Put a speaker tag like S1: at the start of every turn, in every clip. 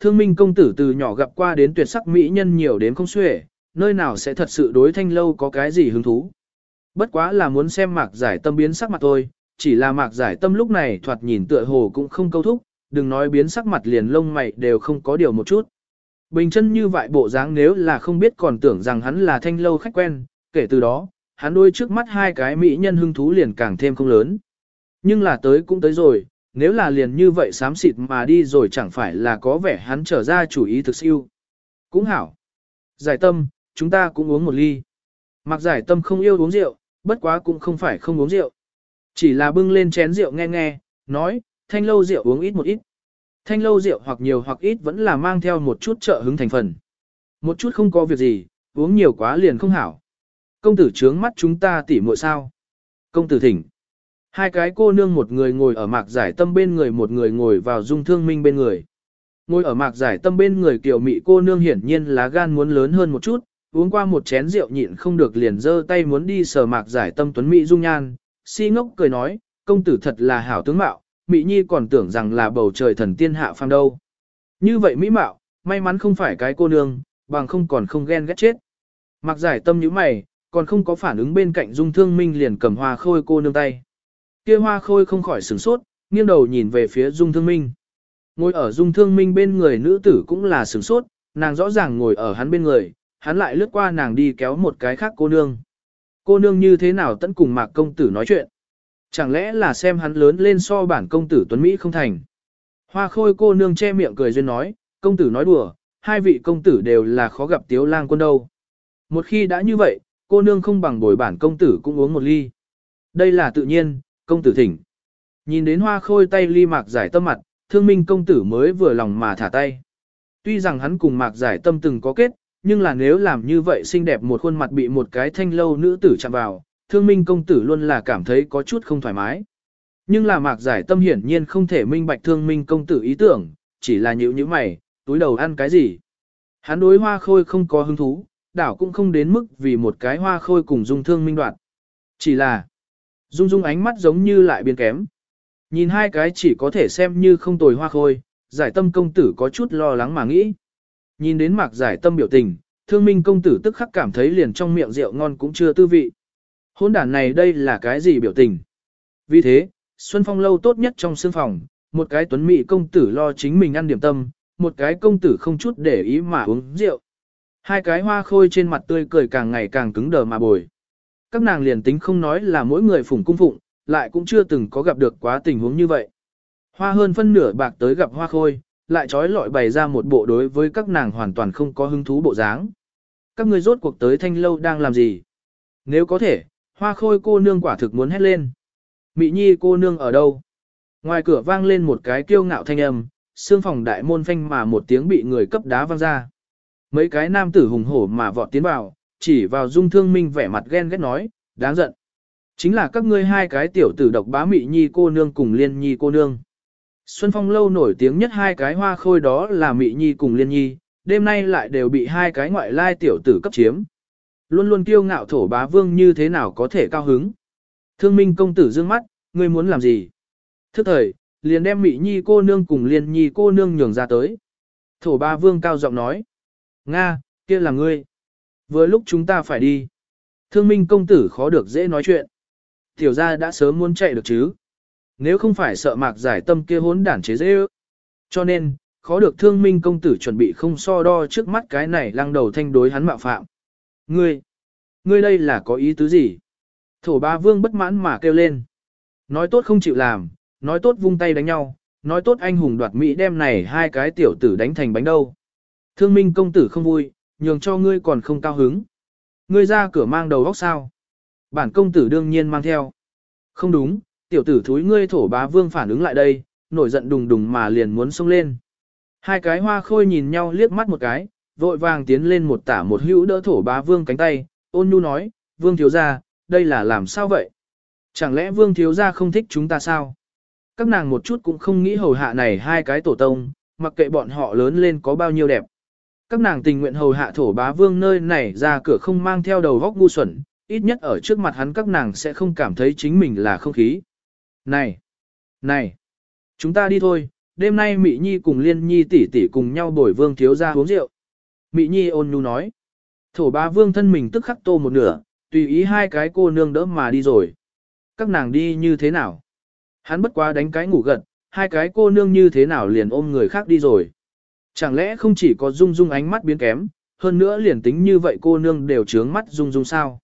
S1: thương minh công tử từ nhỏ gặp qua đến tuyệt sắc mỹ nhân nhiều đến không xuể, nơi nào sẽ thật sự đối thanh lâu có cái gì hứng thú. Bất quá là muốn xem mạc giải tâm biến sắc mặt thôi, chỉ là mạc giải tâm lúc này thoạt nhìn tựa hồ cũng không câu thúc, đừng nói biến sắc mặt liền lông mày đều không có điều một chút. Bình chân như vậy bộ dáng nếu là không biết còn tưởng rằng hắn là thanh lâu khách quen, kể từ đó, hắn đôi trước mắt hai cái mỹ nhân hưng thú liền càng thêm không lớn. Nhưng là tới cũng tới rồi, nếu là liền như vậy xám xịt mà đi rồi chẳng phải là có vẻ hắn trở ra chủ ý thực siêu. Cũng hảo. Giải tâm, chúng ta cũng uống một ly. Mặc giải tâm không yêu uống rượu, bất quá cũng không phải không uống rượu. Chỉ là bưng lên chén rượu nghe nghe, nói, thanh lâu rượu uống ít một ít. Thanh lâu rượu hoặc nhiều hoặc ít vẫn là mang theo một chút trợ hứng thành phần. Một chút không có việc gì, uống nhiều quá liền không hảo. Công tử trướng mắt chúng ta tỉ muội sao. Công tử thỉnh. Hai cái cô nương một người ngồi ở mạc giải tâm bên người một người ngồi vào dung thương minh bên người. Ngồi ở mạc giải tâm bên người kiểu mị cô nương hiển nhiên là gan muốn lớn hơn một chút, uống qua một chén rượu nhịn không được liền giơ tay muốn đi sờ mạc giải tâm tuấn mỹ dung nhan, si ngốc cười nói, công tử thật là hảo tướng mạo, mỹ nhi còn tưởng rằng là bầu trời thần tiên hạ phàm đâu. Như vậy mỹ mạo, may mắn không phải cái cô nương, bằng không còn không ghen ghét chết. Mạc giải tâm như mày, còn không có phản ứng bên cạnh dung thương minh liền cầm hoa khôi cô nương tay. Kia hoa khôi không khỏi sửng sốt, nghiêng đầu nhìn về phía dung thương minh. Ngồi ở dung thương minh bên người nữ tử cũng là sửng sốt, nàng rõ ràng ngồi ở hắn bên người, hắn lại lướt qua nàng đi kéo một cái khác cô nương. Cô nương như thế nào tận cùng mạc công tử nói chuyện. Chẳng lẽ là xem hắn lớn lên so bản công tử Tuấn Mỹ không thành. Hoa khôi cô nương che miệng cười duyên nói, công tử nói đùa, hai vị công tử đều là khó gặp tiếu lang quân đâu. Một khi đã như vậy, cô nương không bằng bồi bản công tử cũng uống một ly. Đây là tự nhiên, công tử thỉnh. Nhìn đến hoa khôi tay ly mạc giải tâm mặt, thương minh công tử mới vừa lòng mà thả tay. Tuy rằng hắn cùng mạc giải tâm từng có kết, nhưng là nếu làm như vậy xinh đẹp một khuôn mặt bị một cái thanh lâu nữ tử chạm vào, thương minh công tử luôn là cảm thấy có chút không thoải mái. Nhưng là mạc giải tâm hiển nhiên không thể minh bạch thương minh công tử ý tưởng, chỉ là nhữ như mày, túi đầu ăn cái gì. Hắn đối hoa khôi không có hứng thú, đảo cũng không đến mức vì một cái hoa khôi cùng dung thương minh đoạt. Chỉ là, dung dung ánh mắt giống như lại biến kém. Nhìn hai cái chỉ có thể xem như không tồi hoa khôi, giải tâm công tử có chút lo lắng mà nghĩ. Nhìn đến mạc giải tâm biểu tình, thương minh công tử tức khắc cảm thấy liền trong miệng rượu ngon cũng chưa tư vị. Hôn đản này đây là cái gì biểu tình? Vì thế, Xuân Phong lâu tốt nhất trong sương phòng, một cái tuấn mỹ công tử lo chính mình ăn điểm tâm, một cái công tử không chút để ý mà uống rượu. Hai cái hoa khôi trên mặt tươi cười càng ngày càng cứng đờ mà bồi. Các nàng liền tính không nói là mỗi người phụng cung phụng, lại cũng chưa từng có gặp được quá tình huống như vậy. Hoa hơn phân nửa bạc tới gặp hoa khôi, lại trói lọi bày ra một bộ đối với các nàng hoàn toàn không có hứng thú bộ dáng. Các người rốt cuộc tới thanh lâu đang làm gì? Nếu có thể, hoa khôi cô nương quả thực muốn hét lên. Mị nhi cô nương ở đâu? Ngoài cửa vang lên một cái kiêu ngạo thanh âm, xương phòng đại môn phanh mà một tiếng bị người cấp đá văng ra. Mấy cái nam tử hùng hổ mà vọt tiến vào, chỉ vào dung thương minh vẻ mặt ghen ghét nói, đáng giận. Chính là các ngươi hai cái tiểu tử độc bá mị nhi cô nương cùng liên nhi cô nương. Xuân Phong lâu nổi tiếng nhất hai cái hoa khôi đó là Mị Nhi cùng Liên Nhi, đêm nay lại đều bị hai cái ngoại lai tiểu tử cấp chiếm. Luôn luôn kiêu ngạo thổ bá vương như thế nào có thể cao hứng. Thương minh công tử dương mắt, ngươi muốn làm gì? Thức thời, liền đem Mị Nhi cô nương cùng Liên Nhi cô nương nhường ra tới. Thổ bá vương cao giọng nói. Nga, kia là ngươi. Vừa lúc chúng ta phải đi. Thương minh công tử khó được dễ nói chuyện. Tiểu gia đã sớm muốn chạy được chứ nếu không phải sợ mạc giải tâm kia hốn đản chế dễ ước. Cho nên, khó được thương minh công tử chuẩn bị không so đo trước mắt cái này lăng đầu thanh đối hắn mạo phạm. Ngươi, ngươi đây là có ý tứ gì? Thổ ba vương bất mãn mà kêu lên. Nói tốt không chịu làm, nói tốt vung tay đánh nhau, nói tốt anh hùng đoạt Mỹ đem này hai cái tiểu tử đánh thành bánh đâu. Thương minh công tử không vui, nhường cho ngươi còn không cao hứng. Ngươi ra cửa mang đầu góc sao? Bản công tử đương nhiên mang theo. Không đúng, tiểu tử thúi ngươi thổ bá vương phản ứng lại đây, nổi giận đùng đùng mà liền muốn xông lên. Hai cái hoa khôi nhìn nhau liếc mắt một cái, vội vàng tiến lên một tả một hữu đỡ thổ bá vương cánh tay, ôn nhu nói, vương thiếu gia, đây là làm sao vậy? Chẳng lẽ vương thiếu gia không thích chúng ta sao? Các nàng một chút cũng không nghĩ hầu hạ này hai cái tổ tông, mặc kệ bọn họ lớn lên có bao nhiêu đẹp. Các nàng tình nguyện hầu hạ thổ bá vương nơi này ra cửa không mang theo đầu góc ngu xuẩn, ít nhất ở trước mặt hắn các nàng sẽ không cảm thấy chính mình là không khí. Này! Này! Chúng ta đi thôi, đêm nay Mị Nhi cùng Liên Nhi tỷ tỷ cùng nhau bồi vương thiếu ra uống rượu. Mị Nhi ôn nhu nói. Thổ bá vương thân mình tức khắc tô một nửa, tùy ý hai cái cô nương đỡ mà đi rồi. Các nàng đi như thế nào? Hắn bất quá đánh cái ngủ gật, hai cái cô nương như thế nào liền ôm người khác đi rồi. Chẳng lẽ không chỉ có dung dung ánh mắt biến kém, hơn nữa liền tính như vậy cô nương đều trướng mắt dung dung sao.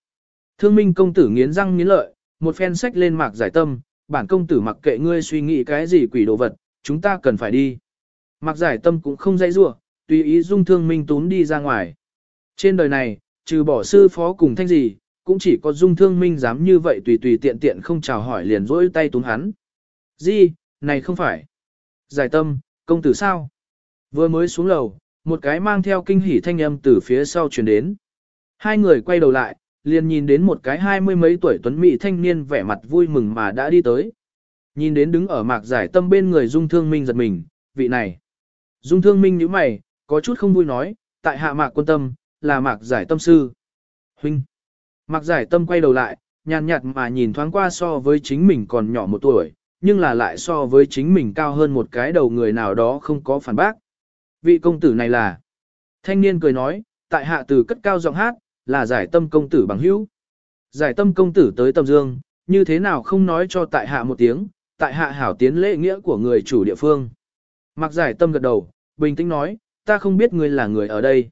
S1: Thương minh công tử nghiến răng nghiến lợi, một phen sách lên mạc giải tâm, bản công tử mặc kệ ngươi suy nghĩ cái gì quỷ đồ vật, chúng ta cần phải đi. Mạc giải tâm cũng không dãy rủa, tùy ý dung thương minh tún đi ra ngoài. Trên đời này, trừ bỏ sư phó cùng thanh gì, cũng chỉ có dung thương minh dám như vậy tùy tùy tiện tiện không chào hỏi liền rỗi tay tún hắn. gì, này không phải. Giải tâm, công tử sao? Vừa mới xuống lầu, một cái mang theo kinh hỉ thanh âm từ phía sau truyền đến. Hai người quay đầu lại, liền nhìn đến một cái hai mươi mấy tuổi tuấn mỹ thanh niên vẻ mặt vui mừng mà đã đi tới. Nhìn đến đứng ở mạc giải tâm bên người Dung Thương Minh giật mình, vị này. Dung Thương Minh nhíu mày, có chút không vui nói, tại hạ mạc quân tâm, là mạc giải tâm sư. Huynh. Mạc giải tâm quay đầu lại, nhàn nhạt mà nhìn thoáng qua so với chính mình còn nhỏ một tuổi, nhưng là lại so với chính mình cao hơn một cái đầu người nào đó không có phản bác. Vị công tử này là... Thanh niên cười nói, tại hạ từ cất cao giọng hát, là giải tâm công tử bằng hữu. Giải tâm công tử tới tầm dương, như thế nào không nói cho tại hạ một tiếng, tại hạ hảo tiến lễ nghĩa của người chủ địa phương. Mặc giải tâm gật đầu, bình tĩnh nói, ta không biết ngươi là người ở đây.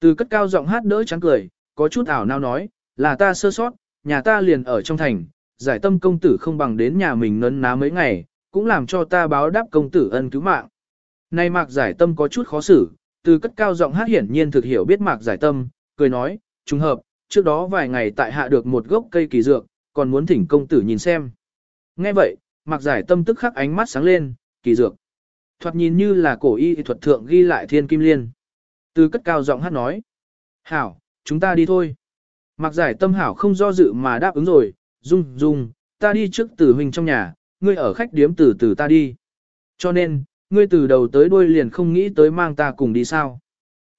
S1: Từ cất cao giọng hát đỡ trắng cười, có chút ảo nao nói, là ta sơ sót, nhà ta liền ở trong thành, giải tâm công tử không bằng đến nhà mình nấn ná mấy ngày, cũng làm cho ta báo đáp công tử ân cứu mạng. Nay mạc giải tâm có chút khó xử, từ cất cao giọng hát hiển nhiên thực hiểu biết mạc giải tâm, cười nói, trùng hợp, trước đó vài ngày tại hạ được một gốc cây kỳ dược, còn muốn thỉnh công tử nhìn xem. Nghe vậy, mạc giải tâm tức khắc ánh mắt sáng lên, kỳ dược. Thoạt nhìn như là cổ y thuật thượng ghi lại thiên kim liên. Từ cất cao giọng hát nói, hảo, chúng ta đi thôi. Mạc giải tâm hảo không do dự mà đáp ứng rồi, dung dung, ta đi trước tử huynh trong nhà, ngươi ở khách điếm từ từ ta đi. Cho nên, ngươi từ đầu tới đuôi liền không nghĩ tới mang ta cùng đi sao.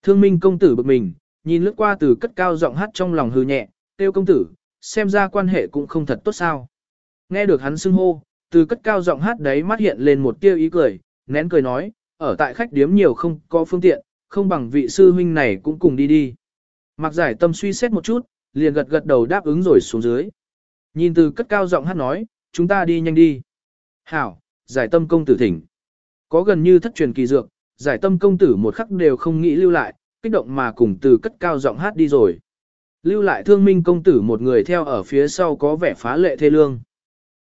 S1: Thương minh công tử bực mình, nhìn lướt qua từ cất cao giọng hát trong lòng hư nhẹ, tiêu công tử, xem ra quan hệ cũng không thật tốt sao. Nghe được hắn xưng hô, từ cất cao giọng hát đấy mắt hiện lên một tia ý cười, nén cười nói, ở tại khách điếm nhiều không có phương tiện, không bằng vị sư huynh này cũng cùng đi đi. Mặc giải tâm suy xét một chút, liền gật gật đầu đáp ứng rồi xuống dưới. Nhìn từ cất cao giọng hát nói, chúng ta đi nhanh đi. Hảo, giải tâm công tử thỉnh. Có gần như thất truyền kỳ dược, giải tâm công tử một khắc đều không nghĩ lưu lại, kích động mà cùng từ cất cao giọng hát đi rồi. Lưu lại thương minh công tử một người theo ở phía sau có vẻ phá lệ thê lương.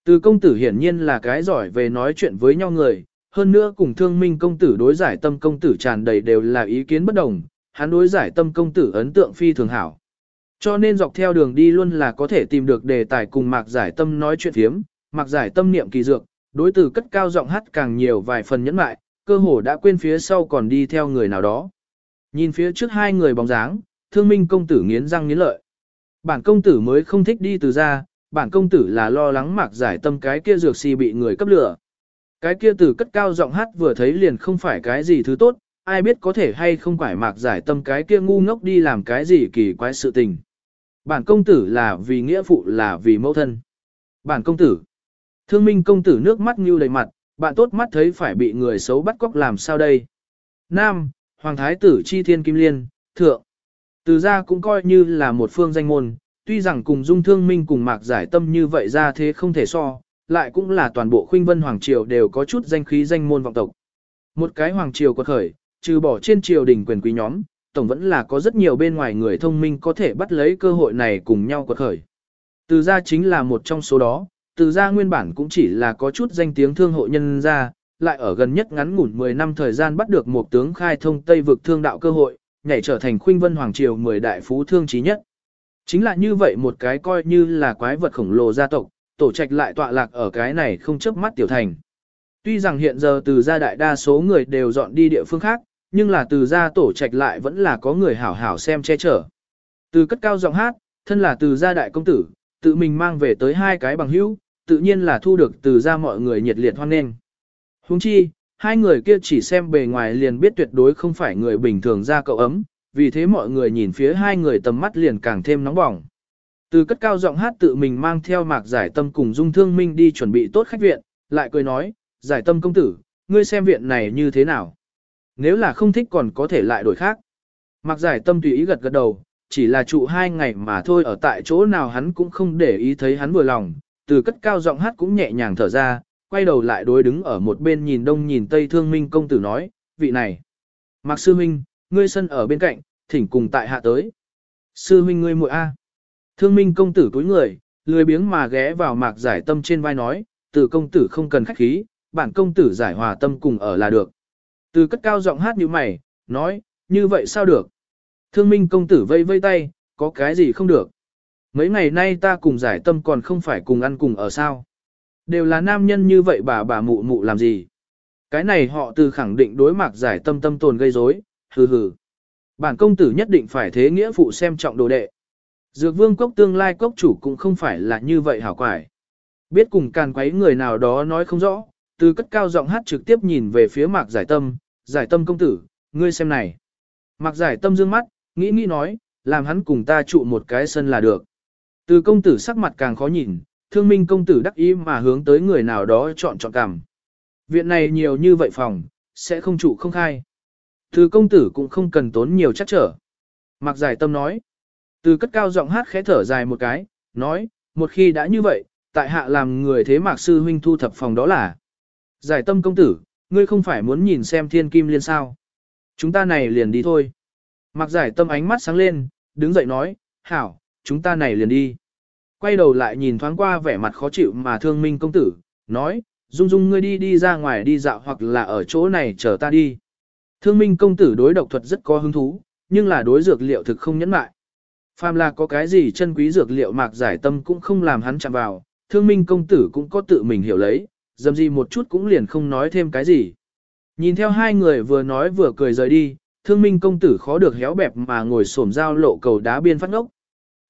S1: Từ công tử hiển nhiên là cái giỏi về nói chuyện với nhau người, hơn nữa cùng thương minh công tử đối giải tâm công tử tràn đầy đều là ý kiến bất đồng, hắn đối giải tâm công tử ấn tượng phi thường hảo. Cho nên dọc theo đường đi luôn là có thể tìm được đề tài cùng mạc giải tâm nói chuyện phiếm, mạc giải tâm niệm kỳ dược, đối tử cất cao giọng hát càng nhiều vài phần nhẫn mại, cơ hồ đã quên phía sau còn đi theo người nào đó. Nhìn phía trước hai người bóng dáng, thương minh công tử nghiến răng nghiến lợi. Bản công tử mới không thích đi từ ra, bản công tử là lo lắng mạc giải tâm cái kia dược si bị người cấp lửa. Cái kia tử cất cao giọng hát vừa thấy liền không phải cái gì thứ tốt, ai biết có thể hay không phải mạc giải tâm cái kia ngu ngốc đi làm cái gì kỳ quái sự tình. Bản công tử là vì nghĩa phụ là vì mẫu thân. Bản công tử. Thương minh công tử nước mắt như đầy mặt, bạn tốt mắt thấy phải bị người xấu bắt cóc làm sao đây. Nam, Hoàng Thái tử Chi Thiên Kim Liên, Thượng. Từ ra cũng coi như là một phương danh môn, tuy rằng cùng dung thương minh cùng mạc giải tâm như vậy ra thế không thể so, lại cũng là toàn bộ khuynh vân Hoàng Triều đều có chút danh khí danh môn vọng tộc. Một cái Hoàng Triều quật khởi, trừ bỏ trên triều đình quyền quý nhóm, tổng vẫn là có rất nhiều bên ngoài người thông minh có thể bắt lấy cơ hội này cùng nhau quật khởi. Từ gia chính là một trong số đó, từ gia nguyên bản cũng chỉ là có chút danh tiếng thương hộ nhân gia, lại ở gần nhất ngắn ngủn 10 năm thời gian bắt được một tướng khai thông Tây vực thương đạo cơ hội, nhảy trở thành khuynh vân hoàng triều 10 đại phú thương chí nhất. Chính là như vậy một cái coi như là quái vật khổng lồ gia tộc, tổ trạch lại tọa lạc ở cái này không chớp mắt tiểu thành. Tuy rằng hiện giờ từ gia đại đa số người đều dọn đi địa phương khác, nhưng là từ gia tổ trạch lại vẫn là có người hảo hảo xem che chở. Từ cất cao giọng hát, thân là từ gia đại công tử, tự mình mang về tới hai cái bằng hữu, tự nhiên là thu được từ ra mọi người nhiệt liệt hoan nghênh. Huống chi, hai người kia chỉ xem bề ngoài liền biết tuyệt đối không phải người bình thường ra cậu ấm, vì thế mọi người nhìn phía hai người tầm mắt liền càng thêm nóng bỏng. Từ cất cao giọng hát tự mình mang theo mạc giải tâm cùng dung thương minh đi chuẩn bị tốt khách viện, lại cười nói, giải tâm công tử, ngươi xem viện này như thế nào. Nếu là không thích còn có thể lại đổi khác. Mặc giải tâm tùy ý gật gật đầu, chỉ là trụ hai ngày mà thôi ở tại chỗ nào hắn cũng không để ý thấy hắn vừa lòng, từ cất cao giọng hát cũng nhẹ nhàng thở ra, quay đầu lại đối đứng ở một bên nhìn đông nhìn tây thương minh công tử nói, vị này. Mạc sư minh, ngươi sân ở bên cạnh, thỉnh cùng tại hạ tới. Sư minh ngươi muội a. Thương minh công tử túi người, lười biếng mà ghé vào mạc giải tâm trên vai nói, từ công tử không cần khách khí, bản công tử giải hòa tâm cùng ở là được. Từ cất cao giọng hát như mày, nói, như vậy sao được? Thương minh công tử vây vây tay, có cái gì không được? Mấy ngày nay ta cùng giải tâm còn không phải cùng ăn cùng ở sao? Đều là nam nhân như vậy bà bà mụ mụ làm gì? Cái này họ từ khẳng định đối mặt giải tâm tâm tồn gây rối, hừ hừ. Bản công tử nhất định phải thế nghĩa phụ xem trọng đồ đệ. Dược vương cốc tương lai cốc chủ cũng không phải là như vậy hảo quải. Biết cùng càn quấy người nào đó nói không rõ, từ cất cao giọng hát trực tiếp nhìn về phía mạc giải tâm, giải tâm công tử, ngươi xem này. Mạc giải tâm dương mắt, nghĩ nghĩ nói, làm hắn cùng ta trụ một cái sân là được. Từ công tử sắc mặt càng khó nhìn, thương minh công tử đắc ý mà hướng tới người nào đó chọn chọn cằm. Viện này nhiều như vậy phòng, sẽ không trụ không khai. Từ công tử cũng không cần tốn nhiều chắc trở. Mạc giải tâm nói. Từ cất cao giọng hát khẽ thở dài một cái, nói, một khi đã như vậy, tại hạ làm người thế mạc sư huynh thu thập phòng đó là. Giải tâm công tử, ngươi không phải muốn nhìn xem thiên kim liên sao. Chúng ta này liền đi thôi. Mạc giải tâm ánh mắt sáng lên, đứng dậy nói, hảo, chúng ta này liền đi. Quay đầu lại nhìn thoáng qua vẻ mặt khó chịu mà thương minh công tử, nói, dung dung ngươi đi đi ra ngoài đi dạo hoặc là ở chỗ này chờ ta đi. Thương minh công tử đối độc thuật rất có hứng thú, nhưng là đối dược liệu thực không nhẫn mại. Phàm là có cái gì chân quý dược liệu mạc giải tâm cũng không làm hắn chạm vào, thương minh công tử cũng có tự mình hiểu lấy, dầm gì một chút cũng liền không nói thêm cái gì. Nhìn theo hai người vừa nói vừa cười rời đi, thương minh công tử khó được héo bẹp mà ngồi xổm giao lộ cầu đá biên phát ngốc.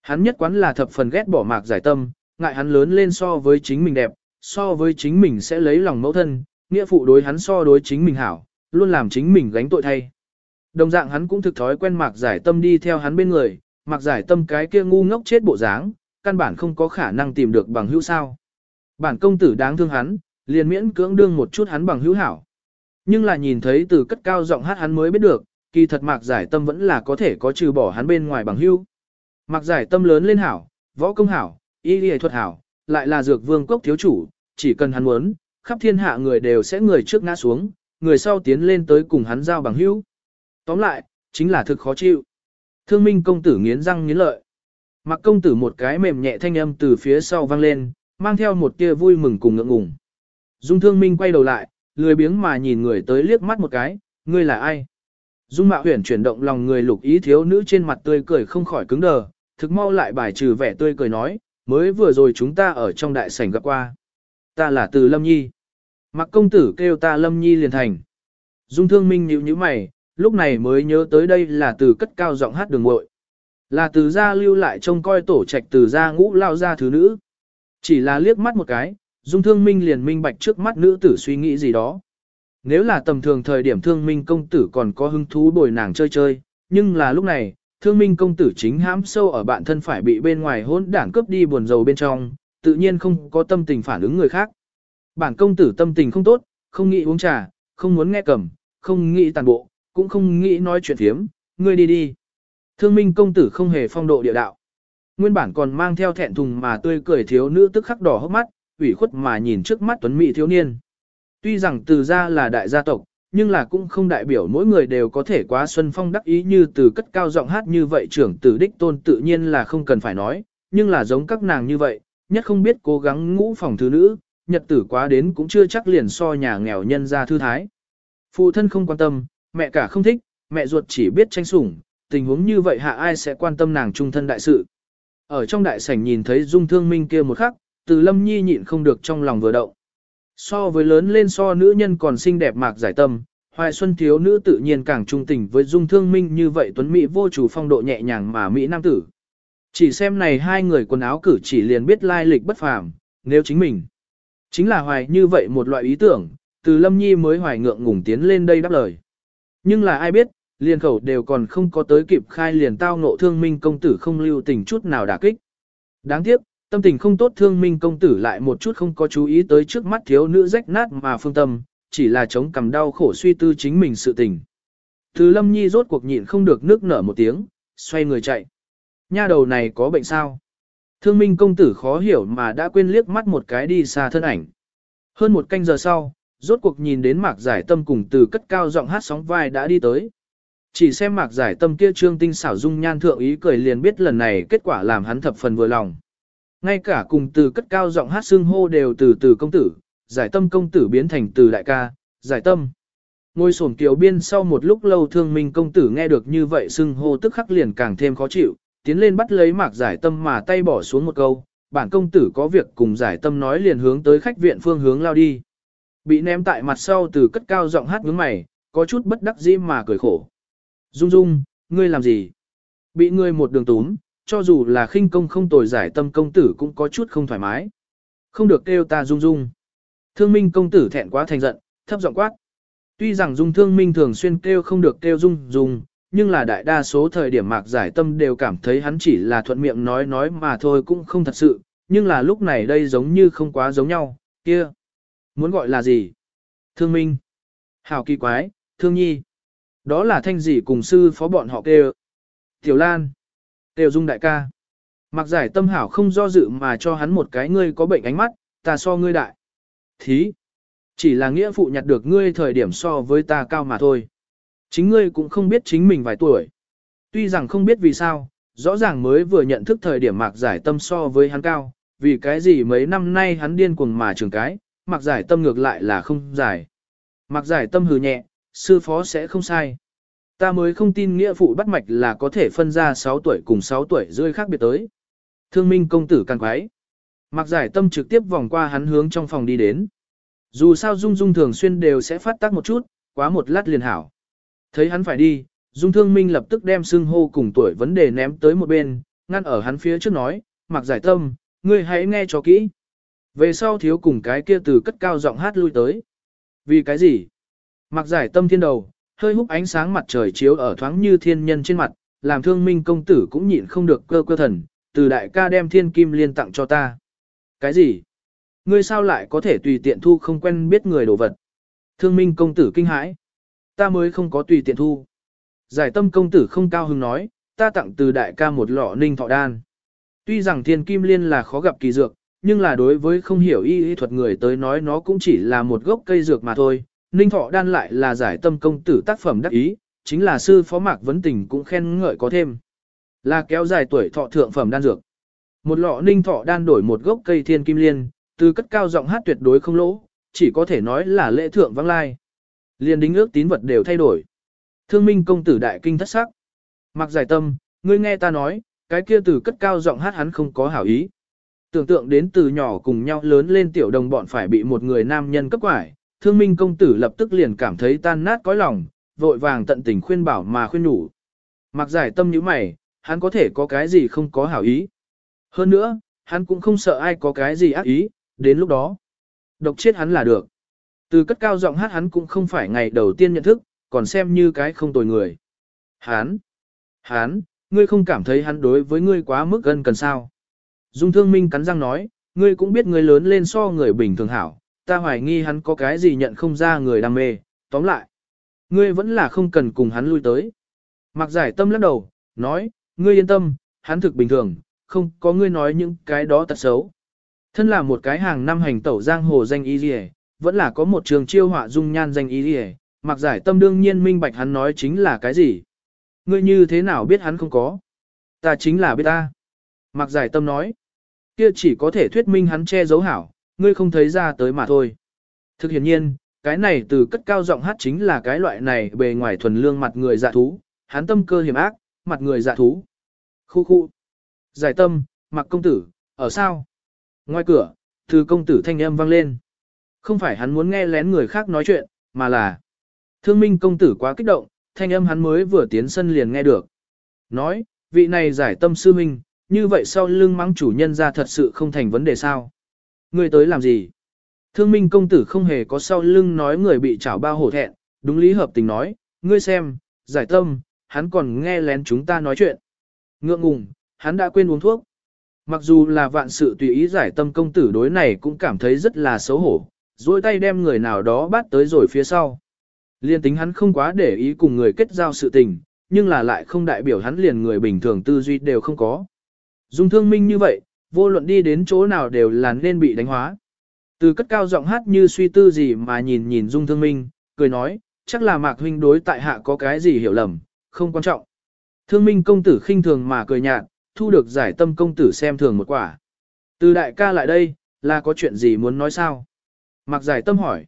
S1: Hắn nhất quán là thập phần ghét bỏ mạc giải tâm, ngại hắn lớn lên so với chính mình đẹp, so với chính mình sẽ lấy lòng mẫu thân, nghĩa phụ đối hắn so đối chính mình hảo, luôn làm chính mình gánh tội thay. Đồng dạng hắn cũng thực thói quen mạc giải tâm đi theo hắn bên người, mạc giải tâm cái kia ngu ngốc chết bộ dáng, căn bản không có khả năng tìm được bằng hữu sao. Bản công tử đáng thương hắn, liền miễn cưỡng đương một chút hắn bằng hữu hảo. Nhưng là nhìn thấy từ cất cao giọng hát hắn mới biết được, kỳ thật mạc giải tâm vẫn là có thể có trừ bỏ hắn bên ngoài bằng hữu mặc giải tâm lớn lên hảo, võ công hảo, y lý thuật hảo, lại là dược vương cốc thiếu chủ, chỉ cần hắn muốn, khắp thiên hạ người đều sẽ người trước ngã xuống, người sau tiến lên tới cùng hắn giao bằng hữu. Tóm lại, chính là thực khó chịu. Thương minh công tử nghiến răng nghiến lợi. Mặc công tử một cái mềm nhẹ thanh âm từ phía sau vang lên, mang theo một tia vui mừng cùng ngượng ngùng. Dung thương minh quay đầu lại, lười biếng mà nhìn người tới liếc mắt một cái, ngươi là ai? Dung mạo huyền chuyển động lòng người lục ý thiếu nữ trên mặt tươi cười không khỏi cứng đờ, thực mau lại bài trừ vẻ tươi cười nói, mới vừa rồi chúng ta ở trong đại sảnh gặp qua. Ta là từ Lâm Nhi. Mặc công tử kêu ta Lâm Nhi liền thành. Dung thương minh nhíu nhíu mày, lúc này mới nhớ tới đây là từ cất cao giọng hát đường muội Là từ gia lưu lại trông coi tổ trạch từ gia ngũ lao ra thứ nữ. Chỉ là liếc mắt một cái, dung thương minh liền minh bạch trước mắt nữ tử suy nghĩ gì đó. Nếu là tầm thường thời điểm thương minh công tử còn có hứng thú bồi nàng chơi chơi, nhưng là lúc này, thương minh công tử chính hãm sâu ở bạn thân phải bị bên ngoài hỗn đảng cướp đi buồn rầu bên trong, tự nhiên không có tâm tình phản ứng người khác. Bản công tử tâm tình không tốt, không nghĩ uống trà, không muốn nghe cầm, không nghĩ tàn bộ, cũng không nghĩ nói chuyện thiếm, ngươi đi đi. Thương minh công tử không hề phong độ địa đạo. Nguyên bản còn mang theo thẹn thùng mà tươi cười thiếu nữ tức khắc đỏ hốc mắt, ủy khuất mà nhìn trước mắt tuấn mỹ thiếu niên. Tuy rằng từ gia là đại gia tộc, nhưng là cũng không đại biểu mỗi người đều có thể quá xuân phong đắc ý như từ cất cao giọng hát như vậy trưởng tử đích tôn tự nhiên là không cần phải nói, nhưng là giống các nàng như vậy, nhất không biết cố gắng ngũ phòng thứ nữ, nhật tử quá đến cũng chưa chắc liền so nhà nghèo nhân ra thư thái. Phụ thân không quan tâm, mẹ cả không thích, mẹ ruột chỉ biết tranh sủng, tình huống như vậy hạ ai sẽ quan tâm nàng trung thân đại sự. Ở trong đại sảnh nhìn thấy dung thương minh kia một khắc, từ lâm nhi nhịn không được trong lòng vừa động. So với lớn lên so nữ nhân còn xinh đẹp mạc giải tâm, hoài xuân thiếu nữ tự nhiên càng trung tình với dung thương minh như vậy tuấn mỹ vô chủ phong độ nhẹ nhàng mà mỹ nam tử. Chỉ xem này hai người quần áo cử chỉ liền biết lai lịch bất phàm, nếu chính mình. Chính là hoài như vậy một loại ý tưởng, từ lâm nhi mới hoài ngượng ngùng tiến lên đây đáp lời. Nhưng là ai biết, liền khẩu đều còn không có tới kịp khai liền tao ngộ thương minh công tử không lưu tình chút nào đả kích. Đáng tiếc, tâm tình không tốt thương minh công tử lại một chút không có chú ý tới trước mắt thiếu nữ rách nát mà phương tâm, chỉ là chống cầm đau khổ suy tư chính mình sự tình. thứ lâm nhi rốt cuộc nhịn không được nước nở một tiếng, xoay người chạy. Nha đầu này có bệnh sao? Thương minh công tử khó hiểu mà đã quên liếc mắt một cái đi xa thân ảnh. Hơn một canh giờ sau, rốt cuộc nhìn đến mạc giải tâm cùng từ cất cao giọng hát sóng vai đã đi tới. Chỉ xem mạc giải tâm kia trương tinh xảo dung nhan thượng ý cười liền biết lần này kết quả làm hắn thập phần vừa lòng. Ngay cả cùng từ cất cao giọng hát xương hô đều từ từ công tử, giải tâm công tử biến thành từ đại ca, giải tâm. Ngôi sổn kiều biên sau một lúc lâu thương minh công tử nghe được như vậy xưng hô tức khắc liền càng thêm khó chịu, tiến lên bắt lấy mạc giải tâm mà tay bỏ xuống một câu, bản công tử có việc cùng giải tâm nói liền hướng tới khách viện phương hướng lao đi. Bị ném tại mặt sau từ cất cao giọng hát nhướng mày, có chút bất đắc dĩ mà cười khổ. Dung dung, ngươi làm gì? Bị ngươi một đường túm, cho dù là khinh công không tồi giải tâm công tử cũng có chút không thoải mái. Không được kêu ta dung dung. Thương minh công tử thẹn quá thành giận, thấp giọng quát. Tuy rằng dung thương minh thường xuyên kêu không được kêu dung dung, nhưng là đại đa số thời điểm mạc giải tâm đều cảm thấy hắn chỉ là thuận miệng nói nói mà thôi cũng không thật sự, nhưng là lúc này đây giống như không quá giống nhau, kia. Muốn gọi là gì? Thương minh. Hào kỳ quái, thương nhi. Đó là thanh gì cùng sư phó bọn họ kêu. Tiểu Lan. Tiêu Dung đại ca. Mặc giải tâm hảo không do dự mà cho hắn một cái ngươi có bệnh ánh mắt, ta so ngươi đại. Thí. Chỉ là nghĩa phụ nhặt được ngươi thời điểm so với ta cao mà thôi. Chính ngươi cũng không biết chính mình vài tuổi. Tuy rằng không biết vì sao, rõ ràng mới vừa nhận thức thời điểm mạc giải tâm so với hắn cao, vì cái gì mấy năm nay hắn điên cuồng mà trường cái, mạc giải tâm ngược lại là không giải. Mạc giải tâm hừ nhẹ, sư phó sẽ không sai. Ta mới không tin nghĩa phụ bắt mạch là có thể phân ra 6 tuổi cùng 6 tuổi rơi khác biệt tới. Thương minh công tử càng quái. mặc giải tâm trực tiếp vòng qua hắn hướng trong phòng đi đến. Dù sao Dung Dung thường xuyên đều sẽ phát tác một chút, quá một lát liền hảo. Thấy hắn phải đi, Dung Thương Minh lập tức đem xưng hô cùng tuổi vấn đề ném tới một bên, ngăn ở hắn phía trước nói, mặc giải tâm, ngươi hãy nghe cho kỹ. Về sau thiếu cùng cái kia từ cất cao giọng hát lui tới. Vì cái gì? mặc giải tâm thiên đầu, hơi húc ánh sáng mặt trời chiếu ở thoáng như thiên nhân trên mặt, làm thương minh công tử cũng nhịn không được cơ cơ thần, từ đại ca đem thiên kim liên tặng cho ta. Cái gì? Ngươi sao lại có thể tùy tiện thu không quen biết người đồ vật? Thương minh công tử kinh hãi. Ta mới không có tùy tiện thu. Giải tâm công tử không cao hứng nói, ta tặng từ đại ca một lọ ninh thọ đan. Tuy rằng thiên kim liên là khó gặp kỳ dược, nhưng là đối với không hiểu y y thuật người tới nói nó cũng chỉ là một gốc cây dược mà thôi. Ninh thọ đan lại là giải tâm công tử tác phẩm đắc ý, chính là sư phó mạc vấn tình cũng khen ngợi có thêm. Là kéo dài tuổi thọ thượng phẩm đan dược. Một lọ ninh thọ đan đổi một gốc cây thiên kim liên, từ cất cao giọng hát tuyệt đối không lỗ, chỉ có thể nói là lễ thượng vắng lai. Liên đính ước tín vật đều thay đổi. Thương minh công tử đại kinh thất sắc. Mặc giải tâm, ngươi nghe ta nói, cái kia từ cất cao giọng hát hắn không có hảo ý. Tưởng tượng đến từ nhỏ cùng nhau lớn lên tiểu đồng bọn phải bị một người nam nhân cấp quải, thương minh công tử lập tức liền cảm thấy tan nát cõi lòng, vội vàng tận tình khuyên bảo mà khuyên nhủ. Mặc giải tâm như mày, hắn có thể có cái gì không có hảo ý. Hơn nữa, hắn cũng không sợ ai có cái gì ác ý, đến lúc đó. Độc chết hắn là được. Từ cất cao giọng hát hắn cũng không phải ngày đầu tiên nhận thức, còn xem như cái không tồi người. Hán! Hán! Ngươi không cảm thấy hắn đối với ngươi quá mức gần cần sao? Dung thương minh cắn răng nói, ngươi cũng biết ngươi lớn lên so người bình thường hảo, ta hoài nghi hắn có cái gì nhận không ra người đam mê, tóm lại. Ngươi vẫn là không cần cùng hắn lui tới. Mặc giải tâm lắc đầu, nói, ngươi yên tâm, hắn thực bình thường, không có ngươi nói những cái đó tật xấu. Thân là một cái hàng năm hành tẩu giang hồ danh y liề, vẫn là có một trường chiêu họa dung nhan danh y liề, mặc giải tâm đương nhiên minh bạch hắn nói chính là cái gì. Ngươi như thế nào biết hắn không có? Ta chính là biết ta. Mặc giải tâm nói, kia chỉ có thể thuyết minh hắn che giấu hảo, ngươi không thấy ra tới mà thôi. Thực hiện nhiên, cái này từ cất cao giọng hát chính là cái loại này bề ngoài thuần lương mặt người dạ thú, hắn tâm cơ hiểm ác, mặt người dạ thú. Khu khu. Giải tâm, mặc công tử, ở sao? Ngoài cửa, từ công tử thanh âm vang lên. Không phải hắn muốn nghe lén người khác nói chuyện, mà là thương minh công tử quá kích động, thanh âm hắn mới vừa tiến sân liền nghe được. Nói, vị này giải tâm sư minh, như vậy sau lưng mắng chủ nhân ra thật sự không thành vấn đề sao ngươi tới làm gì? Thương minh công tử không hề có sau lưng nói người bị trảo bao hổ thẹn, đúng lý hợp tình nói, ngươi xem, giải tâm, hắn còn nghe lén chúng ta nói chuyện. Ngượng ngùng, hắn đã quên uống thuốc. Mặc dù là vạn sự tùy ý giải tâm công tử đối này cũng cảm thấy rất là xấu hổ, dôi tay đem người nào đó bắt tới rồi phía sau. Liên tính hắn không quá để ý cùng người kết giao sự tình, nhưng là lại không đại biểu hắn liền người bình thường tư duy đều không có. Dung thương minh như vậy, vô luận đi đến chỗ nào đều là nên bị đánh hóa. Từ cất cao giọng hát như suy tư gì mà nhìn nhìn Dung thương minh, cười nói, chắc là mạc huynh đối tại hạ có cái gì hiểu lầm, không quan trọng. Thương minh công tử khinh thường mà cười nhạt, thu được giải tâm công tử xem thường một quả. Từ đại ca lại đây, là có chuyện gì muốn nói sao? Mạc giải tâm hỏi.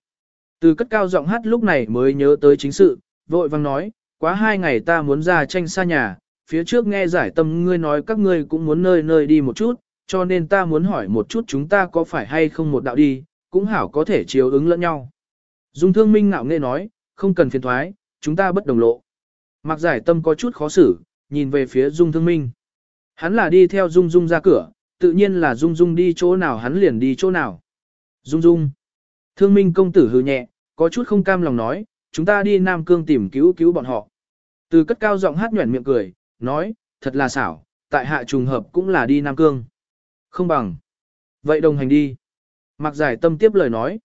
S1: Từ cất cao giọng hát lúc này mới nhớ tới chính sự, vội vang nói, quá hai ngày ta muốn ra tranh xa nhà, phía trước nghe giải tâm ngươi nói các ngươi cũng muốn nơi nơi đi một chút, cho nên ta muốn hỏi một chút chúng ta có phải hay không một đạo đi, cũng hảo có thể chiếu ứng lẫn nhau. Dung thương minh ngạo nghe nói, không cần phiền thoái, chúng ta bất đồng lộ. Mặc giải tâm có chút khó xử, nhìn về phía Dung thương minh. Hắn là đi theo Dung Dung ra cửa, tự nhiên là Dung Dung đi chỗ nào hắn liền đi chỗ nào. Dung Dung. Thương minh công tử hừ nhẹ, có chút không cam lòng nói, chúng ta đi Nam Cương tìm cứu cứu bọn họ. Từ cất cao giọng hát nhuẩn miệng cười, nói, thật là xảo, tại hạ trùng hợp cũng là đi Nam Cương. Không bằng. Vậy đồng hành đi. Mặc giải tâm tiếp lời nói.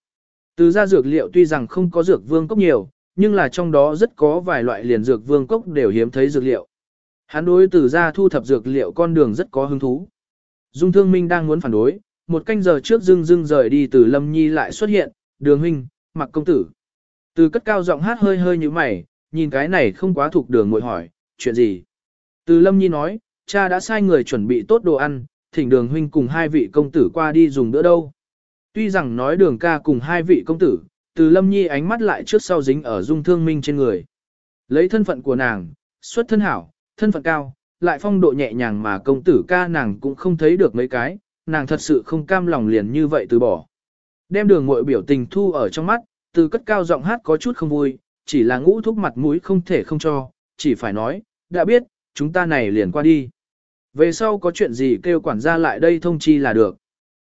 S1: Từ ra dược liệu tuy rằng không có dược vương cốc nhiều, nhưng là trong đó rất có vài loại liền dược vương cốc đều hiếm thấy dược liệu. Hắn đối từ ra thu thập dược liệu con đường rất có hứng thú. Dung Thương Minh đang muốn phản đối, một canh giờ trước dưng dưng rời đi từ Lâm Nhi lại xuất hiện, đường huynh, mặc công tử. Từ cất cao giọng hát hơi hơi như mày, nhìn cái này không quá thuộc đường ngồi hỏi, chuyện gì? Từ Lâm Nhi nói, cha đã sai người chuẩn bị tốt đồ ăn, thỉnh đường huynh cùng hai vị công tử qua đi dùng bữa đâu. Tuy rằng nói đường ca cùng hai vị công tử, từ Lâm Nhi ánh mắt lại trước sau dính ở dung thương minh trên người. Lấy thân phận của nàng, xuất thân hảo, thân phận cao, lại phong độ nhẹ nhàng mà công tử ca nàng cũng không thấy được mấy cái, nàng thật sự không cam lòng liền như vậy từ bỏ. Đem đường muội biểu tình thu ở trong mắt, từ cất cao giọng hát có chút không vui, chỉ là ngũ thúc mặt mũi không thể không cho, chỉ phải nói, đã biết, chúng ta này liền qua đi. Về sau có chuyện gì kêu quản gia lại đây thông chi là được.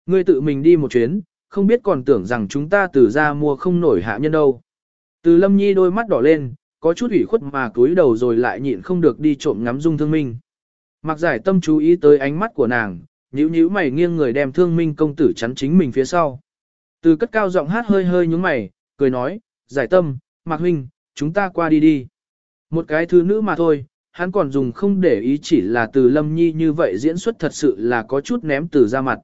S1: Ngươi tự mình đi một chuyến, không biết còn tưởng rằng chúng ta từ ra mua không nổi hạ nhân đâu. Từ lâm nhi đôi mắt đỏ lên, có chút ủy khuất mà cúi đầu rồi lại nhịn không được đi trộm ngắm dung thương minh. Mặc giải tâm chú ý tới ánh mắt của nàng, nhíu nhíu mày nghiêng người đem thương minh công tử chắn chính mình phía sau. Từ cất cao giọng hát hơi hơi nhúng mày, cười nói, giải tâm, mạc huynh, chúng ta qua đi đi. Một cái thứ nữ mà thôi, hắn còn dùng không để ý chỉ là từ lâm nhi như vậy diễn xuất thật sự là có chút ném từ ra mặt.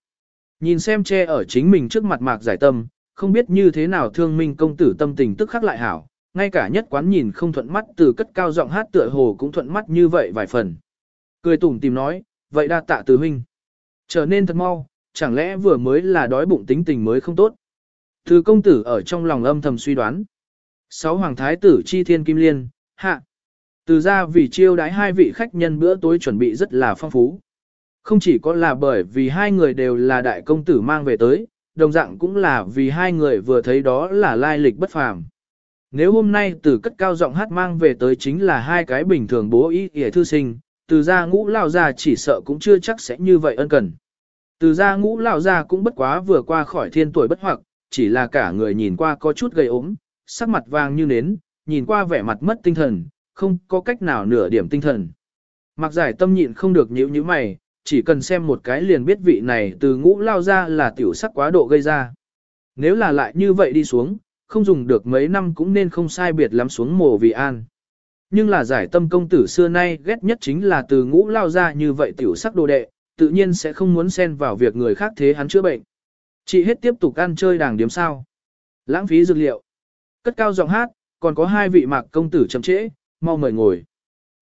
S1: Nhìn xem che ở chính mình trước mặt mạc giải tâm, không biết như thế nào thương minh công tử tâm tình tức khắc lại hảo, ngay cả nhất quán nhìn không thuận mắt từ cất cao giọng hát tựa hồ cũng thuận mắt như vậy vài phần. Cười tủm tìm nói, vậy đa tạ từ huynh. Trở nên thật mau, chẳng lẽ vừa mới là đói bụng tính tình mới không tốt. Từ công tử ở trong lòng âm thầm suy đoán. Sáu hoàng thái tử chi thiên kim liên, hạ. Từ ra vì chiêu đãi hai vị khách nhân bữa tối chuẩn bị rất là phong phú. Không chỉ có là bởi vì hai người đều là đại công tử mang về tới, đồng dạng cũng là vì hai người vừa thấy đó là lai lịch bất phàm. Nếu hôm nay từ cất cao giọng hát mang về tới chính là hai cái bình thường bố ý hề thư sinh, từ ra ngũ lao ra chỉ sợ cũng chưa chắc sẽ như vậy ân cần. Từ ra ngũ lao ra cũng bất quá vừa qua khỏi thiên tuổi bất hoặc, chỉ là cả người nhìn qua có chút gầy ốm, sắc mặt vàng như nến, nhìn qua vẻ mặt mất tinh thần, không có cách nào nửa điểm tinh thần. Mặc giải tâm nhịn không được nhíu nhíu mày, chỉ cần xem một cái liền biết vị này từ ngũ lao ra là tiểu sắc quá độ gây ra. Nếu là lại như vậy đi xuống, không dùng được mấy năm cũng nên không sai biệt lắm xuống mồ vì an. Nhưng là giải tâm công tử xưa nay ghét nhất chính là từ ngũ lao ra như vậy tiểu sắc đồ đệ, tự nhiên sẽ không muốn xen vào việc người khác thế hắn chữa bệnh. Chị hết tiếp tục ăn chơi đàng điếm sao. Lãng phí dược liệu. Cất cao giọng hát, còn có hai vị mạc công tử chậm trễ, mau mời ngồi.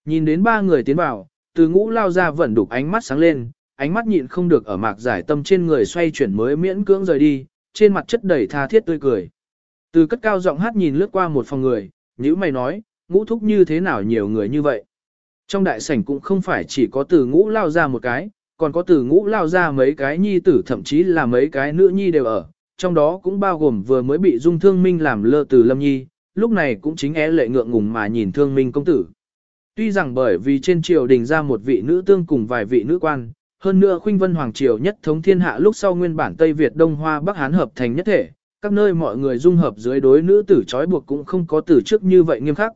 S1: Nhìn đến ba người tiến vào, từ ngũ lao ra vẫn đục ánh mắt sáng lên, ánh mắt nhịn không được ở mạc giải tâm trên người xoay chuyển mới miễn cưỡng rời đi, trên mặt chất đầy tha thiết tươi cười. Từ cất cao giọng hát nhìn lướt qua một phòng người, nữ mày nói, ngũ thúc như thế nào nhiều người như vậy. Trong đại sảnh cũng không phải chỉ có từ ngũ lao ra một cái, còn có từ ngũ lao ra mấy cái nhi tử thậm chí là mấy cái nữ nhi đều ở, trong đó cũng bao gồm vừa mới bị dung thương minh làm lơ từ lâm nhi, lúc này cũng chính é lệ ngượng ngùng mà nhìn thương minh công tử. Tuy rằng bởi vì trên triều đình ra một vị nữ tương cùng vài vị nữ quan, hơn nữa khuynh vân hoàng triều nhất thống thiên hạ lúc sau nguyên bản Tây Việt Đông Hoa Bắc Hán hợp thành nhất thể, các nơi mọi người dung hợp dưới đối nữ tử trói buộc cũng không có từ trước như vậy nghiêm khắc.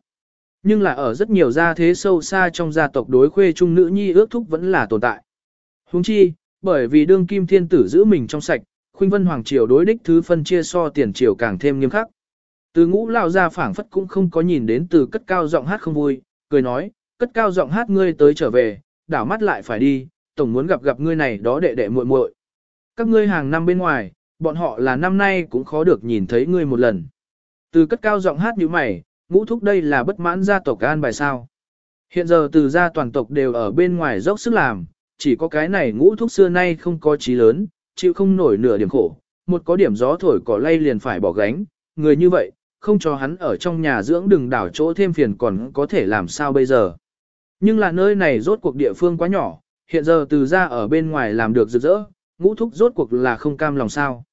S1: Nhưng là ở rất nhiều gia thế sâu xa trong gia tộc đối khuê trung nữ nhi ước thúc vẫn là tồn tại. Huống chi, bởi vì đương kim thiên tử giữ mình trong sạch, khuynh vân hoàng triều đối đích thứ phân chia so tiền triều càng thêm nghiêm khắc. Từ ngũ lao ra phảng phất cũng không có nhìn đến từ cất cao giọng hát không vui, cười nói, cất cao giọng hát ngươi tới trở về, đảo mắt lại phải đi, tổng muốn gặp gặp ngươi này đó đệ đệ muội muội. Các ngươi hàng năm bên ngoài, bọn họ là năm nay cũng khó được nhìn thấy ngươi một lần. Từ cất cao giọng hát như mày, ngũ thúc đây là bất mãn gia tộc an bài sao. Hiện giờ từ gia toàn tộc đều ở bên ngoài dốc sức làm, chỉ có cái này ngũ thúc xưa nay không có trí lớn, chịu không nổi nửa điểm khổ, một có điểm gió thổi cỏ lay liền phải bỏ gánh, người như vậy, không cho hắn ở trong nhà dưỡng đừng đảo chỗ thêm phiền còn có thể làm sao bây giờ. Nhưng là nơi này rốt cuộc địa phương quá nhỏ, hiện giờ từ ra ở bên ngoài làm được rực rỡ, ngũ thúc rốt cuộc là không cam lòng sao.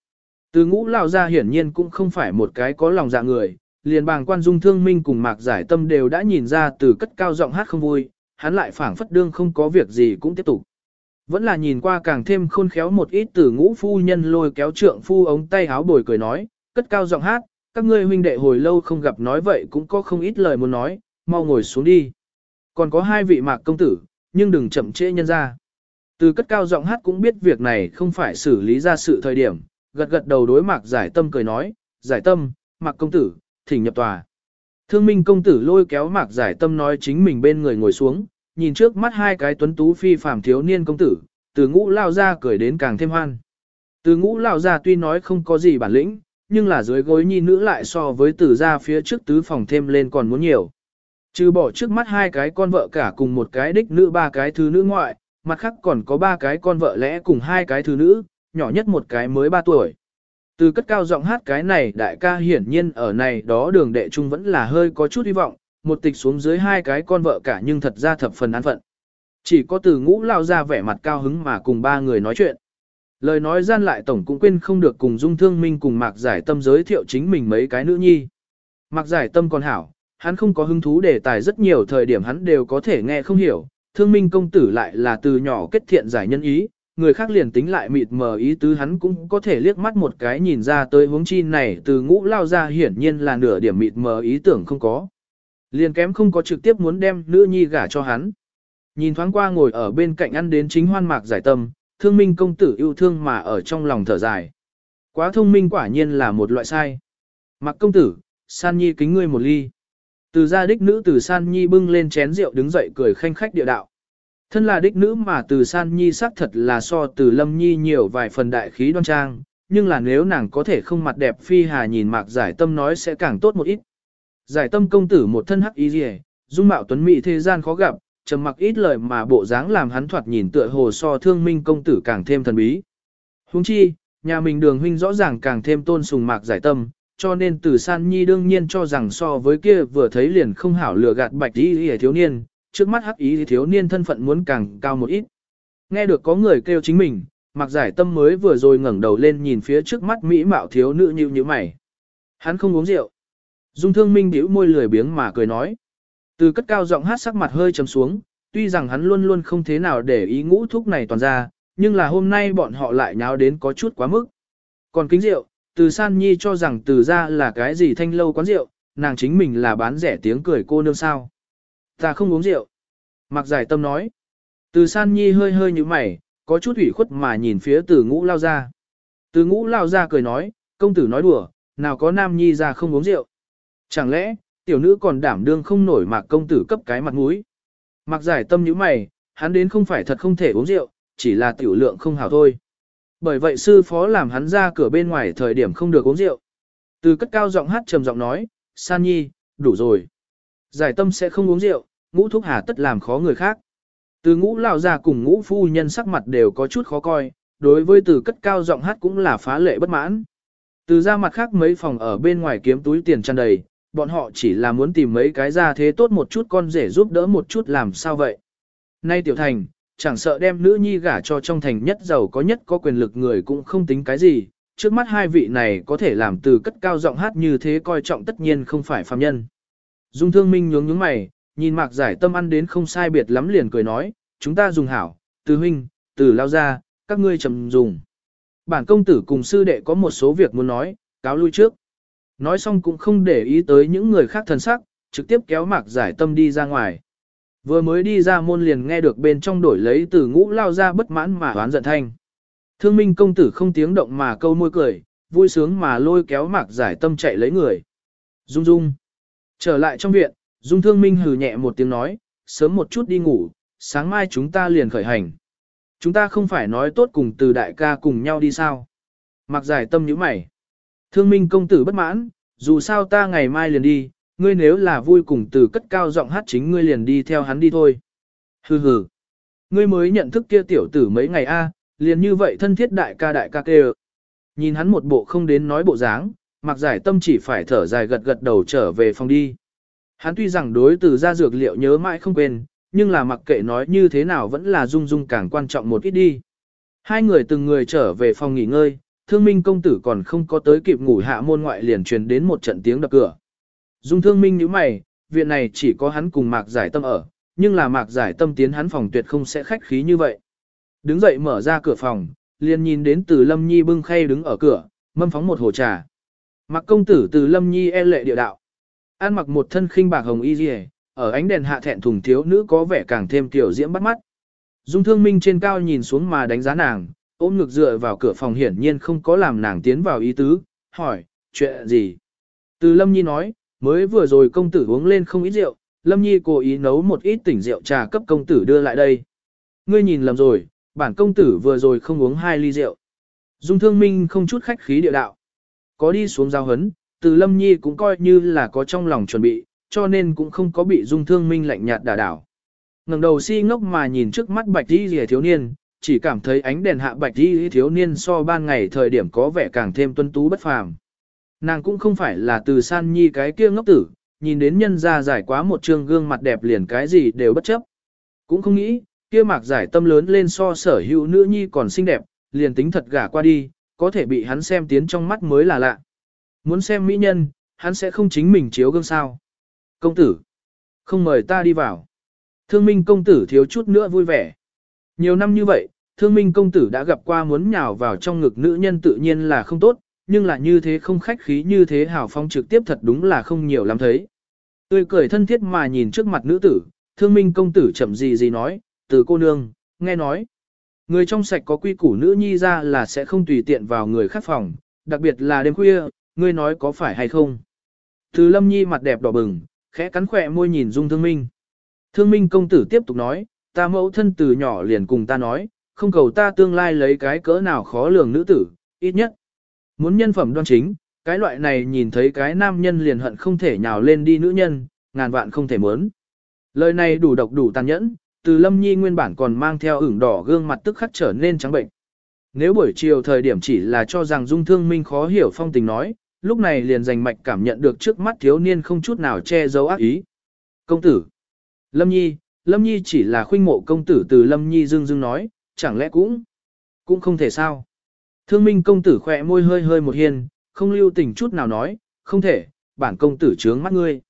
S1: Từ ngũ lão ra hiển nhiên cũng không phải một cái có lòng dạ người, liền bàng quan dung thương minh cùng mạc giải tâm đều đã nhìn ra từ cất cao giọng hát không vui, hắn lại phảng phất đương không có việc gì cũng tiếp tục. Vẫn là nhìn qua càng thêm khôn khéo một ít từ ngũ phu nhân lôi kéo trượng phu ống tay háo bồi cười nói, cất cao giọng hát, các ngươi huynh đệ hồi lâu không gặp nói vậy cũng có không ít lời muốn nói, mau ngồi xuống đi. Còn có hai vị mạc công tử, nhưng đừng chậm trễ nhân ra. Từ cất cao giọng hát cũng biết việc này không phải xử lý ra sự thời điểm, gật gật đầu đối mạc giải tâm cười nói, giải tâm, mạc công tử, thỉnh nhập tòa. Thương minh công tử lôi kéo mạc giải tâm nói chính mình bên người ngồi xuống, nhìn trước mắt hai cái tuấn tú phi phàm thiếu niên công tử, từ ngũ lao ra cười đến càng thêm hoan. Từ ngũ lao ra tuy nói không có gì bản lĩnh, nhưng là dưới gối nhi nữ lại so với từ ra phía trước tứ phòng thêm lên còn muốn nhiều. Trừ bỏ trước mắt hai cái con vợ cả cùng một cái đích nữ ba cái thứ nữ ngoại, mặt khác còn có ba cái con vợ lẽ cùng hai cái thứ nữ, nhỏ nhất một cái mới ba tuổi. Từ cất cao giọng hát cái này đại ca hiển nhiên ở này đó đường đệ trung vẫn là hơi có chút hy vọng, một tịch xuống dưới hai cái con vợ cả nhưng thật ra thập phần an phận. Chỉ có từ ngũ lao ra vẻ mặt cao hứng mà cùng ba người nói chuyện. Lời nói gian lại tổng cũng quên không được cùng Dung Thương Minh cùng Mạc Giải Tâm giới thiệu chính mình mấy cái nữ nhi. Mạc Giải Tâm còn hảo, hắn không có hứng thú đề tài rất nhiều thời điểm hắn đều có thể nghe không hiểu. Thương Minh công tử lại là từ nhỏ kết thiện giải nhân ý, người khác liền tính lại mịt mờ ý tứ hắn cũng có thể liếc mắt một cái nhìn ra tới hướng chi này từ ngũ lao ra hiển nhiên là nửa điểm mịt mờ ý tưởng không có. Liền kém không có trực tiếp muốn đem nữ nhi gả cho hắn. Nhìn thoáng qua ngồi ở bên cạnh ăn đến chính hoan mạc giải tâm, thương minh công tử yêu thương mà ở trong lòng thở dài. Quá thông minh quả nhiên là một loại sai. Mặc công tử, san nhi kính ngươi một ly. Từ gia đích nữ từ san nhi bưng lên chén rượu đứng dậy cười khanh khách địa đạo. Thân là đích nữ mà từ san nhi xác thật là so từ lâm nhi nhiều vài phần đại khí đoan trang, nhưng là nếu nàng có thể không mặt đẹp phi hà nhìn mạc giải tâm nói sẽ càng tốt một ít. Giải tâm công tử một thân hắc y rìa, dung mạo tuấn mỹ thế gian khó gặp, trầm mặc ít lời mà bộ dáng làm hắn thoạt nhìn tựa hồ so thương minh công tử càng thêm thần bí. Huống chi, nhà mình đường huynh rõ ràng càng thêm tôn sùng mạc giải tâm, cho nên từ san nhi đương nhiên cho rằng so với kia vừa thấy liền không hảo lừa gạt bạch y hề thiếu niên, trước mắt hắc ý thiếu niên thân phận muốn càng cao một ít. Nghe được có người kêu chính mình, mạc giải tâm mới vừa rồi ngẩng đầu lên nhìn phía trước mắt mỹ mạo thiếu nữ như như mày. Hắn không uống rượu. Dung thương minh điểu môi lười biếng mà cười nói. Từ cất cao giọng hát sắc mặt hơi trầm xuống, tuy rằng hắn luôn luôn không thế nào để ý ngũ thuốc này toàn ra, nhưng là hôm nay bọn họ lại nháo đến có chút quá mức. Còn kính rượu, từ san nhi cho rằng từ ra là cái gì thanh lâu quán rượu, nàng chính mình là bán rẻ tiếng cười cô nương sao. Ta không uống rượu. Mặc giải tâm nói. Từ san nhi hơi hơi như mày, có chút ủy khuất mà nhìn phía từ ngũ lao ra. Từ ngũ lao ra cười nói, công tử nói đùa, nào có nam nhi ra không uống rượu. Chẳng lẽ, tiểu nữ còn đảm đương không nổi mạc công tử cấp cái mặt mũi. Mặc giải tâm như mày, hắn đến không phải thật không thể uống rượu, chỉ là tiểu lượng không hảo thôi. Bởi vậy sư phó làm hắn ra cửa bên ngoài thời điểm không được uống rượu. Từ cất cao giọng hát trầm giọng nói, San Nhi, đủ rồi. Giải tâm sẽ không uống rượu, ngũ thúc hà tất làm khó người khác. Từ ngũ lão già cùng ngũ phu nhân sắc mặt đều có chút khó coi, đối với từ cất cao giọng hát cũng là phá lệ bất mãn. Từ ra mặt khác mấy phòng ở bên ngoài kiếm túi tiền tràn đầy, bọn họ chỉ là muốn tìm mấy cái ra thế tốt một chút con rể giúp đỡ một chút làm sao vậy. Nay tiểu thành, chẳng sợ đem nữ nhi gả cho trong thành nhất giàu có nhất có quyền lực người cũng không tính cái gì, trước mắt hai vị này có thể làm từ cất cao giọng hát như thế coi trọng tất nhiên không phải phàm nhân. Dung thương minh nhướng nhướng mày, nhìn mạc giải tâm ăn đến không sai biệt lắm liền cười nói, chúng ta dùng hảo, từ huynh, từ lao ra, các ngươi chậm dùng. Bản công tử cùng sư đệ có một số việc muốn nói, cáo lui trước. Nói xong cũng không để ý tới những người khác thần sắc, trực tiếp kéo mạc giải tâm đi ra ngoài. Vừa mới đi ra môn liền nghe được bên trong đổi lấy từ ngũ lao ra bất mãn mà oán giận thanh. Thương minh công tử không tiếng động mà câu môi cười, vui sướng mà lôi kéo mạc giải tâm chạy lấy người. Dung dung. Trở lại trong viện, dung thương minh hừ nhẹ một tiếng nói, sớm một chút đi ngủ, sáng mai chúng ta liền khởi hành. Chúng ta không phải nói tốt cùng từ đại ca cùng nhau đi sao. Mạc giải tâm như mày. Thương minh công tử bất mãn, dù sao ta ngày mai liền đi, ngươi nếu là vui cùng từ cất cao giọng hát chính ngươi liền đi theo hắn đi thôi. Hừ hừ. Ngươi mới nhận thức kia tiểu tử mấy ngày a, liền như vậy thân thiết đại ca đại ca kêu. Nhìn hắn một bộ không đến nói bộ dáng, mặc giải tâm chỉ phải thở dài gật gật đầu trở về phòng đi. Hắn tuy rằng đối từ ra dược liệu nhớ mãi không quên, nhưng là mặc kệ nói như thế nào vẫn là dung dung càng quan trọng một ít đi. Hai người từng người trở về phòng nghỉ ngơi, thương minh công tử còn không có tới kịp ngủ hạ môn ngoại liền truyền đến một trận tiếng đập cửa. Dung thương minh nhíu mày, viện này chỉ có hắn cùng mạc giải tâm ở, nhưng là mạc giải tâm tiến hắn phòng tuyệt không sẽ khách khí như vậy. Đứng dậy mở ra cửa phòng, liền nhìn đến từ lâm nhi bưng khay đứng ở cửa, mâm phóng một hồ trà. Mặc công tử từ lâm nhi e lệ địa đạo. An mặc một thân khinh bạc hồng y dì ở ánh đèn hạ thẹn thùng thiếu nữ có vẻ càng thêm tiểu diễm bắt mắt. Dung thương minh trên cao nhìn xuống mà đánh giá nàng, ôm ngực dựa vào cửa phòng hiển nhiên không có làm nàng tiến vào ý tứ, hỏi, chuyện gì? Từ lâm nhi nói, mới vừa rồi công tử uống lên không ít rượu, lâm nhi cố ý nấu một ít tỉnh rượu trà cấp công tử đưa lại đây. Ngươi nhìn lầm rồi, bản công tử vừa rồi không uống hai ly rượu. Dung thương minh không chút khách khí địa đạo. Có đi xuống giao hấn, từ lâm nhi cũng coi như là có trong lòng chuẩn bị, cho nên cũng không có bị dung thương minh lạnh nhạt đả đảo. ngẩng đầu si ngốc mà nhìn trước mắt bạch đi rìa thiếu niên, chỉ cảm thấy ánh đèn hạ bạch đi thiếu niên so ban ngày thời điểm có vẻ càng thêm tuân tú bất phàm. Nàng cũng không phải là từ san nhi cái kia ngốc tử, nhìn đến nhân ra giải quá một trương gương mặt đẹp liền cái gì đều bất chấp. Cũng không nghĩ, kia mạc giải tâm lớn lên so sở hữu nữ nhi còn xinh đẹp, liền tính thật gả qua đi, có thể bị hắn xem tiến trong mắt mới là lạ. Muốn xem mỹ nhân, hắn sẽ không chính mình chiếu gương sao. Công tử, không mời ta đi vào. Thương minh công tử thiếu chút nữa vui vẻ. Nhiều năm như vậy, thương minh công tử đã gặp qua muốn nhào vào trong ngực nữ nhân tự nhiên là không tốt, nhưng là như thế không khách khí như thế hào phong trực tiếp thật đúng là không nhiều lắm thấy. Tươi cười thân thiết mà nhìn trước mặt nữ tử, thương minh công tử chậm gì gì nói, từ cô nương, nghe nói. Người trong sạch có quy củ nữ nhi ra là sẽ không tùy tiện vào người khác phòng, đặc biệt là đêm khuya, ngươi nói có phải hay không. Từ lâm nhi mặt đẹp đỏ bừng, khẽ cắn khỏe môi nhìn dung thương minh. Thương minh công tử tiếp tục nói, ta mẫu thân từ nhỏ liền cùng ta nói, không cầu ta tương lai lấy cái cỡ nào khó lường nữ tử, ít nhất. Muốn nhân phẩm đoan chính, cái loại này nhìn thấy cái nam nhân liền hận không thể nhào lên đi nữ nhân, ngàn vạn không thể muốn. Lời này đủ độc đủ tàn nhẫn, từ lâm nhi nguyên bản còn mang theo ửng đỏ gương mặt tức khắc trở nên trắng bệnh. Nếu buổi chiều thời điểm chỉ là cho rằng dung thương minh khó hiểu phong tình nói, lúc này liền dành mạch cảm nhận được trước mắt thiếu niên không chút nào che giấu ác ý. Công tử. Lâm nhi, Lâm nhi chỉ là khuynh mộ công tử từ Lâm nhi dương dương nói, chẳng lẽ cũng, cũng không thể sao. Thương minh công tử khỏe môi hơi hơi một hiên, không lưu tình chút nào nói, không thể, bản công tử trướng mắt ngươi.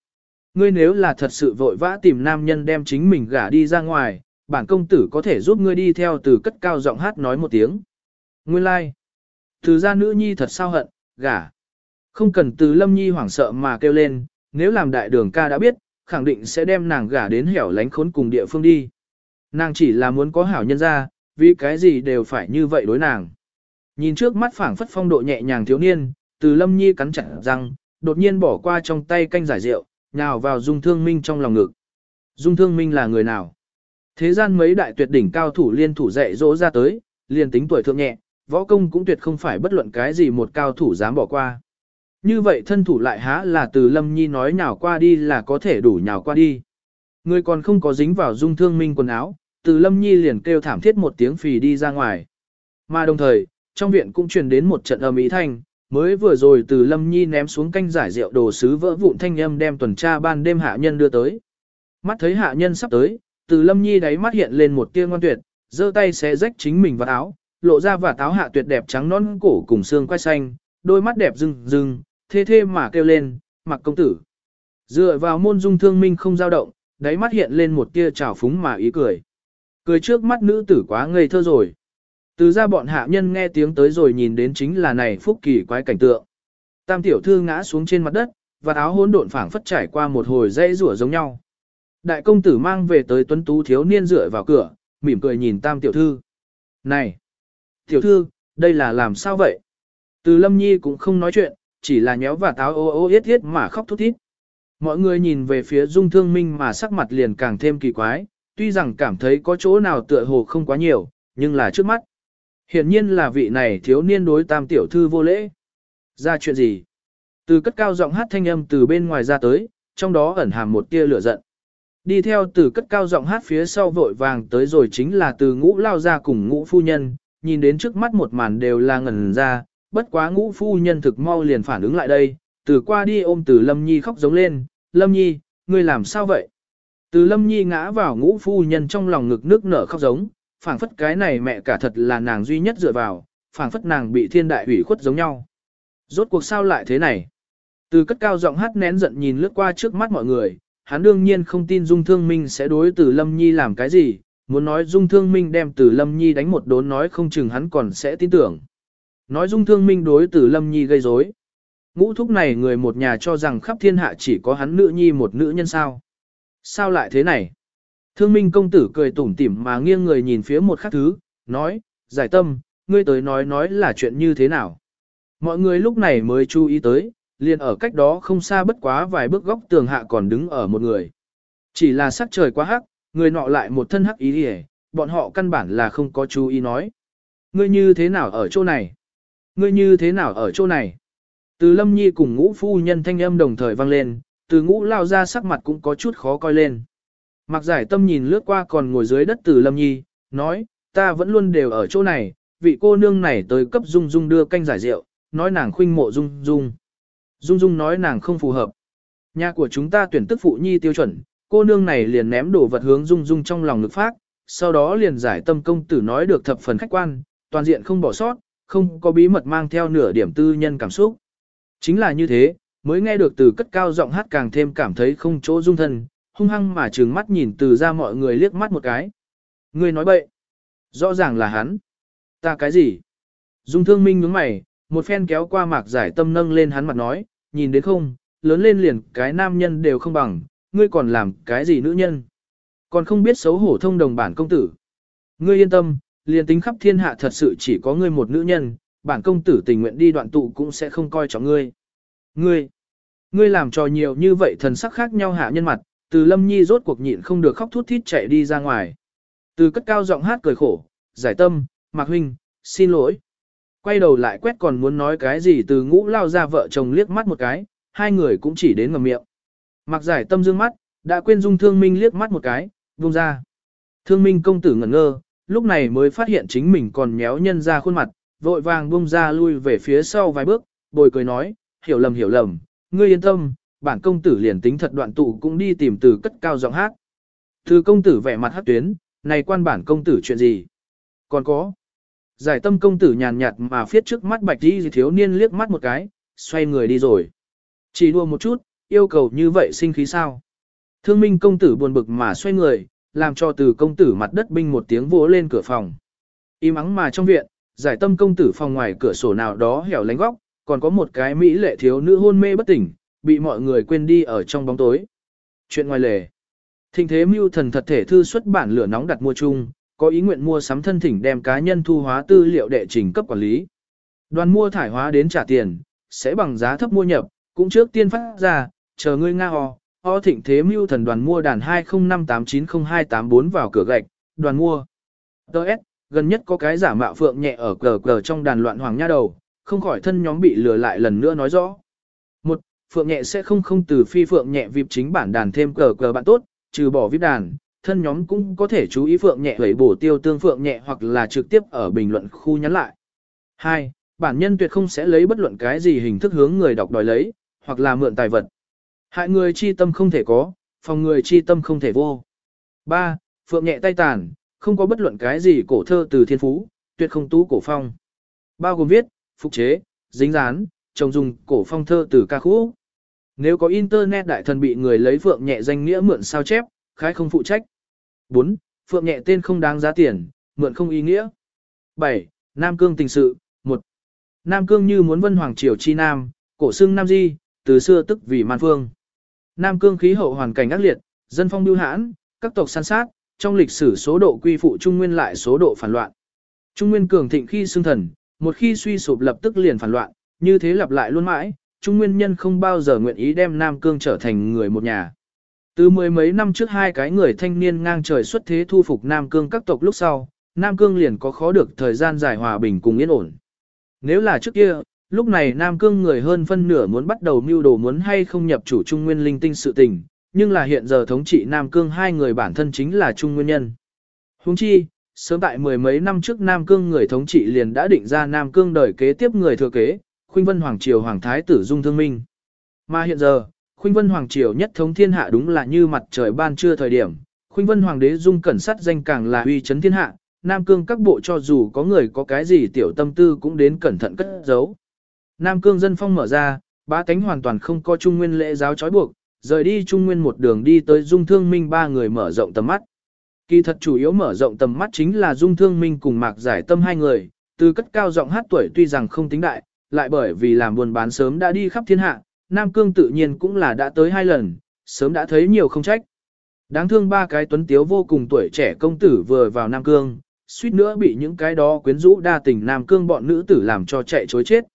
S1: Ngươi nếu là thật sự vội vã tìm nam nhân đem chính mình gả đi ra ngoài, bản công tử có thể giúp ngươi đi theo từ cất cao giọng hát nói một tiếng. Nguyên lai, like. từ gia nữ nhi thật sao hận, gả. Không cần từ lâm nhi hoảng sợ mà kêu lên, nếu làm đại đường ca đã biết, khẳng định sẽ đem nàng gả đến hẻo lánh khốn cùng địa phương đi. Nàng chỉ là muốn có hảo nhân ra, vì cái gì đều phải như vậy đối nàng. Nhìn trước mắt phảng phất phong độ nhẹ nhàng thiếu niên, từ lâm nhi cắn chặt răng, đột nhiên bỏ qua trong tay canh giải rượu, nhào vào dung thương minh trong lòng ngực. Dung thương minh là người nào? Thế gian mấy đại tuyệt đỉnh cao thủ liên thủ dạy dỗ ra tới, liền tính tuổi thượng nhẹ, võ công cũng tuyệt không phải bất luận cái gì một cao thủ dám bỏ qua. Như vậy thân thủ lại há là từ lâm nhi nói nhào qua đi là có thể đủ nhào qua đi. Người còn không có dính vào dung thương minh quần áo, từ lâm nhi liền kêu thảm thiết một tiếng phì đi ra ngoài. Mà đồng thời, trong viện cũng truyền đến một trận âm ý thanh, mới vừa rồi từ lâm nhi ném xuống canh giải rượu đồ sứ vỡ vụn thanh âm đem tuần tra ban đêm hạ nhân đưa tới. Mắt thấy hạ nhân sắp tới, từ lâm nhi đáy mắt hiện lên một tia ngoan tuyệt, giơ tay xé rách chính mình vào áo, lộ ra và táo hạ tuyệt đẹp trắng non cổ cùng xương quai xanh, đôi mắt đẹp rưng rưng, thê thê mà kêu lên, mặc công tử. Dựa vào môn dung thương minh không dao động, đáy mắt hiện lên một tia trào phúng mà ý cười. Cười trước mắt nữ tử quá ngây thơ rồi. Từ ra bọn hạ nhân nghe tiếng tới rồi nhìn đến chính là này phúc kỳ quái cảnh tượng. Tam tiểu thư ngã xuống trên mặt đất, và áo hỗn độn phảng phất trải qua một hồi dây rủa giống nhau. Đại công tử mang về tới tuấn tú thiếu niên dựa vào cửa, mỉm cười nhìn tam tiểu thư. Này! Tiểu thư, Đây là làm sao vậy? Từ Lâm Nhi cũng không nói chuyện, chỉ là nhéo và táo ô ô yết yết mà khóc thút thít. Mọi người nhìn về phía Dung Thương Minh mà sắc mặt liền càng thêm kỳ quái, tuy rằng cảm thấy có chỗ nào tựa hồ không quá nhiều, nhưng là trước mắt. Hiển nhiên là vị này thiếu niên đối tam tiểu thư vô lễ. Ra chuyện gì? Từ cất cao giọng hát thanh âm từ bên ngoài ra tới, trong đó ẩn hàm một tia lửa giận. Đi theo từ cất cao giọng hát phía sau vội vàng tới rồi chính là từ ngũ lao ra cùng ngũ phu nhân, nhìn đến trước mắt một màn đều là ngẩn ra, bất quá ngũ phu nhân thực mau liền phản ứng lại đây, từ qua đi ôm từ Lâm Nhi khóc giống lên, Lâm Nhi, ngươi làm sao vậy? Từ Lâm Nhi ngã vào ngũ phu nhân trong lòng ngực nước nở khóc giống, phảng phất cái này mẹ cả thật là nàng duy nhất dựa vào, phảng phất nàng bị thiên đại hủy khuất giống nhau. Rốt cuộc sao lại thế này? Từ cất cao giọng hát nén giận nhìn lướt qua trước mắt mọi người, hắn đương nhiên không tin Dung Thương Minh sẽ đối từ Lâm Nhi làm cái gì, muốn nói Dung Thương Minh đem từ Lâm Nhi đánh một đốn nói không chừng hắn còn sẽ tin tưởng. Nói Dung Thương Minh đối tử Lâm Nhi gây rối. Ngũ thúc này người một nhà cho rằng khắp thiên hạ chỉ có hắn nữ nhi một nữ nhân sao. Sao lại thế này? Thương Minh công tử cười tủm tỉm mà nghiêng người nhìn phía một khắc thứ, nói, giải tâm, ngươi tới nói nói là chuyện như thế nào. Mọi người lúc này mới chú ý tới, liền ở cách đó không xa bất quá vài bước góc tường hạ còn đứng ở một người. Chỉ là sắc trời quá hắc, người nọ lại một thân hắc ý đi bọn họ căn bản là không có chú ý nói. Ngươi như thế nào ở chỗ này? Ngươi như thế nào ở chỗ này? Từ lâm nhi cùng ngũ phu nhân thanh âm đồng thời vang lên, từ ngũ lao ra sắc mặt cũng có chút khó coi lên. Mặc giải tâm nhìn lướt qua còn ngồi dưới đất từ lâm nhi, nói, ta vẫn luôn đều ở chỗ này, vị cô nương này tới cấp dung dung đưa canh giải rượu, nói nàng khuynh mộ dung dung. Dung dung nói nàng không phù hợp. Nhà của chúng ta tuyển tức phụ nhi tiêu chuẩn, cô nương này liền ném đồ vật hướng dung dung trong lòng ngực phát, sau đó liền giải tâm công tử nói được thập phần khách quan, toàn diện không bỏ sót, không có bí mật mang theo nửa điểm tư nhân cảm xúc. Chính là như thế, mới nghe được từ cất cao giọng hát càng thêm cảm thấy không chỗ dung thân, hung hăng mà trừng mắt nhìn từ ra mọi người liếc mắt một cái. Người nói bậy. Rõ ràng là hắn. Ta cái gì? Dung thương minh nhướng mày, một phen kéo qua mạc giải tâm nâng lên hắn mặt nói, nhìn đến không, lớn lên liền cái nam nhân đều không bằng, ngươi còn làm cái gì nữ nhân. Còn không biết xấu hổ thông đồng bản công tử. Ngươi yên tâm, liền tính khắp thiên hạ thật sự chỉ có ngươi một nữ nhân, bản công tử tình nguyện đi đoạn tụ cũng sẽ không coi trọng ngươi. Ngươi, ngươi làm trò nhiều như vậy thần sắc khác nhau hạ nhân mặt, từ lâm nhi rốt cuộc nhịn không được khóc thút thít chạy đi ra ngoài. Từ cất cao giọng hát cười khổ, giải tâm, mạc huynh, xin lỗi. Quay đầu lại quét còn muốn nói cái gì từ ngũ lao ra vợ chồng liếc mắt một cái, hai người cũng chỉ đến ngầm miệng. Mặc giải tâm dương mắt, đã quên dung thương minh liếc mắt một cái, buông ra. Thương minh công tử ngẩn ngơ, lúc này mới phát hiện chính mình còn méo nhân ra khuôn mặt, vội vàng buông ra lui về phía sau vài bước, bồi cười nói, hiểu lầm hiểu lầm, ngươi yên tâm, bản công tử liền tính thật đoạn tụ cũng đi tìm từ cất cao giọng hát. Từ công tử vẻ mặt hát tuyến, này quan bản công tử chuyện gì? Còn có. Giải tâm công tử nhàn nhạt mà phiết trước mắt bạch đi thiếu niên liếc mắt một cái, xoay người đi rồi. Chỉ đua một chút, yêu cầu như vậy sinh khí sao. Thương minh công tử buồn bực mà xoay người, làm cho từ công tử mặt đất binh một tiếng vỗ lên cửa phòng. Im ắng mà trong viện, giải tâm công tử phòng ngoài cửa sổ nào đó hẻo lánh góc, còn có một cái mỹ lệ thiếu nữ hôn mê bất tỉnh, bị mọi người quên đi ở trong bóng tối. Chuyện ngoài lề. thình thế mưu thần thật thể thư xuất bản lửa nóng đặt mua chung, có ý nguyện mua sắm thân thỉnh đem cá nhân thu hóa tư liệu đệ trình cấp quản lý. Đoàn mua thải hóa đến trả tiền, sẽ bằng giá thấp mua nhập, cũng trước tiên phát ra, chờ ngươi nga ho, O thịnh thế mưu thần đoàn mua đàn 2058902284 vào cửa gạch, đoàn mua. Đợt, gần nhất có cái giả mạo phượng nhẹ ở cờ cờ trong đàn loạn hoàng nha đầu, không khỏi thân nhóm bị lừa lại lần nữa nói rõ. Một, phượng nhẹ sẽ không không từ phi phượng nhẹ vip chính bản đàn thêm cờ cờ bạn tốt, trừ bỏ vip đàn, thân nhóm cũng có thể chú ý phượng nhẹ hủy bổ tiêu tương phượng nhẹ hoặc là trực tiếp ở bình luận khu nhắn lại. Hai, Bản nhân tuyệt không sẽ lấy bất luận cái gì hình thức hướng người đọc đòi lấy, hoặc là mượn tài vật. Hại người chi tâm không thể có, phòng người chi tâm không thể vô. 3. Phượng nhẹ tay tàn, không có bất luận cái gì cổ thơ từ thiên phú, tuyệt không tú cổ phong. Bao gồm viết, phục chế, dính dán, trồng dùng cổ phong thơ từ ca khúc. Nếu có internet đại thần bị người lấy phượng nhẹ danh nghĩa mượn sao chép, khái không phụ trách. 4. Phượng nhẹ tên không đáng giá tiền, mượn không ý nghĩa. 7. Nam Cương tình sự, 1. Nam Cương như muốn vân hoàng triều chi nam, cổ xưng Nam Di, từ xưa tức vì man phương. Nam Cương khí hậu hoàn cảnh ác liệt, dân phong bưu hãn, các tộc san sát, trong lịch sử số độ quy phụ Trung Nguyên lại số độ phản loạn. Trung Nguyên cường thịnh khi xưng thần, một khi suy sụp lập tức liền phản loạn, như thế lặp lại luôn mãi, Trung Nguyên nhân không bao giờ nguyện ý đem Nam Cương trở thành người một nhà. Từ mười mấy năm trước hai cái người thanh niên ngang trời xuất thế thu phục Nam Cương các tộc lúc sau, Nam Cương liền có khó được thời gian dài hòa bình cùng yên ổn. Nếu là trước kia, lúc này Nam Cương người hơn phân nửa muốn bắt đầu mưu đồ muốn hay không nhập chủ Trung Nguyên linh tinh sự tình, nhưng là hiện giờ thống trị Nam Cương hai người bản thân chính là Trung Nguyên nhân. Huống chi, sớm tại mười mấy năm trước Nam Cương người thống trị liền đã định ra Nam Cương đời kế tiếp người thừa kế, Khuynh Vân Hoàng Triều Hoàng Thái tử Dung Thương Minh. Mà hiện giờ, Khuynh Vân Hoàng Triều nhất thống thiên hạ đúng là như mặt trời ban trưa thời điểm, Khuynh Vân Hoàng đế Dung cẩn sát danh càng là uy chấn thiên hạ, Nam Cương các bộ cho dù có người có cái gì tiểu tâm tư cũng đến cẩn thận cất giấu. Nam Cương dân phong mở ra, ba cánh hoàn toàn không có trung nguyên lễ giáo trói buộc, rời đi trung nguyên một đường đi tới Dung Thương Minh ba người mở rộng tầm mắt. Kỳ thật chủ yếu mở rộng tầm mắt chính là Dung Thương Minh cùng Mạc Giải Tâm hai người, từ cất cao giọng hát tuổi tuy rằng không tính đại, lại bởi vì làm buồn bán sớm đã đi khắp thiên hạ, Nam Cương tự nhiên cũng là đã tới hai lần, sớm đã thấy nhiều không trách. Đáng thương ba cái tuấn tiếu vô cùng tuổi trẻ công tử vừa vào Nam Cương, suýt nữa bị những cái đó quyến rũ đa tình Nam Cương bọn nữ tử làm cho chạy chối chết.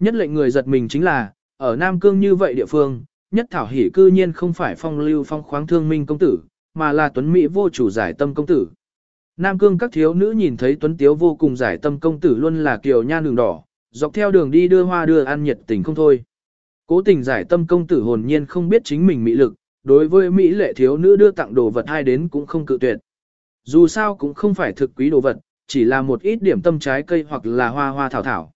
S1: Nhất lệnh người giật mình chính là, ở Nam Cương như vậy địa phương, nhất thảo hỷ cư nhiên không phải phong lưu phong khoáng thương minh công tử, mà là tuấn mỹ vô chủ giải tâm công tử. Nam Cương các thiếu nữ nhìn thấy tuấn tiếu vô cùng giải tâm công tử luôn là kiều nha đường đỏ, dọc theo đường đi đưa hoa đưa ăn nhiệt tình không thôi. Cố tình giải tâm công tử hồn nhiên không biết chính mình mỹ lực, đối với mỹ lệ thiếu nữ đưa tặng đồ vật hai đến cũng không cự tuyệt. Dù sao cũng không phải thực quý đồ vật, chỉ là một ít điểm tâm trái cây hoặc là hoa hoa thảo thảo.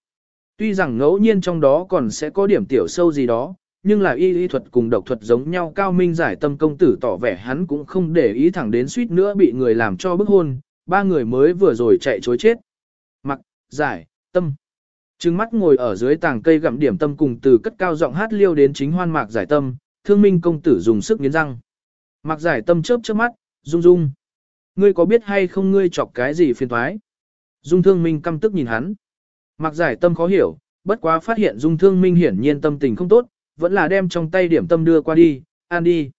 S1: Tuy rằng ngẫu nhiên trong đó còn sẽ có điểm tiểu sâu gì đó, nhưng là y y thuật cùng độc thuật giống nhau cao minh giải tâm công tử tỏ vẻ hắn cũng không để ý thẳng đến suýt nữa bị người làm cho bức hôn, ba người mới vừa rồi chạy chối chết. Mặc, giải, tâm. Trừng mắt ngồi ở dưới tàng cây gặm điểm tâm cùng từ cất cao giọng hát liêu đến chính hoan mạc giải tâm, thương minh công tử dùng sức nghiến răng. Mạc giải tâm chớp chớp mắt, rung rung. Ngươi có biết hay không ngươi chọc cái gì phiền thoái? Dung thương minh căm tức nhìn hắn. Mạc giải tâm khó hiểu, bất quá phát hiện dung thương minh hiển nhiên tâm tình không tốt, vẫn là đem trong tay điểm tâm đưa qua đi, ăn đi.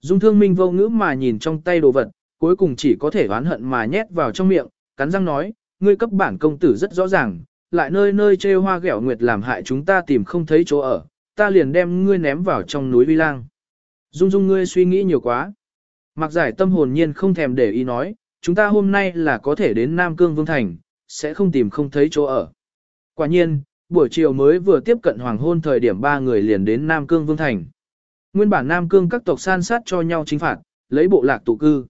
S1: Dung thương minh vô ngữ mà nhìn trong tay đồ vật, cuối cùng chỉ có thể oán hận mà nhét vào trong miệng, cắn răng nói, ngươi cấp bản công tử rất rõ ràng, lại nơi nơi trêu hoa ghẹo nguyệt làm hại chúng ta tìm không thấy chỗ ở, ta liền đem ngươi ném vào trong núi vi lang. Dung dung ngươi suy nghĩ nhiều quá. Mặc giải tâm hồn nhiên không thèm để ý nói, chúng ta hôm nay là có thể đến Nam Cương Vương Thành, sẽ không tìm không thấy chỗ ở. Quả nhiên, buổi chiều mới vừa tiếp cận hoàng hôn thời điểm ba người liền đến Nam Cương Vương Thành. Nguyên bản Nam Cương các tộc san sát cho nhau chính phạt, lấy bộ lạc tụ cư.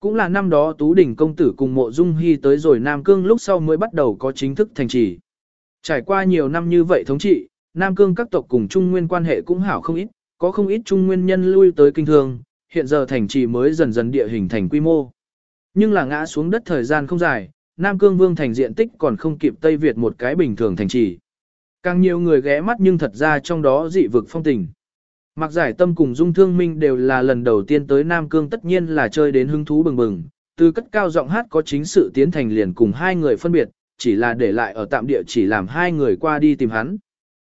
S1: Cũng là năm đó Tú Đỉnh công tử cùng mộ dung hy tới rồi Nam Cương lúc sau mới bắt đầu có chính thức thành trì. Trải qua nhiều năm như vậy thống trị, Nam Cương các tộc cùng Trung Nguyên quan hệ cũng hảo không ít, có không ít Trung Nguyên nhân lui tới kinh thương, hiện giờ thành trì mới dần dần địa hình thành quy mô. Nhưng là ngã xuống đất thời gian không dài, Nam Cương Vương thành diện tích còn không kịp Tây Việt một cái bình thường thành trì. Càng nhiều người ghé mắt nhưng thật ra trong đó dị vực phong tình. Mặc giải tâm cùng Dung Thương Minh đều là lần đầu tiên tới Nam Cương tất nhiên là chơi đến hứng thú bừng bừng, từ cất cao giọng hát có chính sự tiến thành liền cùng hai người phân biệt, chỉ là để lại ở tạm địa chỉ làm hai người qua đi tìm hắn.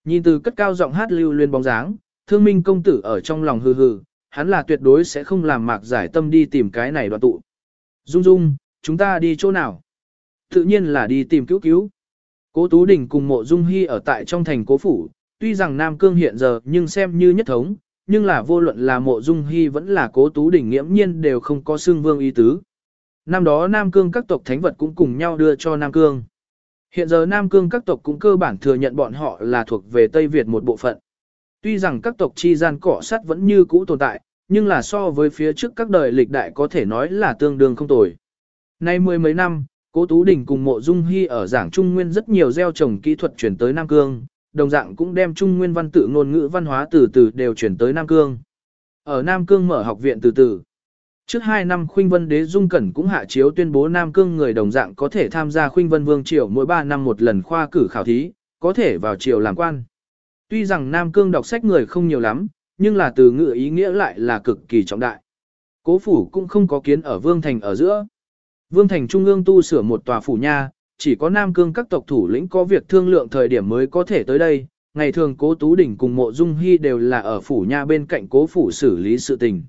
S1: Nhìn từ cất cao giọng hát lưu luyên bóng dáng, Thương Minh công tử ở trong lòng hừ hừ, hắn là tuyệt đối sẽ không làm mạc giải tâm đi tìm cái này đoạn tụ. Dung Dung, chúng ta đi chỗ nào? Tự nhiên là đi tìm cứu cứu. Cố Tú Đình cùng mộ Dung Hy ở tại trong thành cố phủ, tuy rằng Nam Cương hiện giờ nhưng xem như nhất thống, nhưng là vô luận là mộ Dung Hy vẫn là cố Tú Đình nghiễm nhiên đều không có xương vương ý tứ. Năm đó Nam Cương các tộc thánh vật cũng cùng nhau đưa cho Nam Cương. Hiện giờ Nam Cương các tộc cũng cơ bản thừa nhận bọn họ là thuộc về Tây Việt một bộ phận. Tuy rằng các tộc chi gian cỏ sắt vẫn như cũ tồn tại, nhưng là so với phía trước các đời lịch đại có thể nói là tương đương không tồi. Nay mười mấy năm, Cố Tú Đình cùng Mộ Dung Hy ở giảng Trung Nguyên rất nhiều gieo trồng kỹ thuật chuyển tới Nam Cương, đồng dạng cũng đem Trung Nguyên văn tự ngôn ngữ văn hóa từ từ đều chuyển tới Nam Cương. Ở Nam Cương mở học viện từ từ. Trước 2 năm Khuynh Vân Đế Dung Cẩn cũng hạ chiếu tuyên bố Nam Cương người đồng dạng có thể tham gia Khuynh Vân Vương triều mỗi 3 năm một lần khoa cử khảo thí, có thể vào triều làm quan. Tuy rằng Nam Cương đọc sách người không nhiều lắm, nhưng là từ ngữ ý nghĩa lại là cực kỳ trọng đại. Cố phủ cũng không có kiến ở Vương Thành ở giữa. Vương Thành Trung ương tu sửa một tòa phủ nha, chỉ có Nam Cương các tộc thủ lĩnh có việc thương lượng thời điểm mới có thể tới đây. Ngày thường cố Tú Đỉnh cùng mộ Dung Hy đều là ở phủ nha bên cạnh cố phủ xử lý sự tình.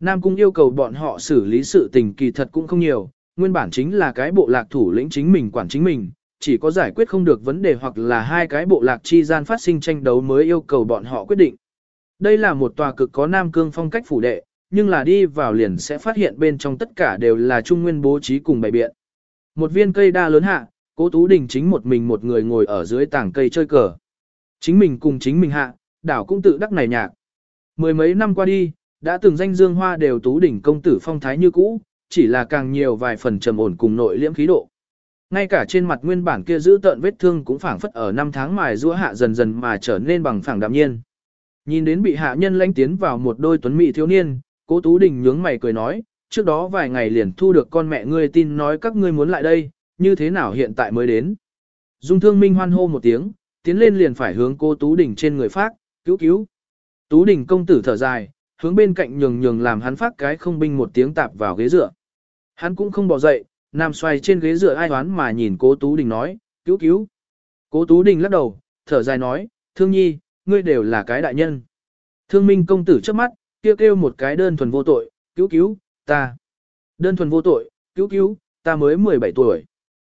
S1: Nam Cung yêu cầu bọn họ xử lý sự tình kỳ thật cũng không nhiều, nguyên bản chính là cái bộ lạc thủ lĩnh chính mình quản chính mình, chỉ có giải quyết không được vấn đề hoặc là hai cái bộ lạc chi gian phát sinh tranh đấu mới yêu cầu bọn họ quyết định. Đây là một tòa cực có Nam Cương phong cách phủ đệ, nhưng là đi vào liền sẽ phát hiện bên trong tất cả đều là trung nguyên bố trí cùng bày biện. Một viên cây đa lớn hạ, cố Tú Đình chính một mình một người ngồi ở dưới tảng cây chơi cờ. Chính mình cùng chính mình hạ, đảo cũng tự đắc này nhạc. Mười mấy năm qua đi, đã từng danh dương hoa đều Tú Đình công tử phong thái như cũ, chỉ là càng nhiều vài phần trầm ổn cùng nội liễm khí độ. Ngay cả trên mặt nguyên bản kia giữ tợn vết thương cũng phảng phất ở năm tháng mài giũa hạ dần dần mà trở nên bằng phẳng đạm nhiên. Nhìn đến bị hạ nhân lãnh tiến vào một đôi tuấn mỹ thiếu niên, cố Tú Đình nhướng mày cười nói, trước đó vài ngày liền thu được con mẹ ngươi tin nói các ngươi muốn lại đây, như thế nào hiện tại mới đến. Dung thương minh hoan hô một tiếng, tiến lên liền phải hướng cô Tú Đình trên người phát, cứu cứu. Tú Đình công tử thở dài, hướng bên cạnh nhường nhường làm hắn phát cái không binh một tiếng tạp vào ghế dựa. Hắn cũng không bỏ dậy, nằm xoay trên ghế dựa ai đoán mà nhìn cố Tú Đình nói, cứu cứu. Cố Tú Đình lắc đầu, thở dài nói, thương nhi, ngươi đều là cái đại nhân. Thương minh công tử trước mắt, kêu kêu một cái đơn thuần vô tội, cứu cứu, ta. Đơn thuần vô tội, cứu cứu, ta mới 17 tuổi.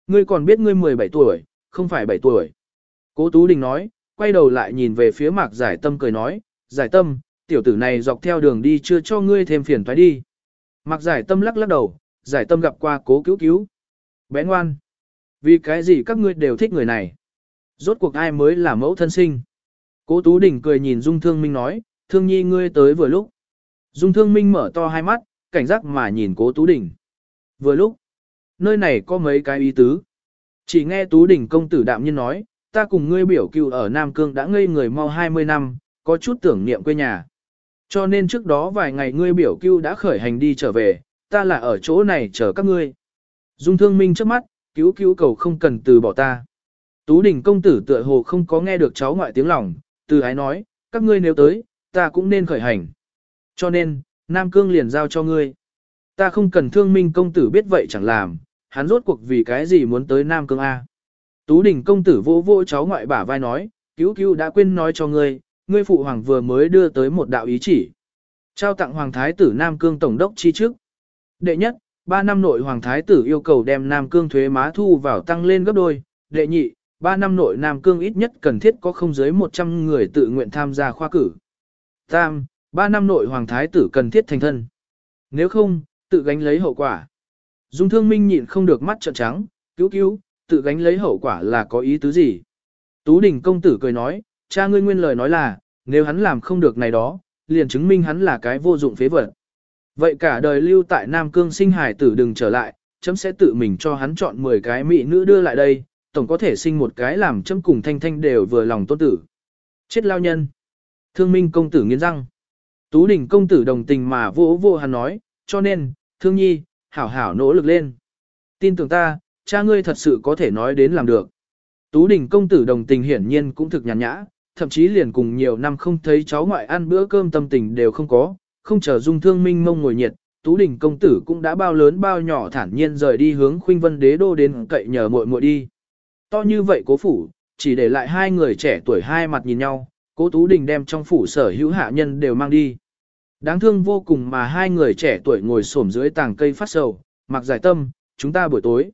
S1: Ngươi còn biết ngươi 17 tuổi, không phải 7 tuổi. Cố Tú Đình nói, quay đầu lại nhìn về phía mạc giải tâm cười nói, giải tâm, tiểu tử này dọc theo đường đi chưa cho ngươi thêm phiền thoái đi. Mạc giải tâm lắc lắc đầu, giải tâm gặp qua cố cứu cứu. Bé ngoan. Vì cái gì các ngươi đều thích người này? Rốt cuộc ai mới là mẫu thân sinh? Cố Tú Đình cười nhìn Dung Thương Minh nói, thương nhi ngươi tới vừa lúc. Dung Thương Minh mở to hai mắt, cảnh giác mà nhìn Cố Tú Đình. Vừa lúc, nơi này có mấy cái ý tứ. Chỉ nghe Tú Đình công tử đạm nhiên nói, ta cùng ngươi biểu cựu ở Nam Cương đã ngây người mau 20 năm, có chút tưởng niệm quê nhà. Cho nên trước đó vài ngày ngươi biểu cưu đã khởi hành đi trở về, ta là ở chỗ này chờ các ngươi. Dung thương minh trước mắt, cứu cứu cầu không cần từ bỏ ta. Tú đình công tử tựa hồ không có nghe được cháu ngoại tiếng lòng, từ ái nói, các ngươi nếu tới, ta cũng nên khởi hành. Cho nên, Nam Cương liền giao cho ngươi. Ta không cần thương minh công tử biết vậy chẳng làm, hắn rốt cuộc vì cái gì muốn tới Nam Cương A. Tú đình công tử vô vô cháu ngoại bả vai nói, cứu cứu đã quên nói cho ngươi, ngươi phụ hoàng vừa mới đưa tới một đạo ý chỉ. Trao tặng hoàng thái tử Nam Cương tổng đốc chi trước. Đệ nhất, 3 năm nội hoàng thái tử yêu cầu đem Nam Cương thuế má thu vào tăng lên gấp đôi. Đệ nhị, 3 năm nội Nam Cương ít nhất cần thiết có không dưới 100 người tự nguyện tham gia khoa cử. Tam, Ba năm nội hoàng thái tử cần thiết thành thân. Nếu không, tự gánh lấy hậu quả. Dung thương minh nhịn không được mắt trợn trắng, cứu cứu, tự gánh lấy hậu quả là có ý tứ gì. Tú đình công tử cười nói, cha ngươi nguyên lời nói là, nếu hắn làm không được này đó, liền chứng minh hắn là cái vô dụng phế vật. Vậy cả đời lưu tại Nam Cương sinh hải tử đừng trở lại, chấm sẽ tự mình cho hắn chọn 10 cái mỹ nữ đưa lại đây, tổng có thể sinh một cái làm chấm cùng thanh thanh đều vừa lòng tốt tử. Chết lao nhân. Thương minh công tử nghiến răng. Tú đỉnh công tử đồng tình mà vỗ vỗ hắn nói, cho nên, thương nhi, hảo hảo nỗ lực lên. Tin tưởng ta, cha ngươi thật sự có thể nói đến làm được. Tú đỉnh công tử đồng tình hiển nhiên cũng thực nhàn nhã, thậm chí liền cùng nhiều năm không thấy cháu ngoại ăn bữa cơm tâm tình đều không có, không chờ dung thương minh mông ngồi nhiệt, Tú Đình công tử cũng đã bao lớn bao nhỏ thản nhiên rời đi hướng Khuynh Vân Đế đô đến cậy nhờ muội muội đi. To như vậy cố phủ, chỉ để lại hai người trẻ tuổi hai mặt nhìn nhau, cố Tú Đình đem trong phủ sở hữu hạ nhân đều mang đi. Đáng thương vô cùng mà hai người trẻ tuổi ngồi xổm dưới tàng cây phát sầu, mặc giải tâm, chúng ta buổi tối.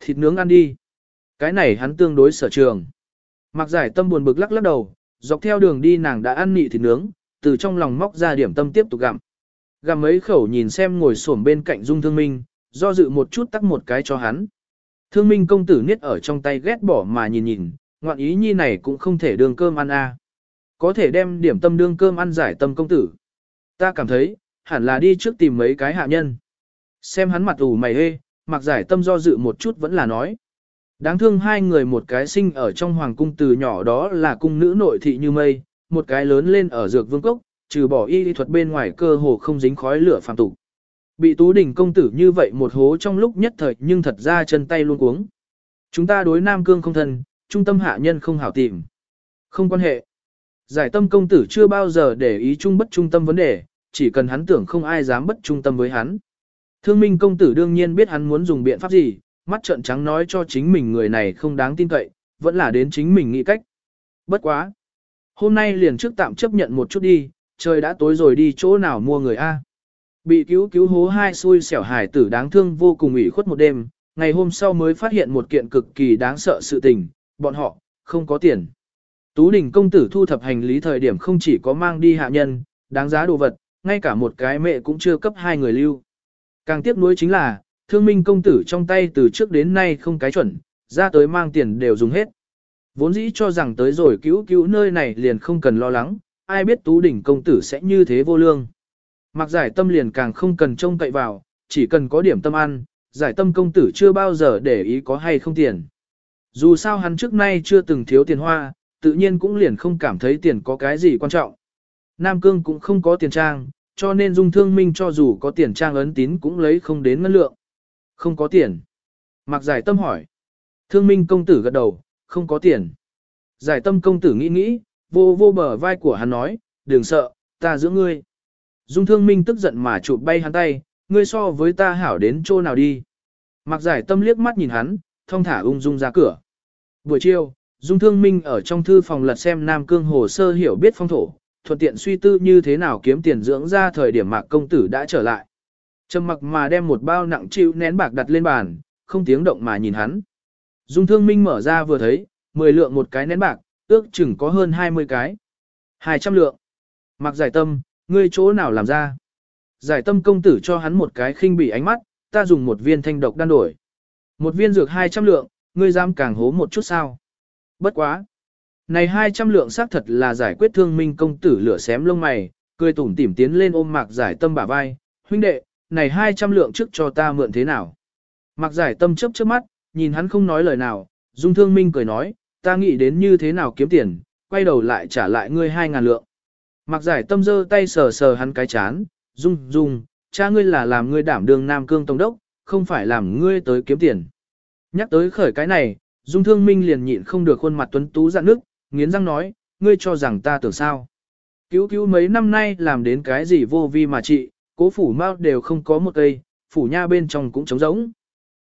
S1: Thịt nướng ăn đi. Cái này hắn tương đối sở trường. Mặc giải tâm buồn bực lắc lắc đầu, dọc theo đường đi nàng đã ăn nị thịt nướng, từ trong lòng móc ra điểm tâm tiếp tục gặm. Gặm mấy khẩu nhìn xem ngồi xổm bên cạnh Dung Thương Minh, do dự một chút tắc một cái cho hắn. Thương Minh công tử niết ở trong tay ghét bỏ mà nhìn nhìn, ngoạn ý nhi này cũng không thể đường cơm ăn a. Có thể đem điểm tâm đương cơm ăn giải tâm công tử. Ta cảm thấy, hẳn là đi trước tìm mấy cái hạ nhân. Xem hắn mặt ủ mày hê, mặc giải tâm do dự một chút vẫn là nói. Đáng thương hai người một cái sinh ở trong hoàng cung từ nhỏ đó là cung nữ nội thị như mây, một cái lớn lên ở dược vương cốc, trừ bỏ y lý thuật bên ngoài cơ hồ không dính khói lửa phàm tục. Bị Tú đỉnh công tử như vậy một hố trong lúc nhất thời nhưng thật ra chân tay luôn cuống. Chúng ta đối Nam Cương không thân, trung tâm hạ nhân không hảo tìm. Không quan hệ. Giải tâm công tử chưa bao giờ để ý trung bất trung tâm vấn đề, chỉ cần hắn tưởng không ai dám bất trung tâm với hắn. Thương minh công tử đương nhiên biết hắn muốn dùng biện pháp gì, mắt trợn trắng nói cho chính mình người này không đáng tin cậy, vẫn là đến chính mình nghĩ cách. Bất quá. Hôm nay liền trước tạm chấp nhận một chút đi, trời đã tối rồi đi chỗ nào mua người A. Bị cứu cứu hố hai xui xẻo hải tử đáng thương vô cùng ủy khuất một đêm, ngày hôm sau mới phát hiện một kiện cực kỳ đáng sợ sự tình, bọn họ, không có tiền. Tú đình công tử thu thập hành lý thời điểm không chỉ có mang đi hạ nhân, đáng giá đồ vật, ngay cả một cái mẹ cũng chưa cấp hai người lưu. Càng tiếc nuối chính là, thương minh công tử trong tay từ trước đến nay không cái chuẩn, ra tới mang tiền đều dùng hết. Vốn dĩ cho rằng tới rồi cứu cứu nơi này liền không cần lo lắng, ai biết tú đỉnh công tử sẽ như thế vô lương. Mặc giải tâm liền càng không cần trông cậy vào, chỉ cần có điểm tâm ăn, giải tâm công tử chưa bao giờ để ý có hay không tiền. Dù sao hắn trước nay chưa từng thiếu tiền hoa, tự nhiên cũng liền không cảm thấy tiền có cái gì quan trọng. Nam Cương cũng không có tiền trang, cho nên dung thương minh cho dù có tiền trang ấn tín cũng lấy không đến ngân lượng. Không có tiền. Mặc giải tâm hỏi. Thương minh công tử gật đầu, không có tiền. Giải tâm công tử nghĩ nghĩ, vô vô bờ vai của hắn nói, đừng sợ, ta giữ ngươi. Dung thương minh tức giận mà chụp bay hắn tay, ngươi so với ta hảo đến chỗ nào đi. Mặc giải tâm liếc mắt nhìn hắn, thông thả ung dung ra cửa. Buổi chiều, Dung Thương Minh ở trong thư phòng lật xem Nam Cương hồ sơ hiểu biết phong thổ, thuận tiện suy tư như thế nào kiếm tiền dưỡng ra thời điểm mạc công tử đã trở lại. Trầm mặc mà đem một bao nặng chịu nén bạc đặt lên bàn, không tiếng động mà nhìn hắn. Dung Thương Minh mở ra vừa thấy, 10 lượng một cái nén bạc, ước chừng có hơn 20 cái. 200 lượng. Mặc giải tâm, ngươi chỗ nào làm ra? Giải tâm công tử cho hắn một cái khinh bỉ ánh mắt, ta dùng một viên thanh độc đan đổi. Một viên dược 200 lượng, ngươi dám càng hố một chút sao? Bất quá. Này 200 lượng xác thật là giải quyết thương minh công tử lửa xém lông mày, cười tủm tỉm tiến lên ôm mạc giải tâm bả vai, huynh đệ, này 200 lượng trước cho ta mượn thế nào? Mạc giải tâm chấp trước mắt, nhìn hắn không nói lời nào, dung thương minh cười nói, ta nghĩ đến như thế nào kiếm tiền, quay đầu lại trả lại ngươi 2.000 lượng. Mạc giải tâm giơ tay sờ sờ hắn cái chán, dung dung, cha ngươi là làm ngươi đảm đường Nam Cương Tổng đốc, không phải làm ngươi tới kiếm tiền. Nhắc tới khởi cái này, Dung Thương Minh liền nhịn không được khuôn mặt tuấn tú dạn nước, nghiến răng nói, ngươi cho rằng ta tưởng sao. Cứu cứu mấy năm nay làm đến cái gì vô vi mà trị, cố phủ mau đều không có một cây, phủ nha bên trong cũng trống rỗng.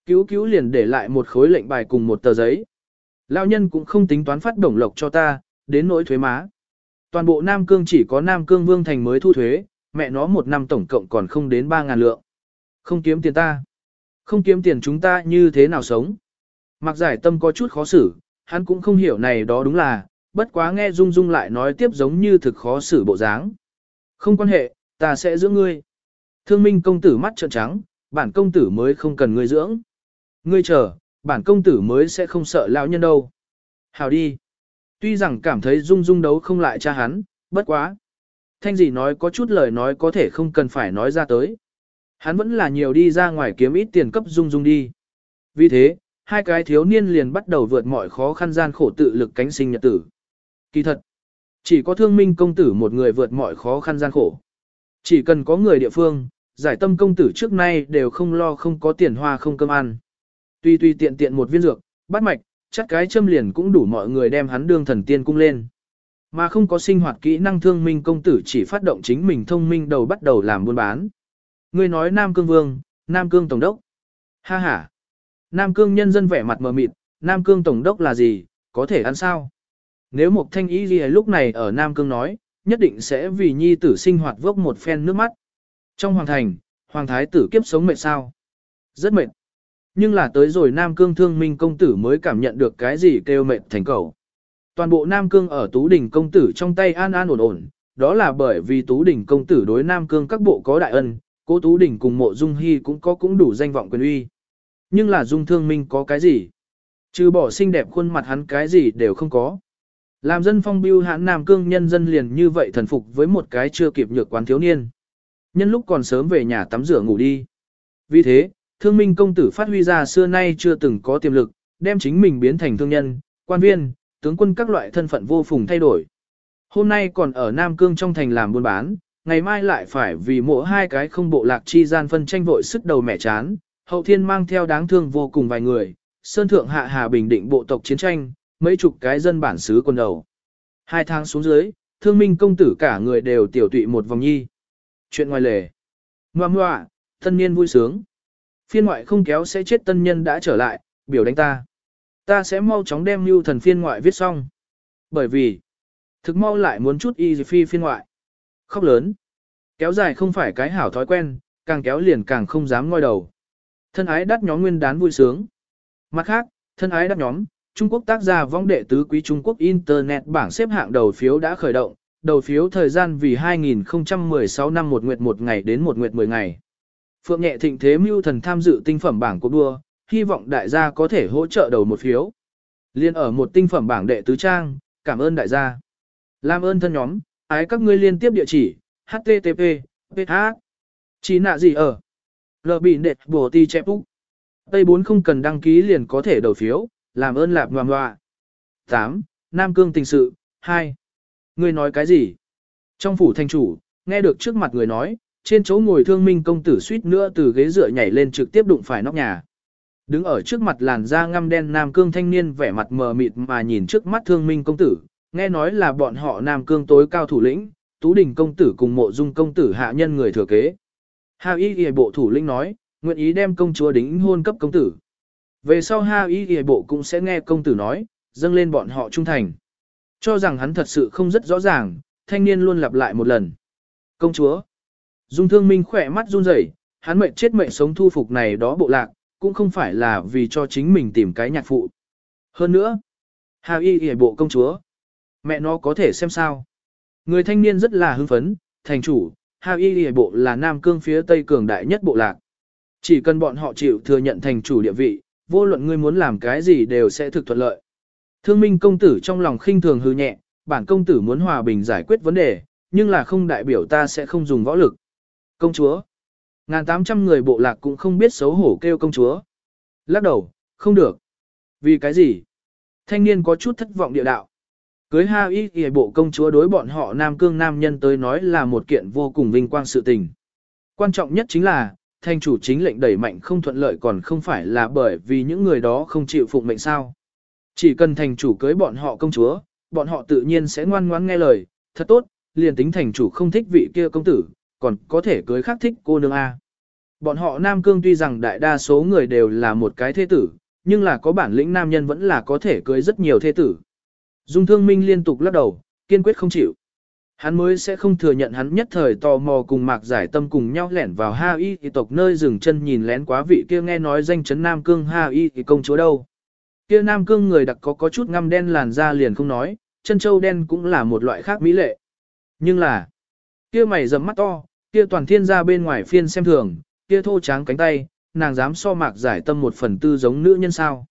S1: Cứu cứu liền để lại một khối lệnh bài cùng một tờ giấy. Lão nhân cũng không tính toán phát đồng lộc cho ta, đến nỗi thuế má. Toàn bộ Nam Cương chỉ có Nam Cương Vương Thành mới thu thuế, mẹ nó một năm tổng cộng còn không đến 3.000 lượng. Không kiếm tiền ta. Không kiếm tiền chúng ta như thế nào sống. Mặc giải tâm có chút khó xử, hắn cũng không hiểu này đó đúng là, bất quá nghe Dung Dung lại nói tiếp giống như thực khó xử bộ dáng. Không quan hệ, ta sẽ giữ ngươi. Thương minh công tử mắt trợn trắng, bản công tử mới không cần ngươi dưỡng. Ngươi chờ, bản công tử mới sẽ không sợ lão nhân đâu. Hào đi. Tuy rằng cảm thấy Dung Dung đấu không lại cha hắn, bất quá. Thanh gì nói có chút lời nói có thể không cần phải nói ra tới. Hắn vẫn là nhiều đi ra ngoài kiếm ít tiền cấp Dung Dung đi. Vì thế, hai cái thiếu niên liền bắt đầu vượt mọi khó khăn gian khổ tự lực cánh sinh nhật tử. Kỳ thật, chỉ có thương minh công tử một người vượt mọi khó khăn gian khổ. Chỉ cần có người địa phương, giải tâm công tử trước nay đều không lo không có tiền hoa không cơm ăn. Tuy tuy tiện tiện một viên dược, bắt mạch, chắc cái châm liền cũng đủ mọi người đem hắn đương thần tiên cung lên. Mà không có sinh hoạt kỹ năng thương minh công tử chỉ phát động chính mình thông minh đầu bắt đầu làm buôn bán. Người nói Nam Cương Vương, Nam Cương Tổng đốc. Ha ha. Nam Cương nhân dân vẻ mặt mờ mịt, Nam Cương Tổng đốc là gì, có thể ăn sao? Nếu một thanh ý gì lúc này ở Nam Cương nói, nhất định sẽ vì nhi tử sinh hoạt vốc một phen nước mắt. Trong hoàng thành, hoàng thái tử kiếp sống mệt sao? Rất mệt. Nhưng là tới rồi Nam Cương thương minh công tử mới cảm nhận được cái gì kêu mệt thành cầu. Toàn bộ Nam Cương ở Tú Đình công tử trong tay an an ổn ổn, đó là bởi vì Tú Đình công tử đối Nam Cương các bộ có đại ân, cố Tú Đình cùng mộ Dung Hy cũng có cũng đủ danh vọng quyền uy. Nhưng là dung thương minh có cái gì? Trừ bỏ xinh đẹp khuôn mặt hắn cái gì đều không có. Làm dân phong biêu hãn Nam Cương nhân dân liền như vậy thần phục với một cái chưa kịp nhược quán thiếu niên. Nhân lúc còn sớm về nhà tắm rửa ngủ đi. Vì thế, thương minh công tử phát huy ra xưa nay chưa từng có tiềm lực, đem chính mình biến thành thương nhân, quan viên, tướng quân các loại thân phận vô phùng thay đổi. Hôm nay còn ở Nam Cương trong thành làm buôn bán, ngày mai lại phải vì mỗi hai cái không bộ lạc chi gian phân tranh vội sức đầu mẻ chán, hậu thiên mang theo đáng thương vô cùng vài người, sơn thượng hạ hà bình định bộ tộc chiến tranh, mấy chục cái dân bản xứ quân đầu. Hai tháng xuống dưới, thương minh công tử cả người đều tiểu tụy một vòng nhi. Chuyện ngoài lề. Ngoà ngoạ, thân niên vui sướng. Phiên ngoại không kéo sẽ chết tân nhân đã trở lại, biểu đánh ta. Ta sẽ mau chóng đem lưu thần phiên ngoại viết xong. Bởi vì, thực mau lại muốn chút y phi phiên ngoại. Khóc lớn. Kéo dài không phải cái hảo thói quen, càng kéo liền càng không dám ngoi đầu. Thân ái đắt nhóm nguyên đán vui sướng. Mặt khác, thân ái đắt nhóm, Trung Quốc tác gia vong đệ tứ quý Trung Quốc Internet bảng xếp hạng đầu phiếu đã khởi động, đầu phiếu thời gian vì 2016 năm một nguyệt một ngày đến một nguyệt 10 ngày. Phượng nhẹ thịnh thế mưu thần tham dự tinh phẩm bảng cuộc đua, hy vọng đại gia có thể hỗ trợ đầu một phiếu. Liên ở một tinh phẩm bảng đệ tứ trang, cảm ơn đại gia. Làm ơn thân nhóm, ái các ngươi liên tiếp địa chỉ, http, ph. Chỉ nạ gì ở? Lờ bị nệt bổ ti chép úc. Tây 4 không cần đăng ký liền có thể đầu phiếu, làm ơn lạp ngoà ngoà. 8. Nam Cương tình sự, 2. Người nói cái gì? Trong phủ thanh chủ, nghe được trước mặt người nói, trên chỗ ngồi thương minh công tử suýt nữa từ ghế dựa nhảy lên trực tiếp đụng phải nóc nhà. Đứng ở trước mặt làn da ngăm đen Nam Cương thanh niên vẻ mặt mờ mịt mà nhìn trước mắt thương minh công tử, nghe nói là bọn họ Nam Cương tối cao thủ lĩnh, Tú Đình công tử cùng mộ dung công tử hạ nhân người thừa kế. Hà y y bộ thủ lĩnh nói, nguyện ý đem công chúa đính hôn cấp công tử. Về sau Ha y y bộ cũng sẽ nghe công tử nói, dâng lên bọn họ trung thành. Cho rằng hắn thật sự không rất rõ ràng, thanh niên luôn lặp lại một lần. Công chúa. Dung thương minh khỏe mắt run rẩy, hắn mệnh chết mệnh sống thu phục này đó bộ lạc, cũng không phải là vì cho chính mình tìm cái nhạc phụ. Hơn nữa, Hà y y bộ công chúa. Mẹ nó có thể xem sao. Người thanh niên rất là hưng phấn, thành chủ, Hà y Lì bộ là Nam Cương phía Tây cường đại nhất bộ lạc. Chỉ cần bọn họ chịu thừa nhận thành chủ địa vị, vô luận ngươi muốn làm cái gì đều sẽ thực thuận lợi. Thương minh công tử trong lòng khinh thường hư nhẹ, bản công tử muốn hòa bình giải quyết vấn đề, nhưng là không đại biểu ta sẽ không dùng võ lực. Công chúa. Ngàn tám trăm người bộ lạc cũng không biết xấu hổ kêu công chúa. Lắc đầu, không được. Vì cái gì? Thanh niên có chút thất vọng địa đạo. Cưới ha y y bộ công chúa đối bọn họ Nam Cương Nam nhân tới nói là một kiện vô cùng vinh quang sự tình. Quan trọng nhất chính là, thanh chủ chính lệnh đẩy mạnh không thuận lợi còn không phải là bởi vì những người đó không chịu phụng mệnh sao. Chỉ cần thành chủ cưới bọn họ công chúa, bọn họ tự nhiên sẽ ngoan ngoãn nghe lời, thật tốt, liền tính thành chủ không thích vị kia công tử, còn có thể cưới khác thích cô nương A. Bọn họ Nam Cương tuy rằng đại đa số người đều là một cái thế tử, nhưng là có bản lĩnh nam nhân vẫn là có thể cưới rất nhiều thế tử. Dung Thương Minh liên tục lắc đầu, kiên quyết không chịu. Hắn mới sẽ không thừa nhận hắn nhất thời tò mò cùng mạc giải tâm cùng nhau lẻn vào Ha Y thì tộc nơi dừng chân nhìn lén quá vị kia nghe nói danh chấn Nam Cương Ha Y thì công chúa đâu. Kia Nam Cương người đặc có có chút ngăm đen làn da liền không nói, chân châu đen cũng là một loại khác mỹ lệ. Nhưng là, kia mày rậm mắt to, kia toàn thiên ra bên ngoài phiên xem thường, kia thô tráng cánh tay, nàng dám so mạc giải tâm một phần tư giống nữ nhân sao.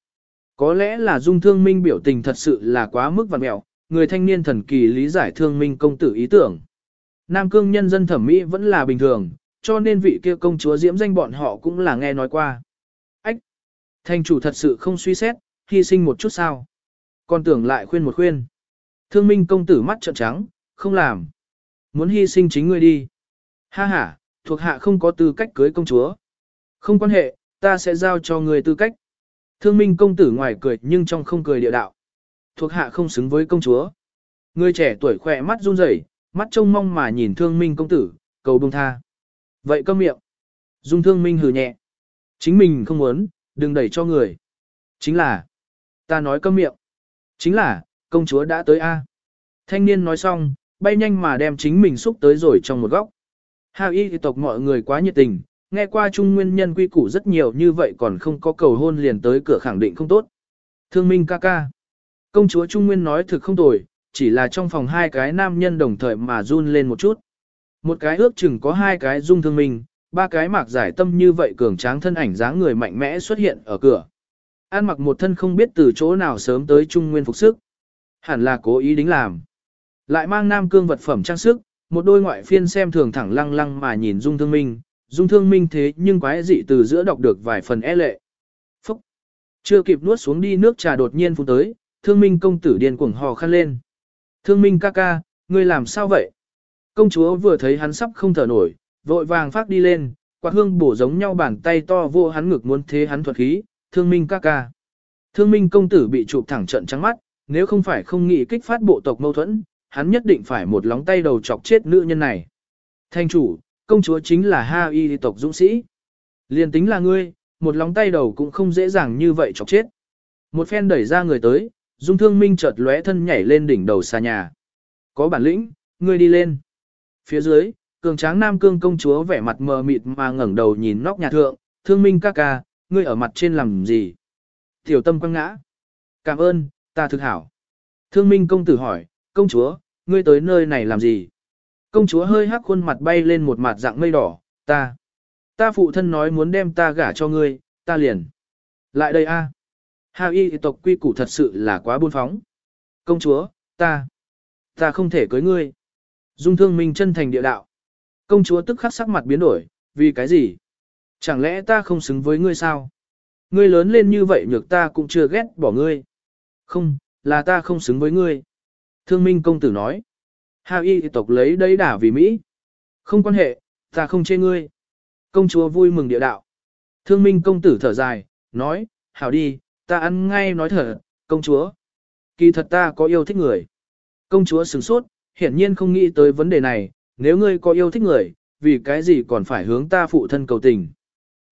S1: Có lẽ là dung thương minh biểu tình thật sự là quá mức vặn mẹo, người thanh niên thần kỳ lý giải thương minh công tử ý tưởng. Nam cương nhân dân thẩm mỹ vẫn là bình thường, cho nên vị kia công chúa diễm danh bọn họ cũng là nghe nói qua. Ách! Thanh chủ thật sự không suy xét, hy sinh một chút sao. Còn tưởng lại khuyên một khuyên. Thương minh công tử mắt trợn trắng, không làm. Muốn hy sinh chính ngươi đi. Ha ha, thuộc hạ không có tư cách cưới công chúa. Không quan hệ, ta sẽ giao cho người tư cách. Thương minh công tử ngoài cười nhưng trong không cười địa đạo. Thuộc hạ không xứng với công chúa. Người trẻ tuổi khỏe mắt run rẩy, mắt trông mong mà nhìn thương minh công tử, cầu bông tha. Vậy câm miệng. Dung thương minh hừ nhẹ. Chính mình không muốn, đừng đẩy cho người. Chính là, ta nói câm miệng. Chính là, công chúa đã tới A. Thanh niên nói xong, bay nhanh mà đem chính mình xúc tới rồi trong một góc. Hào y tộc mọi người quá nhiệt tình, nghe qua trung nguyên nhân quy củ rất nhiều như vậy còn không có cầu hôn liền tới cửa khẳng định không tốt. Thương minh ca ca. Công chúa Trung Nguyên nói thực không tồi, chỉ là trong phòng hai cái nam nhân đồng thời mà run lên một chút. Một cái ước chừng có hai cái dung thương minh, ba cái mạc giải tâm như vậy cường tráng thân ảnh dáng người mạnh mẽ xuất hiện ở cửa. An mặc một thân không biết từ chỗ nào sớm tới Trung Nguyên phục sức. Hẳn là cố ý đính làm. Lại mang nam cương vật phẩm trang sức, một đôi ngoại phiên xem thường thẳng lăng lăng mà nhìn dung thương minh, dung thương minh thế nhưng quái dị từ giữa đọc được vài phần e lệ. Phúc! Chưa kịp nuốt xuống đi nước trà đột nhiên phun tới, thương minh công tử điên cuồng hò khăn lên. Thương minh ca ca, ngươi làm sao vậy? Công chúa vừa thấy hắn sắp không thở nổi, vội vàng phát đi lên, quạt hương bổ giống nhau bàn tay to vô hắn ngực muốn thế hắn thuật khí, thương minh ca ca. Thương minh công tử bị chụp thẳng trận trắng mắt, nếu không phải không nghĩ kích phát bộ tộc mâu thuẫn, hắn nhất định phải một lóng tay đầu chọc chết nữ nhân này. Thanh chủ, công chúa chính là Ha Y tộc dũng sĩ. liền tính là ngươi, một lòng tay đầu cũng không dễ dàng như vậy chọc chết. Một phen đẩy ra người tới, Dung Thương Minh chợt lóe thân nhảy lên đỉnh đầu xa nhà. Có bản lĩnh, ngươi đi lên. Phía dưới, cường tráng nam cương công chúa vẻ mặt mờ mịt mà ngẩng đầu nhìn nóc nhà thượng, Thương Minh ca ca, ngươi ở mặt trên làm gì? Tiểu tâm quăng ngã. Cảm ơn, ta thực hảo. Thương minh công tử hỏi, công chúa, ngươi tới nơi này làm gì? Công chúa hơi hắc khuôn mặt bay lên một mặt dạng mây đỏ, ta. Ta phụ thân nói muốn đem ta gả cho ngươi, ta liền. Lại đây a. Hào y tộc quy củ thật sự là quá buôn phóng. Công chúa, ta. Ta không thể cưới ngươi. Dung thương minh chân thành địa đạo. Công chúa tức khắc sắc mặt biến đổi, vì cái gì? Chẳng lẽ ta không xứng với ngươi sao? Ngươi lớn lên như vậy nhược ta cũng chưa ghét bỏ ngươi. Không, là ta không xứng với ngươi. Thương minh công tử nói. Hà y tộc lấy đấy đả vì Mỹ. Không quan hệ, ta không chê ngươi. Công chúa vui mừng địa đạo. Thương minh công tử thở dài, nói, hảo đi, ta ăn ngay nói thở, công chúa. Kỳ thật ta có yêu thích người. Công chúa sửng sốt, hiển nhiên không nghĩ tới vấn đề này, nếu ngươi có yêu thích người, vì cái gì còn phải hướng ta phụ thân cầu tình.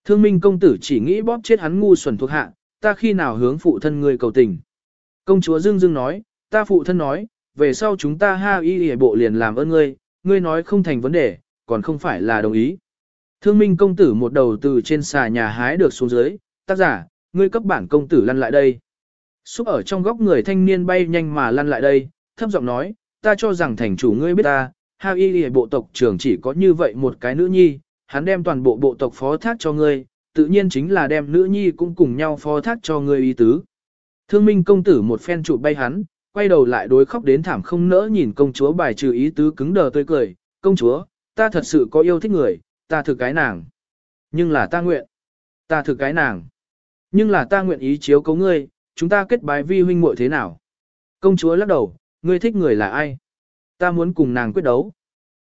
S1: Thương minh công tử chỉ nghĩ bóp chết hắn ngu xuẩn thuộc hạ, ta khi nào hướng phụ thân ngươi cầu tình. Công chúa Dương Dương nói, ta phụ thân nói, về sau chúng ta ha y hề bộ liền làm ơn ngươi, ngươi nói không thành vấn đề, còn không phải là đồng ý. Thương minh công tử một đầu từ trên xà nhà hái được xuống dưới, tác giả, ngươi cấp bản công tử lăn lại đây. Xúc ở trong góc người thanh niên bay nhanh mà lăn lại đây, thấp giọng nói, ta cho rằng thành chủ ngươi biết ta, ha y hề bộ tộc trưởng chỉ có như vậy một cái nữ nhi, hắn đem toàn bộ bộ tộc phó thác cho ngươi, tự nhiên chính là đem nữ nhi cũng cùng nhau phó thác cho ngươi ý tứ. Thương minh công tử một phen trụ bay hắn, quay đầu lại đối khóc đến thảm không nỡ nhìn công chúa bài trừ ý tứ cứng đờ tươi cười, công chúa, ta thật sự có yêu thích người, ta thực cái nàng. Nhưng là ta nguyện, ta thực cái nàng. Nhưng là ta nguyện ý chiếu cấu ngươi, chúng ta kết bái vi huynh muội thế nào? Công chúa lắc đầu, ngươi thích người là ai? Ta muốn cùng nàng quyết đấu.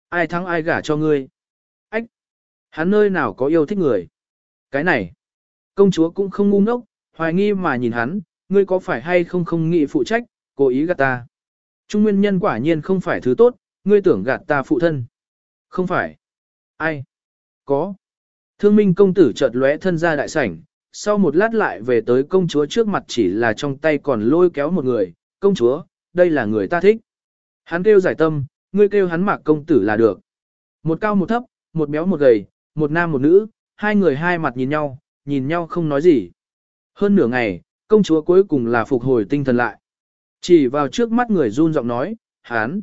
S1: Ai thắng ai gả cho ngươi? Ách! Hắn nơi nào có yêu thích người? Cái này! Công chúa cũng không ngu ngốc, hoài nghi mà nhìn hắn, ngươi có phải hay không không nghĩ phụ trách, cố ý gạt ta. Trung nguyên nhân quả nhiên không phải thứ tốt, ngươi tưởng gạt ta phụ thân. Không phải. Ai? Có. Thương minh công tử chợt lóe thân ra đại sảnh, sau một lát lại về tới công chúa trước mặt chỉ là trong tay còn lôi kéo một người. Công chúa, đây là người ta thích. Hắn kêu giải tâm, ngươi kêu hắn mạc công tử là được. Một cao một thấp, một béo một gầy, một nam một nữ, hai người hai mặt nhìn nhau, nhìn nhau không nói gì. Hơn nửa ngày, công chúa cuối cùng là phục hồi tinh thần lại. Chỉ vào trước mắt người run giọng nói, hán,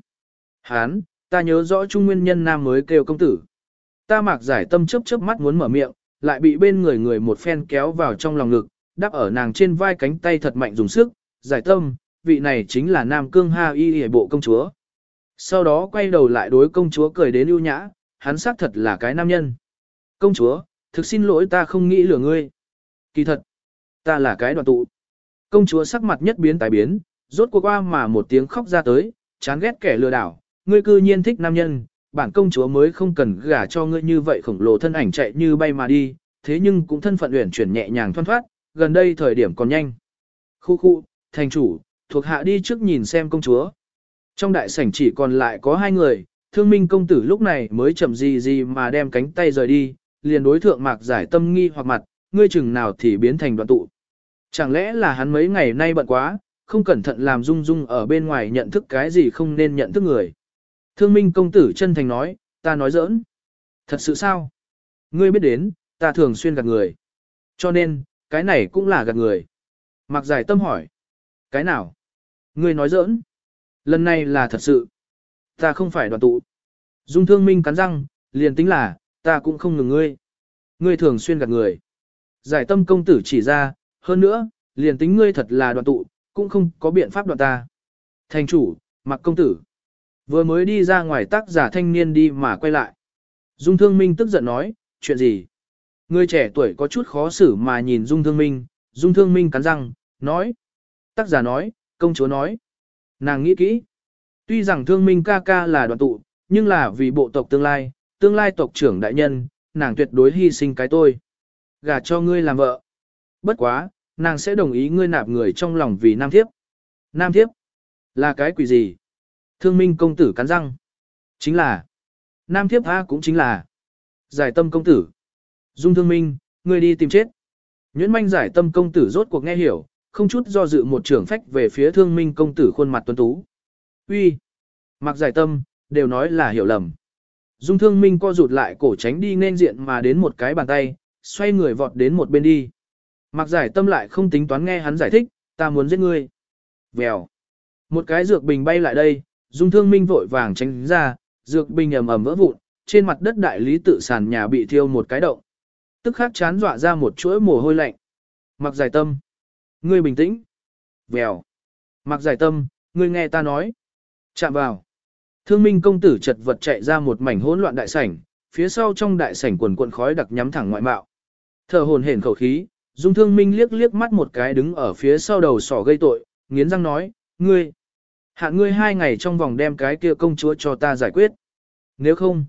S1: hán, ta nhớ rõ trung nguyên nhân nam mới kêu công tử. Ta mạc giải tâm chớp chớp mắt muốn mở miệng, lại bị bên người người một phen kéo vào trong lòng ngực, đắp ở nàng trên vai cánh tay thật mạnh dùng sức, giải tâm, vị này chính là Nam Cương Ha Y hệ bộ công chúa. Sau đó quay đầu lại đối công chúa cười đến ưu nhã, hắn xác thật là cái nam nhân. Công chúa, thực xin lỗi ta không nghĩ lừa ngươi. Kỳ thật, ta là cái đoàn tụ. Công chúa sắc mặt nhất biến tài biến, rốt cuộc qua mà một tiếng khóc ra tới, chán ghét kẻ lừa đảo, ngươi cư nhiên thích nam nhân, bản công chúa mới không cần gả cho ngươi như vậy khổng lồ thân ảnh chạy như bay mà đi, thế nhưng cũng thân phận uyển chuyển nhẹ nhàng thoăn thoát, gần đây thời điểm còn nhanh. Khu khu, thành chủ, thuộc hạ đi trước nhìn xem công chúa. Trong đại sảnh chỉ còn lại có hai người, thương minh công tử lúc này mới chậm gì gì mà đem cánh tay rời đi, liền đối thượng mạc giải tâm nghi hoặc mặt, ngươi chừng nào thì biến thành đoạn tụ. Chẳng lẽ là hắn mấy ngày nay bận quá, không cẩn thận làm Dung Dung ở bên ngoài nhận thức cái gì không nên nhận thức người. Thương minh công tử chân thành nói, ta nói giỡn. Thật sự sao? Ngươi biết đến, ta thường xuyên gạt người. Cho nên, cái này cũng là gạt người. Mặc giải tâm hỏi. Cái nào? Ngươi nói giỡn. Lần này là thật sự. Ta không phải đoàn tụ. Dung thương minh cắn răng, liền tính là, ta cũng không ngừng ngươi. Ngươi thường xuyên gạt người. Giải tâm công tử chỉ ra, hơn nữa, liền tính ngươi thật là đoàn tụ, cũng không có biện pháp đoạn ta. Thành chủ, mặc công tử. Vừa mới đi ra ngoài tác giả thanh niên đi mà quay lại. Dung Thương Minh tức giận nói, chuyện gì? Người trẻ tuổi có chút khó xử mà nhìn Dung Thương Minh, Dung Thương Minh cắn răng, nói. Tác giả nói, công chúa nói. Nàng nghĩ kỹ. Tuy rằng Thương Minh ca ca là đoàn tụ, nhưng là vì bộ tộc tương lai, tương lai tộc trưởng đại nhân, nàng tuyệt đối hy sinh cái tôi. Gả cho ngươi làm vợ. Bất quá, nàng sẽ đồng ý ngươi nạp người trong lòng vì nam thiếp. Nam thiếp? Là cái quỷ gì? Thương minh công tử cắn răng. Chính là. Nam thiếp A cũng chính là. Giải tâm công tử. Dung thương minh, ngươi đi tìm chết. Nhuyễn manh giải tâm công tử rốt cuộc nghe hiểu, không chút do dự một trưởng phách về phía thương minh công tử khuôn mặt tuấn tú. Uy, Mặc giải tâm, đều nói là hiểu lầm. Dung thương minh co rụt lại cổ tránh đi nên diện mà đến một cái bàn tay, xoay người vọt đến một bên đi. Mặc giải tâm lại không tính toán nghe hắn giải thích, ta muốn giết ngươi. Vèo. Một cái dược bình bay lại đây, dung thương minh vội vàng tránh ra, dược bình ầm ầm vỡ vụn, trên mặt đất đại lý tự sàn nhà bị thiêu một cái động. Tức khắc chán dọa ra một chuỗi mồ hôi lạnh. Mặc giải tâm. Ngươi bình tĩnh. Vèo. Mặc giải tâm, ngươi nghe ta nói. Chạm vào. Thương minh công tử chật vật chạy ra một mảnh hỗn loạn đại sảnh, phía sau trong đại sảnh quần cuộn khói đặc nhắm thẳng ngoại mạo. Thở hồn hển khẩu khí, Dung Thương Minh liếc liếc mắt một cái đứng ở phía sau đầu sỏ gây tội, nghiến răng nói, ngươi, hạ ngươi hai ngày trong vòng đem cái kia công chúa cho ta giải quyết. Nếu không,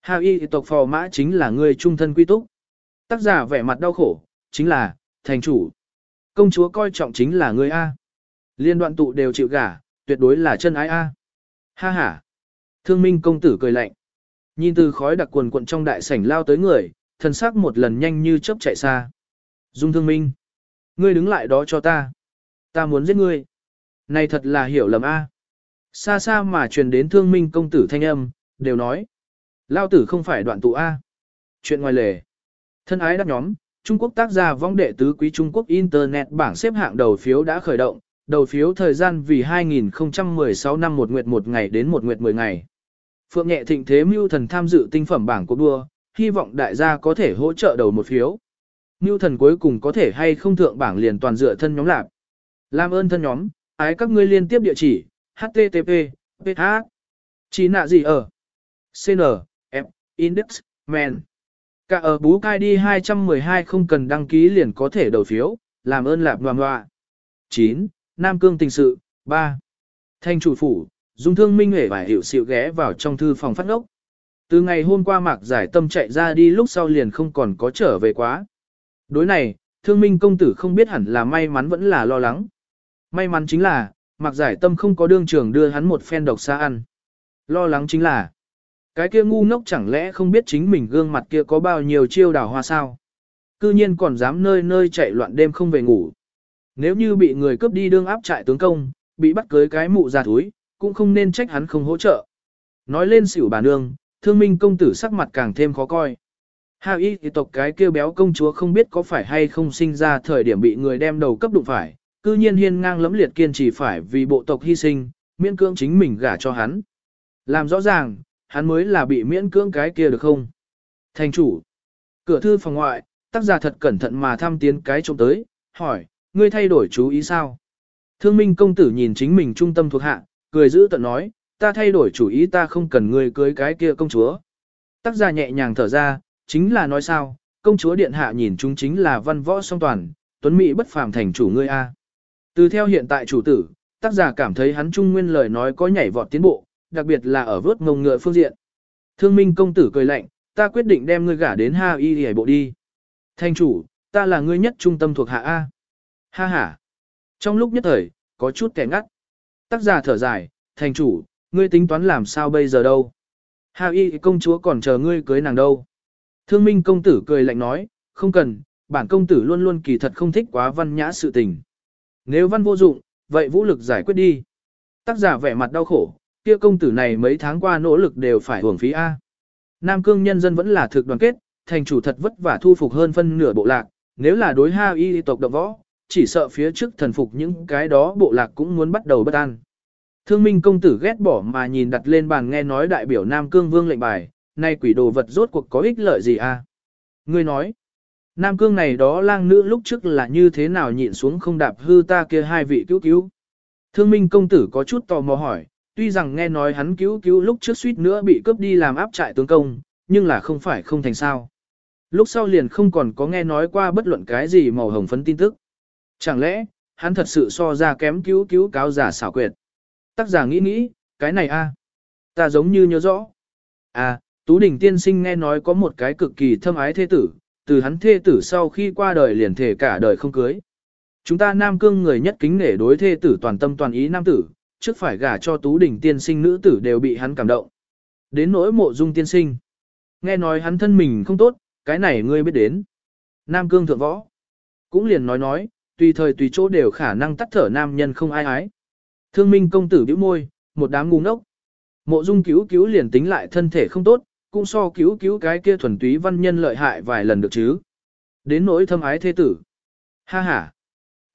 S1: hạ y tộc phò mã chính là ngươi trung thân quy túc. Tác giả vẻ mặt đau khổ, chính là, thành chủ. Công chúa coi trọng chính là ngươi A. Liên đoạn tụ đều chịu gả, tuyệt đối là chân ái A. Ha ha. Thương minh công tử cười lạnh. Nhìn từ khói đặc quần quận trong đại sảnh lao tới người, thần sắc một lần nhanh như chớp chạy xa. Dung thương minh. Ngươi đứng lại đó cho ta. Ta muốn giết ngươi. Này thật là hiểu lầm a. Xa xa mà truyền đến thương minh công tử thanh âm, đều nói. Lao tử không phải đoạn tụ a. Chuyện ngoài lề. Thân ái đắc nhóm, Trung Quốc tác gia vong đệ tứ quý Trung Quốc Internet bảng xếp hạng đầu phiếu đã khởi động, đầu phiếu thời gian vì 2016 năm một nguyệt một ngày đến một nguyệt 10 ngày. Phượng nhẹ thịnh thế mưu thần tham dự tinh phẩm bảng cuộc đua, hy vọng đại gia có thể hỗ trợ đầu một phiếu. Ngưu thần cuối cùng có thể hay không thượng bảng liền toàn dựa thân nhóm lạc. Làm ơn thân nhóm, ái các ngươi liên tiếp địa chỉ, http, ph, chỉ nạ gì ở, cn, f, index, men. Cả ở bú cai đi 212 không cần đăng ký liền có thể đầu phiếu, làm ơn lạp ngoà ngoà. 9. Nam Cương tình sự, 3. Thanh chủ phủ, Dung Thương Minh hề và hiểu xịu ghé vào trong thư phòng phát ngốc. Từ ngày hôm qua Mạc Giải Tâm chạy ra đi lúc sau liền không còn có trở về quá. Đối này, Thương Minh công tử không biết hẳn là may mắn vẫn là lo lắng. May mắn chính là, mặc Giải Tâm không có đương trường đưa hắn một phen độc xa ăn. Lo lắng chính là, cái kia ngu ngốc chẳng lẽ không biết chính mình gương mặt kia có bao nhiêu chiêu đào hoa sao. Cư nhiên còn dám nơi nơi chạy loạn đêm không về ngủ. Nếu như bị người cướp đi đương áp trại tướng công, bị bắt cưới cái mụ già thúi, cũng không nên trách hắn không hỗ trợ. Nói lên xỉu bà nương, thương minh công tử sắc mặt càng thêm khó coi. Hạ y thì tộc cái kêu béo công chúa không biết có phải hay không sinh ra thời điểm bị người đem đầu cấp đụng phải, cư nhiên hiên ngang lẫm liệt kiên trì phải vì bộ tộc hy sinh, miễn cưỡng chính mình gả cho hắn. Làm rõ ràng, hắn mới là bị miễn cưỡng cái kia được không? Thành chủ, cửa thư phòng ngoại, tác giả thật cẩn thận mà thăm tiến cái trộm tới, hỏi, ngươi thay đổi chú ý sao? Thương minh công tử nhìn chính mình trung tâm thuộc hạ, cười giữ tận nói, ta thay đổi chủ ý ta không cần ngươi cưới cái kia công chúa. Tác giả nhẹ nhàng thở ra, chính là nói sao, công chúa điện hạ nhìn chúng chính là văn võ song toàn, tuấn mỹ bất phàm thành chủ ngươi a. Từ theo hiện tại chủ tử, tác giả cảm thấy hắn trung nguyên lời nói có nhảy vọt tiến bộ, đặc biệt là ở vớt ngông ngựa phương diện. Thương minh công tử cười lạnh, ta quyết định đem ngươi gả đến Ha Y Y bộ đi. Thành chủ, ta là ngươi nhất trung tâm thuộc hạ A. Ha ha. Trong lúc nhất thời, có chút kẻ ngắt. Tác giả thở dài, thành chủ, ngươi tính toán làm sao bây giờ đâu. Ha Y công chúa còn chờ ngươi cưới nàng đâu. Thương minh công tử cười lạnh nói, không cần, bản công tử luôn luôn kỳ thật không thích quá văn nhã sự tình. Nếu văn vô dụng, vậy vũ lực giải quyết đi. Tác giả vẻ mặt đau khổ, kia công tử này mấy tháng qua nỗ lực đều phải hưởng phí A. Nam cương nhân dân vẫn là thực đoàn kết, thành chủ thật vất vả thu phục hơn phân nửa bộ lạc, nếu là đối ha y tộc động võ, chỉ sợ phía trước thần phục những cái đó bộ lạc cũng muốn bắt đầu bất an. Thương minh công tử ghét bỏ mà nhìn đặt lên bàn nghe nói đại biểu Nam cương vương lệnh bài, nay quỷ đồ vật rốt cuộc có ích lợi gì a? Ngươi nói, Nam cương này đó lang nữ lúc trước là như thế nào nhịn xuống không đạp hư ta kia hai vị cứu cứu. Thương minh công tử có chút tò mò hỏi, tuy rằng nghe nói hắn cứu cứu lúc trước suýt nữa bị cướp đi làm áp trại tướng công, nhưng là không phải không thành sao. Lúc sau liền không còn có nghe nói qua bất luận cái gì màu hồng phấn tin tức. Chẳng lẽ, hắn thật sự so ra kém cứu cứu cáo giả xảo quyệt. Tác giả nghĩ nghĩ, cái này a, Ta giống như nhớ rõ. À, Tú Đình tiên sinh nghe nói có một cái cực kỳ thâm ái thế tử, từ hắn thê tử sau khi qua đời liền thể cả đời không cưới. Chúng ta Nam Cương người nhất kính nể đối thê tử toàn tâm toàn ý nam tử, trước phải gả cho Tú Đình tiên sinh nữ tử đều bị hắn cảm động. Đến nỗi mộ dung tiên sinh. Nghe nói hắn thân mình không tốt, cái này ngươi biết đến. Nam Cương thượng võ. Cũng liền nói nói, tùy thời tùy chỗ đều khả năng tắt thở nam nhân không ai ái. Thương minh công tử bĩu môi, một đám ngu ngốc. Mộ dung cứu cứu liền tính lại thân thể không tốt, cũng so cứu cứu cái kia thuần túy văn nhân lợi hại vài lần được chứ. Đến nỗi thâm ái thế tử. Ha ha.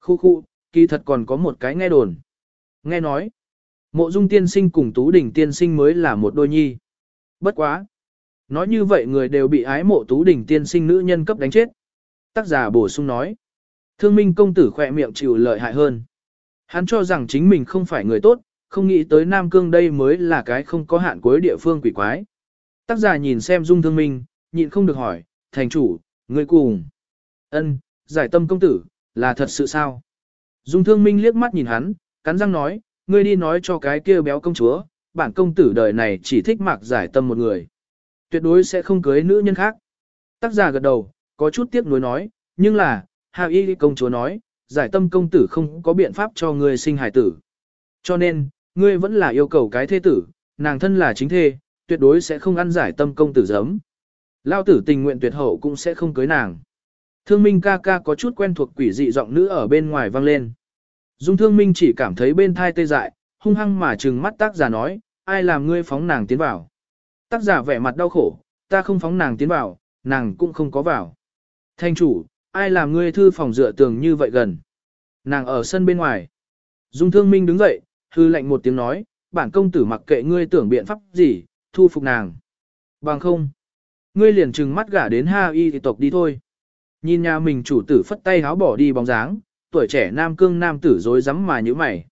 S1: Khu khu, kỳ thật còn có một cái nghe đồn. Nghe nói, mộ dung tiên sinh cùng tú đỉnh tiên sinh mới là một đôi nhi. Bất quá. Nói như vậy người đều bị ái mộ tú đỉnh tiên sinh nữ nhân cấp đánh chết. Tác giả bổ sung nói. Thương minh công tử khỏe miệng chịu lợi hại hơn. Hắn cho rằng chính mình không phải người tốt, không nghĩ tới Nam Cương đây mới là cái không có hạn cuối địa phương quỷ quái. Tác giả nhìn xem dung thương minh, nhịn không được hỏi, thành chủ, người cùng. ân giải tâm công tử, là thật sự sao? Dung thương minh liếc mắt nhìn hắn, cắn răng nói, ngươi đi nói cho cái kia béo công chúa, bản công tử đời này chỉ thích mạc giải tâm một người. Tuyệt đối sẽ không cưới nữ nhân khác. Tác giả gật đầu, có chút tiếc nuối nói, nhưng là, Hà Y công chúa nói, giải tâm công tử không có biện pháp cho ngươi sinh hải tử. Cho nên, ngươi vẫn là yêu cầu cái thế tử, nàng thân là chính thê, tuyệt đối sẽ không ăn giải tâm công tử giấm. Lao tử tình nguyện tuyệt hậu cũng sẽ không cưới nàng. Thương Minh ca ca có chút quen thuộc quỷ dị giọng nữ ở bên ngoài vang lên. Dung Thương Minh chỉ cảm thấy bên thai tê dại, hung hăng mà trừng mắt tác giả nói, ai làm ngươi phóng nàng tiến vào. Tác giả vẻ mặt đau khổ, ta không phóng nàng tiến vào, nàng cũng không có vào. Thanh chủ, ai làm ngươi thư phòng dựa tường như vậy gần. Nàng ở sân bên ngoài. Dung Thương Minh đứng dậy, hư lệnh một tiếng nói, bản công tử mặc kệ ngươi tưởng biện pháp gì, thu phục nàng. Bằng không, ngươi liền trừng mắt gả đến Ha Y thì tộc đi thôi. Nhìn nhà mình chủ tử phất tay háo bỏ đi bóng dáng, tuổi trẻ nam cương nam tử rối rắm mà như mày.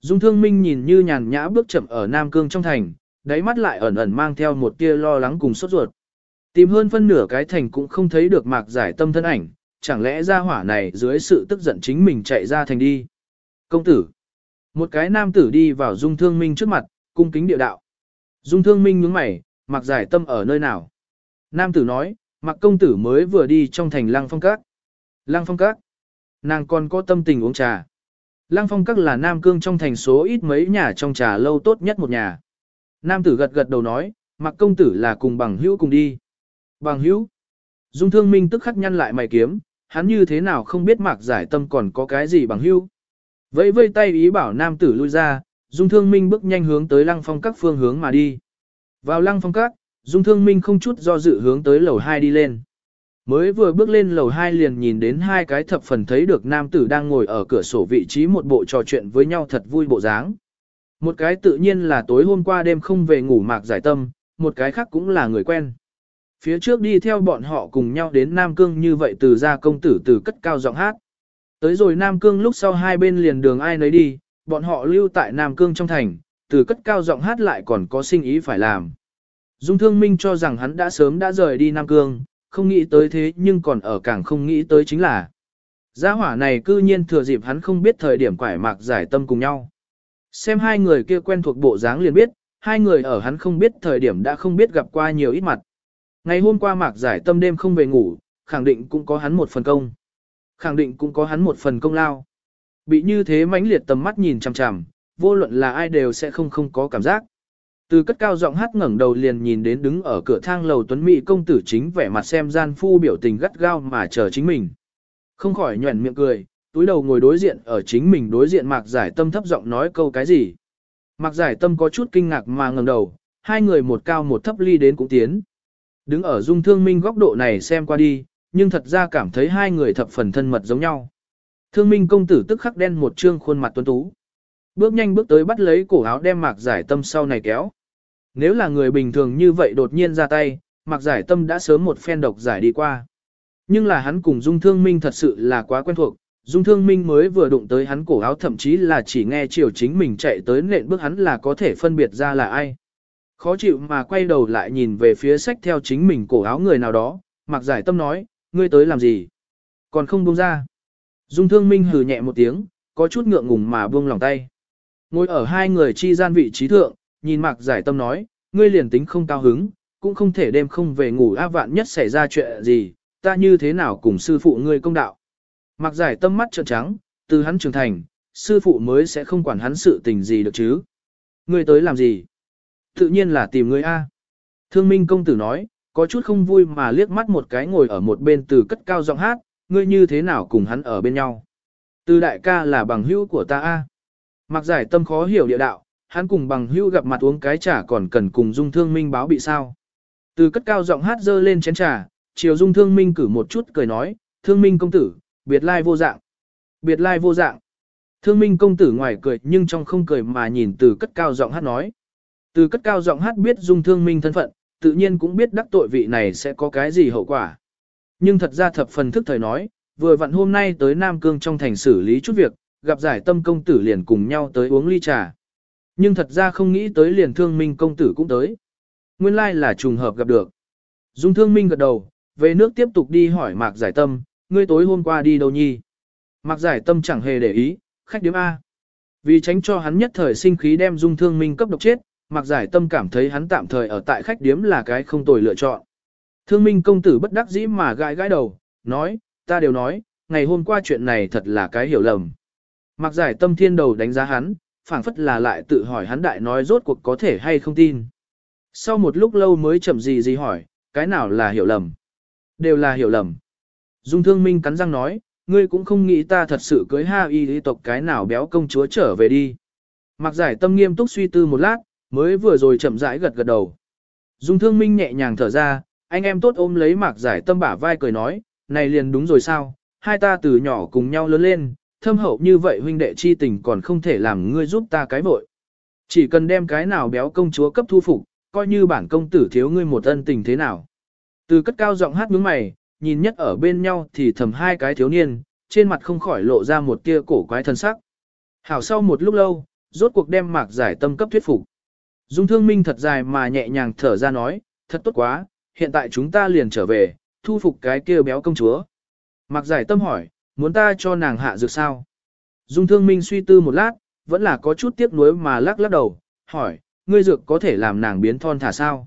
S1: Dung thương minh nhìn như nhàn nhã bước chậm ở nam cương trong thành, đáy mắt lại ẩn ẩn mang theo một tia lo lắng cùng sốt ruột. Tìm hơn phân nửa cái thành cũng không thấy được mạc giải tâm thân ảnh, chẳng lẽ ra hỏa này dưới sự tức giận chính mình chạy ra thành đi. Công tử. Một cái nam tử đi vào dung thương minh trước mặt, cung kính địa đạo. Dung thương minh nhướng mày, Mặc giải tâm ở nơi nào. Nam tử nói, Mặc công tử mới vừa đi trong thành lăng phong các. Lăng phong các. Nàng còn có tâm tình uống trà. Lăng phong các là Nam Cương trong thành số ít mấy nhà trong trà lâu tốt nhất một nhà. Nam tử gật gật đầu nói, mặc công tử là cùng bằng hữu cùng đi. Bằng hữu. Dung thương minh tức khắc nhăn lại mày kiếm, hắn như thế nào không biết mạc giải tâm còn có cái gì bằng hữu. Vẫy vây tay ý bảo nam tử lui ra, dung thương minh bước nhanh hướng tới lăng phong các phương hướng mà đi. Vào lăng phong các, dung thương minh không chút do dự hướng tới lầu 2 đi lên. Mới vừa bước lên lầu 2 liền nhìn đến hai cái thập phần thấy được nam tử đang ngồi ở cửa sổ vị trí một bộ trò chuyện với nhau thật vui bộ dáng. Một cái tự nhiên là tối hôm qua đêm không về ngủ mạc giải tâm, một cái khác cũng là người quen. Phía trước đi theo bọn họ cùng nhau đến Nam Cương như vậy từ ra công tử từ cất cao giọng hát. Tới rồi Nam Cương lúc sau hai bên liền đường ai nấy đi, bọn họ lưu tại Nam Cương trong thành, từ cất cao giọng hát lại còn có sinh ý phải làm. Dung Thương Minh cho rằng hắn đã sớm đã rời đi Nam Cương, không nghĩ tới thế nhưng còn ở càng không nghĩ tới chính là. Gia hỏa này cư nhiên thừa dịp hắn không biết thời điểm quải mạc giải tâm cùng nhau. Xem hai người kia quen thuộc bộ dáng liền biết, hai người ở hắn không biết thời điểm đã không biết gặp qua nhiều ít mặt. Ngày hôm qua mạc giải tâm đêm không về ngủ, khẳng định cũng có hắn một phần công. Khẳng định cũng có hắn một phần công lao. Bị như thế mãnh liệt tầm mắt nhìn chằm chằm, vô luận là ai đều sẽ không không có cảm giác. Từ cất cao giọng hát ngẩng đầu liền nhìn đến đứng ở cửa thang lầu tuấn mỹ công tử chính vẻ mặt xem gian phu biểu tình gắt gao mà chờ chính mình. Không khỏi nhuẩn miệng cười, túi đầu ngồi đối diện ở chính mình đối diện mạc giải tâm thấp giọng nói câu cái gì. Mạc giải tâm có chút kinh ngạc mà ngẩng đầu, hai người một cao một thấp ly đến cũng tiến. Đứng ở dung thương minh góc độ này xem qua đi, nhưng thật ra cảm thấy hai người thập phần thân mật giống nhau. Thương minh công tử tức khắc đen một trương khuôn mặt tuấn tú. Bước nhanh bước tới bắt lấy cổ áo đem mạc giải tâm sau này kéo. Nếu là người bình thường như vậy đột nhiên ra tay, mạc giải tâm đã sớm một phen độc giải đi qua. Nhưng là hắn cùng Dung Thương Minh thật sự là quá quen thuộc, Dung Thương Minh mới vừa đụng tới hắn cổ áo thậm chí là chỉ nghe chiều chính mình chạy tới nện bước hắn là có thể phân biệt ra là ai. Khó chịu mà quay đầu lại nhìn về phía sách theo chính mình cổ áo người nào đó, mặc Giải Tâm nói, ngươi tới làm gì? Còn không buông ra. Dung Thương Minh hừ nhẹ một tiếng, có chút ngượng ngùng mà buông lòng tay. Ngồi ở hai người chi gian vị trí thượng, nhìn Mạc Giải Tâm nói, ngươi liền tính không cao hứng, cũng không thể đêm không về ngủ áp vạn nhất xảy ra chuyện gì, ta như thế nào cùng sư phụ ngươi công đạo. Mạc Giải Tâm mắt trợn trắng, từ hắn trưởng thành, sư phụ mới sẽ không quản hắn sự tình gì được chứ. Ngươi tới làm gì? Tự nhiên là tìm ngươi A. Thương Minh công tử nói, có chút không vui mà liếc mắt một cái ngồi ở một bên từ cất cao giọng hát, ngươi như thế nào cùng hắn ở bên nhau. Từ đại ca là bằng hữu của ta A. Mặc giải tâm khó hiểu địa đạo, hắn cùng bằng hữu gặp mặt uống cái trà còn cần cùng dung thương minh báo bị sao. Từ cất cao giọng hát dơ lên chén trà, chiều dung thương minh cử một chút cười nói, thương minh công tử, biệt lai vô dạng. Biệt lai vô dạng. Thương minh công tử ngoài cười nhưng trong không cười mà nhìn từ cất cao giọng hát nói. Từ cất cao giọng hát biết dung thương minh thân phận, tự nhiên cũng biết đắc tội vị này sẽ có cái gì hậu quả. Nhưng thật ra thập phần thức thời nói, vừa vặn hôm nay tới Nam Cương trong thành xử lý chút việc, gặp giải tâm công tử liền cùng nhau tới uống ly trà. Nhưng thật ra không nghĩ tới liền thương minh công tử cũng tới. Nguyên lai là trùng hợp gặp được. Dung thương minh gật đầu, về nước tiếp tục đi hỏi Mạc Giải Tâm, ngươi tối hôm qua đi đâu nhi? Mạc Giải Tâm chẳng hề để ý, khách điếm A. Vì tránh cho hắn nhất thời sinh khí đem Dung thương minh cấp độc chết, Mạc Giải Tâm cảm thấy hắn tạm thời ở tại khách điếm là cái không tồi lựa chọn. Thương minh công tử bất đắc dĩ mà gãi gãi đầu, nói, ta đều nói, ngày hôm qua chuyện này thật là cái hiểu lầm. Mặc Giải Tâm thiên đầu đánh giá hắn, phảng phất là lại tự hỏi hắn đại nói rốt cuộc có thể hay không tin. Sau một lúc lâu mới chậm gì gì hỏi, cái nào là hiểu lầm? Đều là hiểu lầm. Dung Thương Minh cắn răng nói, ngươi cũng không nghĩ ta thật sự cưới ha y lý tộc cái nào béo công chúa trở về đi. Mặc giải tâm nghiêm túc suy tư một lát, mới vừa rồi chậm rãi gật gật đầu. Dung Thương Minh nhẹ nhàng thở ra, anh em tốt ôm lấy mạc giải tâm bả vai cười nói, này liền đúng rồi sao, hai ta từ nhỏ cùng nhau lớn lên, thâm hậu như vậy huynh đệ chi tình còn không thể làm ngươi giúp ta cái vội. Chỉ cần đem cái nào béo công chúa cấp thu phục, coi như bản công tử thiếu ngươi một ân tình thế nào. Từ cất cao giọng hát nhướng mày, nhìn nhất ở bên nhau thì thầm hai cái thiếu niên, trên mặt không khỏi lộ ra một tia cổ quái thân sắc. Hảo sau một lúc lâu, rốt cuộc đem mạc giải tâm cấp thuyết phục. Dung thương minh thật dài mà nhẹ nhàng thở ra nói, thật tốt quá, hiện tại chúng ta liền trở về, thu phục cái kia béo công chúa. Mạc giải tâm hỏi, muốn ta cho nàng hạ dược sao? Dung thương minh suy tư một lát, vẫn là có chút tiếc nuối mà lắc lắc đầu, hỏi, ngươi dược có thể làm nàng biến thon thả sao?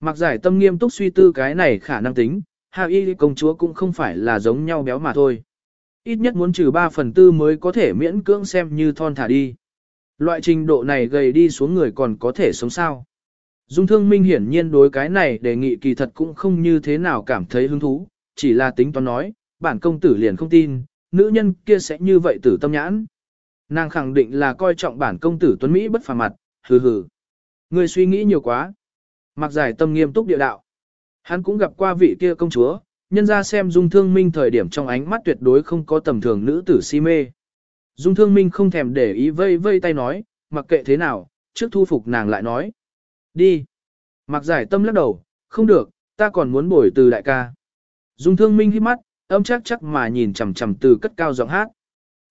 S1: Mặc giải tâm nghiêm túc suy tư cái này khả năng tính, hạ y công chúa cũng không phải là giống nhau béo mà thôi. Ít nhất muốn trừ 3 phần tư mới có thể miễn cưỡng xem như thon thả đi. Loại trình độ này gầy đi xuống người còn có thể sống sao. Dung thương minh hiển nhiên đối cái này đề nghị kỳ thật cũng không như thế nào cảm thấy hứng thú, chỉ là tính toán nói, bản công tử liền không tin, nữ nhân kia sẽ như vậy tử tâm nhãn. Nàng khẳng định là coi trọng bản công tử tuấn Mỹ bất phàm mặt, hừ hừ. Người suy nghĩ nhiều quá. Mặc giải tâm nghiêm túc địa đạo. Hắn cũng gặp qua vị kia công chúa, nhân ra xem dung thương minh thời điểm trong ánh mắt tuyệt đối không có tầm thường nữ tử si mê. Dung thương minh không thèm để ý vây vây tay nói, mặc kệ thế nào, trước thu phục nàng lại nói. Đi. Mặc giải tâm lắc đầu, không được, ta còn muốn bồi từ đại ca. Dung thương minh hít mắt, âm chắc chắc mà nhìn chằm chằm từ cất cao giọng hát.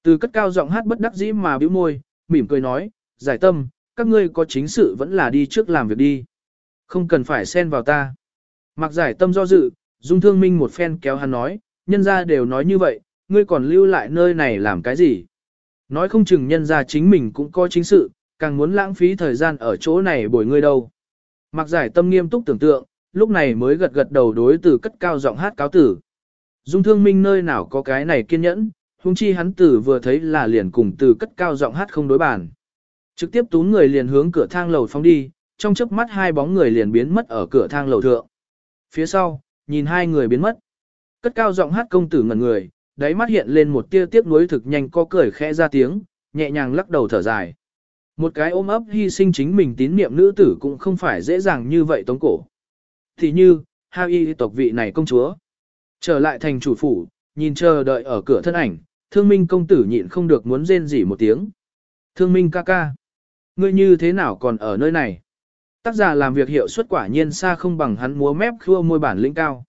S1: Từ cất cao giọng hát bất đắc dĩ mà bĩu môi, mỉm cười nói, giải tâm, các ngươi có chính sự vẫn là đi trước làm việc đi. Không cần phải xen vào ta. Mặc giải tâm do dự, Dung Thương Minh một phen kéo hắn nói, nhân ra đều nói như vậy, ngươi còn lưu lại nơi này làm cái gì? Nói không chừng nhân ra chính mình cũng có chính sự, càng muốn lãng phí thời gian ở chỗ này bồi ngươi đâu. Mặc giải tâm nghiêm túc tưởng tượng, lúc này mới gật gật đầu đối từ cất cao giọng hát cáo tử. Dung Thương Minh nơi nào có cái này kiên nhẫn, huống chi hắn tử vừa thấy là liền cùng từ cất cao giọng hát không đối bàn. Trực tiếp tún người liền hướng cửa thang lầu phóng đi, trong chớp mắt hai bóng người liền biến mất ở cửa thang lầu thượng. Phía sau, nhìn hai người biến mất. Cất cao giọng hát công tử ngẩn người, đáy mắt hiện lên một tia tiếc nuối thực nhanh có cười khẽ ra tiếng, nhẹ nhàng lắc đầu thở dài. Một cái ôm ấp hy sinh chính mình tín niệm nữ tử cũng không phải dễ dàng như vậy tống cổ. Thì như, ha y tộc vị này công chúa. Trở lại thành chủ phủ, nhìn chờ đợi ở cửa thân ảnh, thương minh công tử nhịn không được muốn rên rỉ một tiếng. Thương minh ca ca. Ngươi như thế nào còn ở nơi này? Tác giả làm việc hiệu suất quả nhiên xa không bằng hắn múa mép khua môi bản lĩnh cao.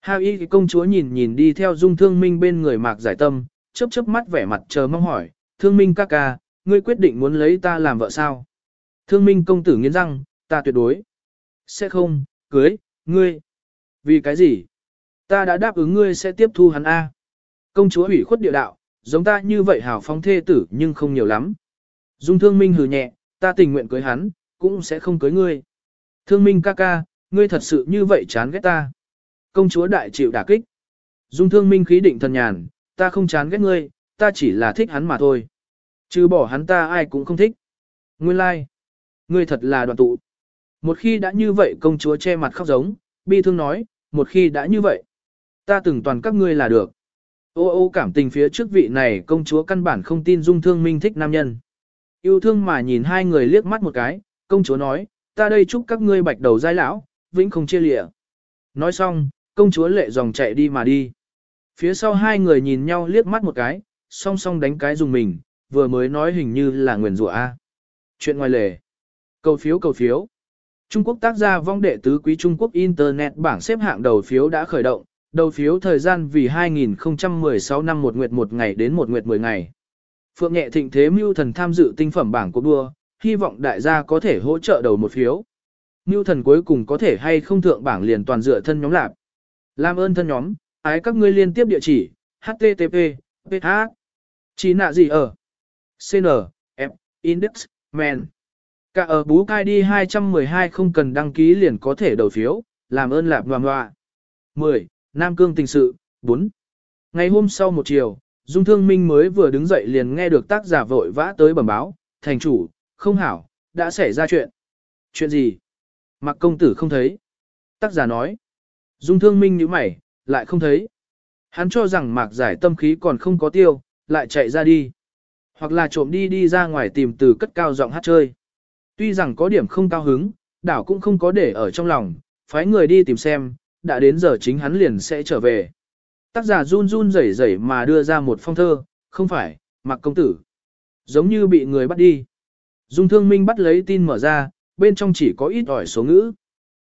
S1: ha y công chúa nhìn nhìn đi theo dung thương minh bên người mạc giải tâm, chớp chớp mắt vẻ mặt chờ mong hỏi, thương minh ca ca, ngươi quyết định muốn lấy ta làm vợ sao? Thương minh công tử nghiến răng, ta tuyệt đối. Sẽ không, cưới, ngươi. Vì cái gì? Ta đã đáp ứng ngươi sẽ tiếp thu hắn A. Công chúa ủy khuất địa đạo, giống ta như vậy hào phóng thê tử nhưng không nhiều lắm. Dung thương minh hừ nhẹ, ta tình nguyện cưới hắn, cũng sẽ không cưới ngươi. Thương minh ca ca, ngươi thật sự như vậy chán ghét ta. Công chúa đại chịu đả kích. Dung thương minh khí định thần nhàn, ta không chán ghét ngươi, ta chỉ là thích hắn mà thôi. Chứ bỏ hắn ta ai cũng không thích. Nguyên lai, like. ngươi thật là đoàn tụ. Một khi đã như vậy công chúa che mặt khóc giống, bi thương nói, một khi đã như vậy, ta từng toàn các ngươi là được. Ô ô cảm tình phía trước vị này công chúa căn bản không tin dung thương minh thích nam nhân. Yêu thương mà nhìn hai người liếc mắt một cái, công chúa nói, ta đây chúc các ngươi bạch đầu giai lão, vĩnh không chia lịa. Nói xong, công chúa lệ dòng chạy đi mà đi. Phía sau hai người nhìn nhau liếc mắt một cái, song song đánh cái dùng mình, vừa mới nói hình như là nguyền rủa A. Chuyện ngoài lề. Cầu phiếu cầu phiếu. Trung Quốc tác gia vong đệ tứ quý Trung Quốc Internet bảng xếp hạng đầu phiếu đã khởi động, đầu phiếu thời gian vì 2016 năm một nguyệt một ngày đến một nguyệt 10 ngày. Phượng nhẹ thịnh thế mưu thần tham dự tinh phẩm bảng cuộc đua, hy vọng đại gia có thể hỗ trợ đầu một phiếu. Mưu thần cuối cùng có thể hay không thượng bảng liền toàn dựa thân nhóm lạp. Làm ơn thân nhóm, ái các ngươi liên tiếp địa chỉ, http, ph, chỉ nạ gì ở, cn, f, index, Men, Cả ở bú cai đi 212 không cần đăng ký liền có thể đầu phiếu, làm ơn lạp ngoà ngoạ. 10. Nam Cương tình sự, 4. Ngày hôm sau một chiều, Dung Thương Minh mới vừa đứng dậy liền nghe được tác giả vội vã tới bẩm báo, thành chủ, không hảo, đã xảy ra chuyện. Chuyện gì? Mặc công tử không thấy. Tác giả nói. Dung Thương Minh nhíu mày, lại không thấy. Hắn cho rằng mạc giải tâm khí còn không có tiêu, lại chạy ra đi. Hoặc là trộm đi đi ra ngoài tìm từ cất cao giọng hát chơi. Tuy rằng có điểm không cao hứng, đảo cũng không có để ở trong lòng, phái người đi tìm xem, đã đến giờ chính hắn liền sẽ trở về. Tác giả run run rẩy rẩy mà đưa ra một phong thơ, không phải, mặc công tử. Giống như bị người bắt đi. Dung thương minh bắt lấy tin mở ra, bên trong chỉ có ít ỏi số ngữ.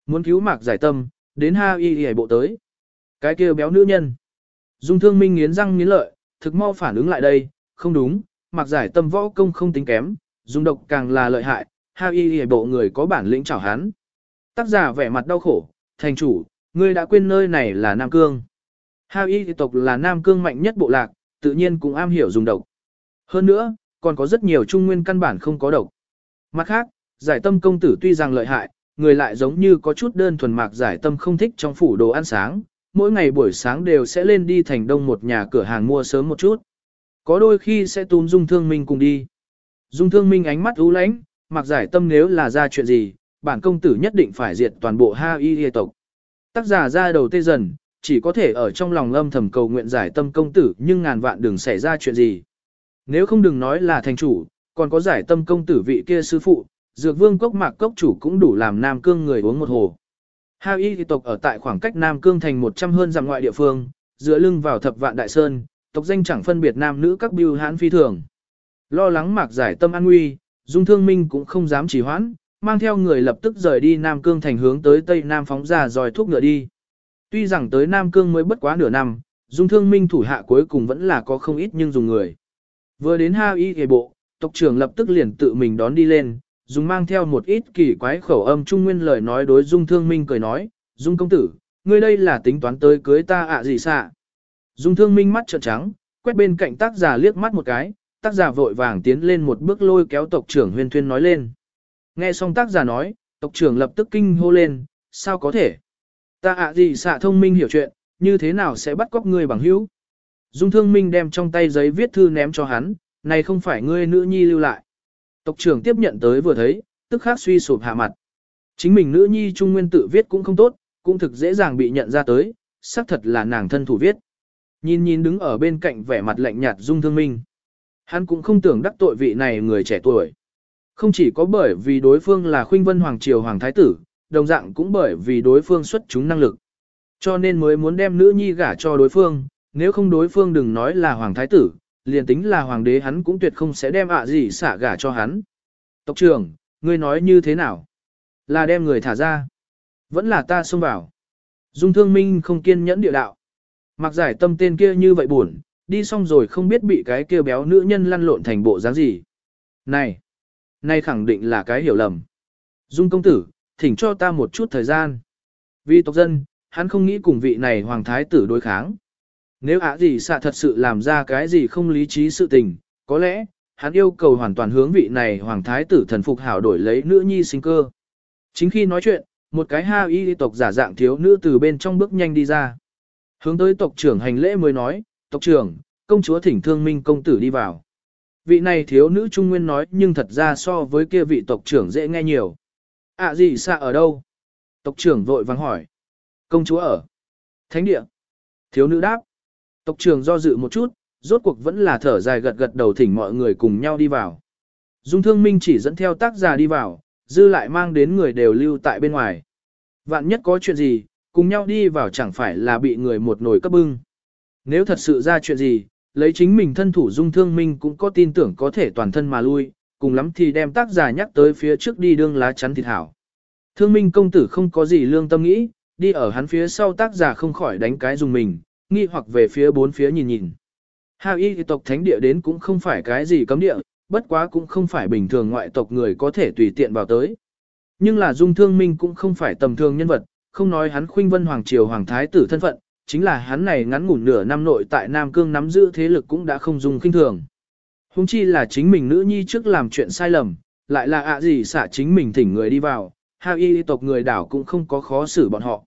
S1: Muốn cứu mạc giải tâm, đến ha y y bộ tới. Cái kia béo nữ nhân. Dung thương minh nghiến răng nghiến lợi, thực mau phản ứng lại đây, không đúng, Mặc giải tâm võ công không tính kém, dùng độc càng là lợi hại, ha y hề bộ người có bản lĩnh chảo hắn. Tác giả vẻ mặt đau khổ, thành chủ, ngươi đã quên nơi này là Nam Cương. Ha y tộc là Nam Cương mạnh nhất bộ lạc, tự nhiên cũng am hiểu dùng độc. Hơn nữa, còn có rất nhiều trung nguyên căn bản không có độc. Mặt khác, giải tâm công tử tuy rằng lợi hại, người lại giống như có chút đơn thuần mạc giải tâm không thích trong phủ đồ ăn sáng, mỗi ngày buổi sáng đều sẽ lên đi thành đông một nhà cửa hàng mua sớm một chút. Có đôi khi sẽ túm Dung Thương Minh cùng đi. Dung Thương Minh ánh mắt u lãnh, mặc giải tâm nếu là ra chuyện gì, bản công tử nhất định phải diệt toàn bộ Ha Y tộc. Tác giả ra đầu tê dần, chỉ có thể ở trong lòng âm thầm cầu nguyện giải tâm công tử nhưng ngàn vạn đừng xảy ra chuyện gì. Nếu không đừng nói là thành chủ, còn có giải tâm công tử vị kia sư phụ, dược vương cốc mạc cốc chủ cũng đủ làm Nam Cương người uống một hồ. Ha y tộc ở tại khoảng cách Nam Cương thành 100 hơn dặm ngoại địa phương, dựa lưng vào thập vạn đại sơn, tộc danh chẳng phân biệt nam nữ các biêu hãn phi thường. Lo lắng mạc giải tâm an nguy, Dung Thương Minh cũng không dám trì hoãn, mang theo người lập tức rời đi Nam Cương thành hướng tới Tây Nam phóng ra dòi thuốc ngựa đi. Tuy rằng tới Nam Cương mới bất quá nửa năm, Dung Thương Minh thủ hạ cuối cùng vẫn là có không ít nhưng dùng người. Vừa đến Ha Y Hề Bộ, tộc trưởng lập tức liền tự mình đón đi lên, dung mang theo một ít kỳ quái khẩu âm trung nguyên lời nói đối Dung Thương Minh cười nói, Dung công tử, ngươi đây là tính toán tới cưới ta ạ gì xạ. Dung Thương Minh mắt trợn trắng, quét bên cạnh tác giả liếc mắt một cái, tác giả vội vàng tiến lên một bước lôi kéo tộc trưởng huyên thuyên nói lên. Nghe xong tác giả nói, tộc trưởng lập tức kinh hô lên, sao có thể? Ta ạ gì xạ thông minh hiểu chuyện, như thế nào sẽ bắt cóc ngươi bằng hữu? Dung Thương Minh đem trong tay giấy viết thư ném cho hắn, này không phải ngươi nữ nhi lưu lại. Tộc trưởng tiếp nhận tới vừa thấy, tức khắc suy sụp hạ mặt. Chính mình nữ nhi trung nguyên tự viết cũng không tốt, cũng thực dễ dàng bị nhận ra tới, xác thật là nàng thân thủ viết. Nhìn nhìn đứng ở bên cạnh vẻ mặt lạnh nhạt dung thương minh. Hắn cũng không tưởng đắc tội vị này người trẻ tuổi. Không chỉ có bởi vì đối phương là khuynh vân hoàng triều hoàng thái tử, đồng dạng cũng bởi vì đối phương xuất chúng năng lực. Cho nên mới muốn đem nữ nhi gả cho đối phương, nếu không đối phương đừng nói là hoàng thái tử, liền tính là hoàng đế hắn cũng tuyệt không sẽ đem ạ gì xả gả cho hắn. Tộc trưởng, ngươi nói như thế nào? Là đem người thả ra. Vẫn là ta xông vào. Dung thương minh không kiên nhẫn địa đạo. Mặc giải tâm tên kia như vậy buồn, đi xong rồi không biết bị cái kia béo nữ nhân lăn lộn thành bộ dáng gì. Này, này khẳng định là cái hiểu lầm. Dung công tử, thỉnh cho ta một chút thời gian. Vì tộc dân, hắn không nghĩ cùng vị này hoàng thái tử đối kháng. Nếu ả gì xạ thật sự làm ra cái gì không lý trí sự tình, có lẽ, hắn yêu cầu hoàn toàn hướng vị này hoàng thái tử thần phục hảo đổi lấy nữ nhi sinh cơ. Chính khi nói chuyện, một cái ha y tộc giả dạng thiếu nữ từ bên trong bước nhanh đi ra. Hướng tới tộc trưởng hành lễ mới nói, tộc trưởng, công chúa thỉnh thương minh công tử đi vào. Vị này thiếu nữ trung nguyên nói nhưng thật ra so với kia vị tộc trưởng dễ nghe nhiều. À gì xa ở đâu? Tộc trưởng vội vắng hỏi. Công chúa ở. Thánh địa. Thiếu nữ đáp. Tộc trưởng do dự một chút, rốt cuộc vẫn là thở dài gật gật đầu thỉnh mọi người cùng nhau đi vào. Dung thương minh chỉ dẫn theo tác giả đi vào, dư lại mang đến người đều lưu tại bên ngoài. Vạn nhất có chuyện gì, cùng nhau đi vào chẳng phải là bị người một nồi cấp bưng. Nếu thật sự ra chuyện gì, lấy chính mình thân thủ dung thương minh cũng có tin tưởng có thể toàn thân mà lui, cùng lắm thì đem tác giả nhắc tới phía trước đi đương lá chắn thịt hảo. Thương minh công tử không có gì lương tâm nghĩ, đi ở hắn phía sau tác giả không khỏi đánh cái dùng mình, nghi hoặc về phía bốn phía nhìn nhìn. Hào y tộc thánh địa đến cũng không phải cái gì cấm địa, bất quá cũng không phải bình thường ngoại tộc người có thể tùy tiện vào tới. Nhưng là dung thương minh cũng không phải tầm thường nhân vật, không nói hắn khuynh vân hoàng triều hoàng thái tử thân phận, chính là hắn này ngắn ngủn nửa năm nội tại Nam Cương nắm giữ thế lực cũng đã không dùng kinh thường. Hùng chi là chính mình nữ nhi trước làm chuyện sai lầm, lại là ạ gì xả chính mình thỉnh người đi vào, hao y tộc người đảo cũng không có khó xử bọn họ.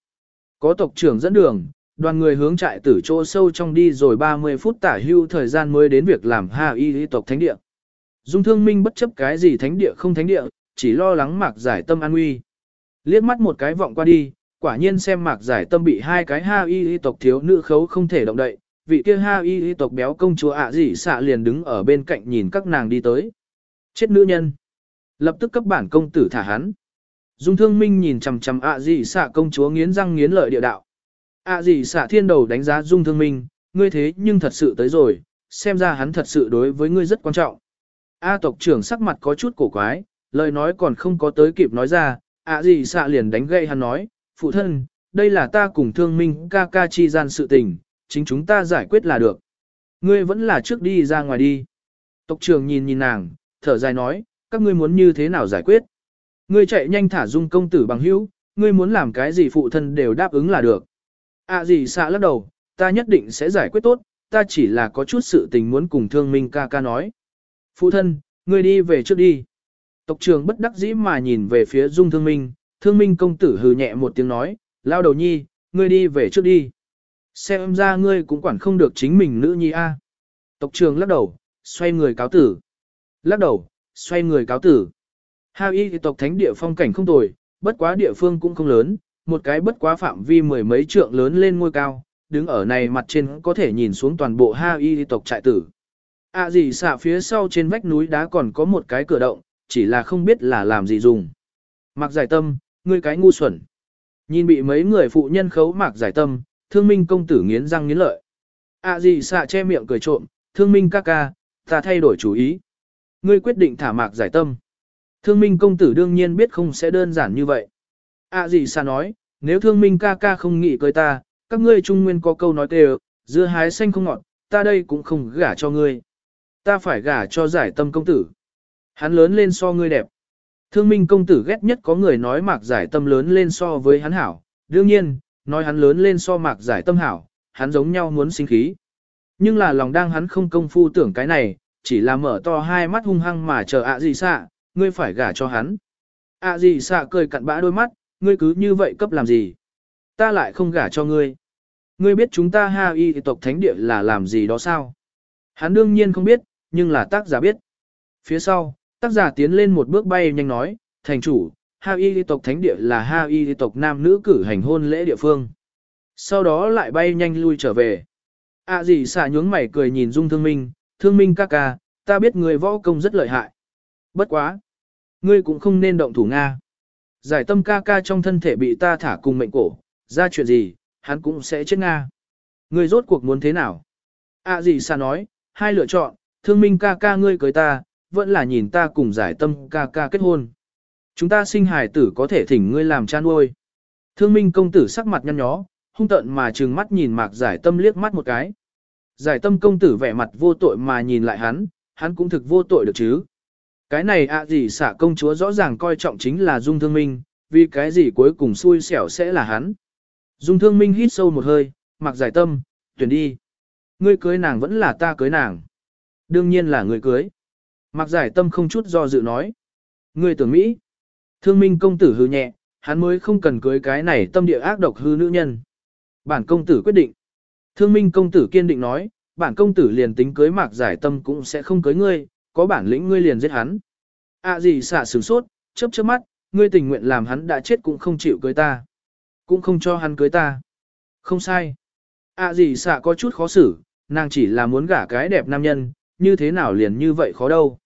S1: Có tộc trưởng dẫn đường, đoàn người hướng trại tử chỗ sâu trong đi rồi 30 phút tả hưu thời gian mới đến việc làm hao y tộc thánh địa. Dung thương minh bất chấp cái gì thánh địa không thánh địa, chỉ lo lắng mạc giải tâm an nguy. Liếc mắt một cái vọng qua đi, quả nhiên xem mạc giải tâm bị hai cái ha y y tộc thiếu nữ khấu không thể động đậy, vị kia ha y y tộc béo công chúa ạ à xạ liền đứng ở bên cạnh nhìn các nàng đi tới. Chết nữ nhân. Lập tức cấp bản công tử thả hắn. Dung thương minh nhìn chằm chằm ạ à xạ công chúa nghiến răng nghiến lợi địa đạo. ạ à xạ thiên đầu đánh giá dung thương minh, ngươi thế nhưng thật sự tới rồi, xem ra hắn thật sự đối với ngươi rất quan trọng. A tộc trưởng sắc mặt có chút cổ quái, lời nói còn không có tới kịp nói ra, ạ gì xạ liền đánh gây hắn nói, phụ thân, đây là ta cùng thương minh ca ca chi gian sự tình, chính chúng ta giải quyết là được. Ngươi vẫn là trước đi ra ngoài đi. Tộc trưởng nhìn nhìn nàng, thở dài nói, các ngươi muốn như thế nào giải quyết. Ngươi chạy nhanh thả dung công tử bằng hữu, ngươi muốn làm cái gì phụ thân đều đáp ứng là được. À gì xạ lắc đầu, ta nhất định sẽ giải quyết tốt, ta chỉ là có chút sự tình muốn cùng thương minh ca ca nói. Phụ thân, ngươi đi về trước đi. Tộc trưởng bất đắc dĩ mà nhìn về phía dung thương minh, thương minh công tử hừ nhẹ một tiếng nói, lao đầu nhi, ngươi đi về trước đi. Xem ra ngươi cũng quản không được chính mình nữ nhi a. Tộc Trường lắc đầu, xoay người cáo tử. Lắc đầu, xoay người cáo tử. Ha y tộc thánh địa phong cảnh không tồi, bất quá địa phương cũng không lớn, một cái bất quá phạm vi mười mấy trượng lớn lên ngôi cao, đứng ở này mặt trên có thể nhìn xuống toàn bộ ha y tộc trại tử. À gì xạ phía sau trên vách núi đá còn có một cái cửa động, chỉ là không biết là làm gì dùng. Mặc giải tâm, ngươi cái ngu xuẩn. Nhìn bị mấy người phụ nhân khấu mạc giải tâm, thương minh công tử nghiến răng nghiến lợi. À gì xạ che miệng cười trộm, thương minh ca ca, ta thay đổi chủ ý. Ngươi quyết định thả mạc giải tâm. Thương minh công tử đương nhiên biết không sẽ đơn giản như vậy. À gì xạ nói, nếu thương minh ca ca không nghĩ cưới ta, các ngươi trung nguyên có câu nói tề, dưa hái xanh không ngọt, ta đây cũng không gả cho ngươi. Ta phải gả cho giải tâm công tử. Hắn lớn lên so ngươi đẹp. Thương minh công tử ghét nhất có người nói mạc giải tâm lớn lên so với hắn hảo. Đương nhiên, nói hắn lớn lên so mạc giải tâm hảo, hắn giống nhau muốn sinh khí. Nhưng là lòng đang hắn không công phu tưởng cái này, chỉ là mở to hai mắt hung hăng mà chờ ạ gì xạ, ngươi phải gả cho hắn. ạ gì xạ cười cặn bã đôi mắt, ngươi cứ như vậy cấp làm gì? Ta lại không gả cho ngươi. Ngươi biết chúng ta ha y tộc thánh địa là làm gì đó sao? Hắn đương nhiên không biết, nhưng là tác giả biết. Phía sau, tác giả tiến lên một bước bay nhanh nói, thành chủ, Ha Y tộc thánh địa là Ha Y tộc nam nữ cử hành hôn lễ địa phương. Sau đó lại bay nhanh lui trở về. À gì xả nhướng mày cười nhìn Dung Thương Minh, Thương Minh ca ca, ta biết người võ công rất lợi hại. Bất quá. Ngươi cũng không nên động thủ Nga. Giải tâm ca ca trong thân thể bị ta thả cùng mệnh cổ, ra chuyện gì, hắn cũng sẽ chết Nga. Ngươi rốt cuộc muốn thế nào? À gì xả nói, hai lựa chọn, thương minh ca ca ngươi cưới ta, vẫn là nhìn ta cùng giải tâm ca ca kết hôn. Chúng ta sinh hài tử có thể thỉnh ngươi làm cha nuôi. Thương minh công tử sắc mặt nhăn nhó, hung tợn mà trừng mắt nhìn mạc giải tâm liếc mắt một cái. Giải tâm công tử vẻ mặt vô tội mà nhìn lại hắn, hắn cũng thực vô tội được chứ. Cái này ạ gì xả công chúa rõ ràng coi trọng chính là dung thương minh, vì cái gì cuối cùng xui xẻo sẽ là hắn. Dung thương minh hít sâu một hơi, mặc giải tâm, tuyển đi. Ngươi cưới nàng vẫn là ta cưới nàng. Đương nhiên là người cưới. Mặc giải tâm không chút do dự nói. Ngươi tưởng Mỹ. Thương minh công tử hư nhẹ, hắn mới không cần cưới cái này tâm địa ác độc hư nữ nhân. Bản công tử quyết định. Thương minh công tử kiên định nói, bản công tử liền tính cưới mạc giải tâm cũng sẽ không cưới ngươi, có bản lĩnh ngươi liền giết hắn. À gì xả sửng sốt, chớp chớp mắt, ngươi tình nguyện làm hắn đã chết cũng không chịu cưới ta. Cũng không cho hắn cưới ta. Không sai. À gì xả có chút khó xử, nàng chỉ là muốn gả cái đẹp nam nhân, như thế nào liền như vậy khó đâu.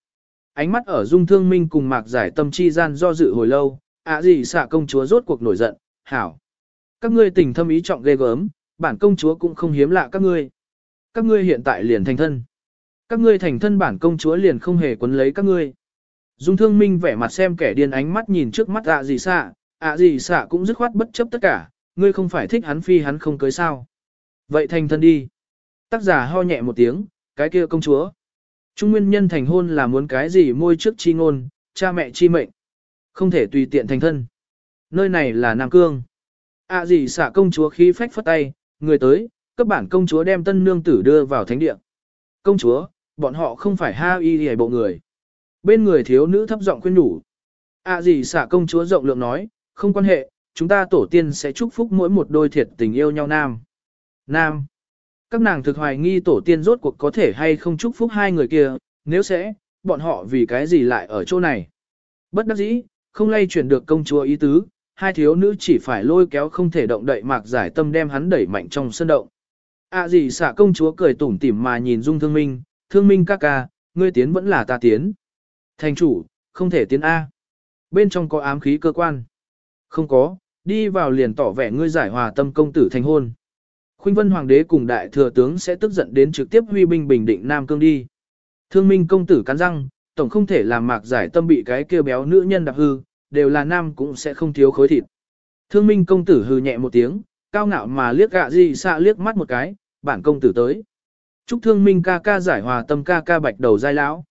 S1: Ánh mắt ở dung thương minh cùng mạc giải tâm chi gian do dự hồi lâu, ạ gì xạ công chúa rốt cuộc nổi giận, hảo. Các ngươi tình thâm ý trọng ghê gớm, bản công chúa cũng không hiếm lạ các ngươi. Các ngươi hiện tại liền thành thân. Các ngươi thành thân bản công chúa liền không hề quấn lấy các ngươi. Dung thương minh vẻ mặt xem kẻ điên ánh mắt nhìn trước mắt ạ gì xạ, ạ gì xạ cũng dứt khoát bất chấp tất cả, ngươi không phải thích hắn phi hắn không cưới sao. Vậy thành thân đi. Tác giả ho nhẹ một tiếng, cái kia công chúa. Trung nguyên nhân thành hôn là muốn cái gì môi trước chi ngôn, cha mẹ chi mệnh. Không thể tùy tiện thành thân. Nơi này là Nam Cương. À gì xả công chúa khí phách phất tay, người tới, các bản công chúa đem tân nương tử đưa vào thánh địa. Công chúa, bọn họ không phải ha y hề bộ người. Bên người thiếu nữ thấp giọng khuyên nhủ. À gì xả công chúa rộng lượng nói, không quan hệ, chúng ta tổ tiên sẽ chúc phúc mỗi một đôi thiệt tình yêu nhau nam. Nam. Các nàng thực hoài nghi tổ tiên rốt cuộc có thể hay không chúc phúc hai người kia, nếu sẽ, bọn họ vì cái gì lại ở chỗ này. Bất đắc dĩ, không lay chuyển được công chúa ý tứ, hai thiếu nữ chỉ phải lôi kéo không thể động đậy mạc giải tâm đem hắn đẩy mạnh trong sân động. À gì xả công chúa cười tủm tỉm mà nhìn dung thương minh, thương minh ca ca, ngươi tiến vẫn là ta tiến. Thành chủ, không thể tiến A. Bên trong có ám khí cơ quan. Không có, đi vào liền tỏ vẻ ngươi giải hòa tâm công tử thành hôn. Khuynh vân hoàng đế cùng đại thừa tướng sẽ tức giận đến trực tiếp huy binh bình định Nam Cương đi. Thương minh công tử cắn răng, tổng không thể làm mạc giải tâm bị cái kia béo nữ nhân đạp hư, đều là nam cũng sẽ không thiếu khối thịt. Thương minh công tử hừ nhẹ một tiếng, cao ngạo mà liếc gạ gì xạ liếc mắt một cái, bản công tử tới. Chúc thương minh ca ca giải hòa tâm ca ca bạch đầu giai lão.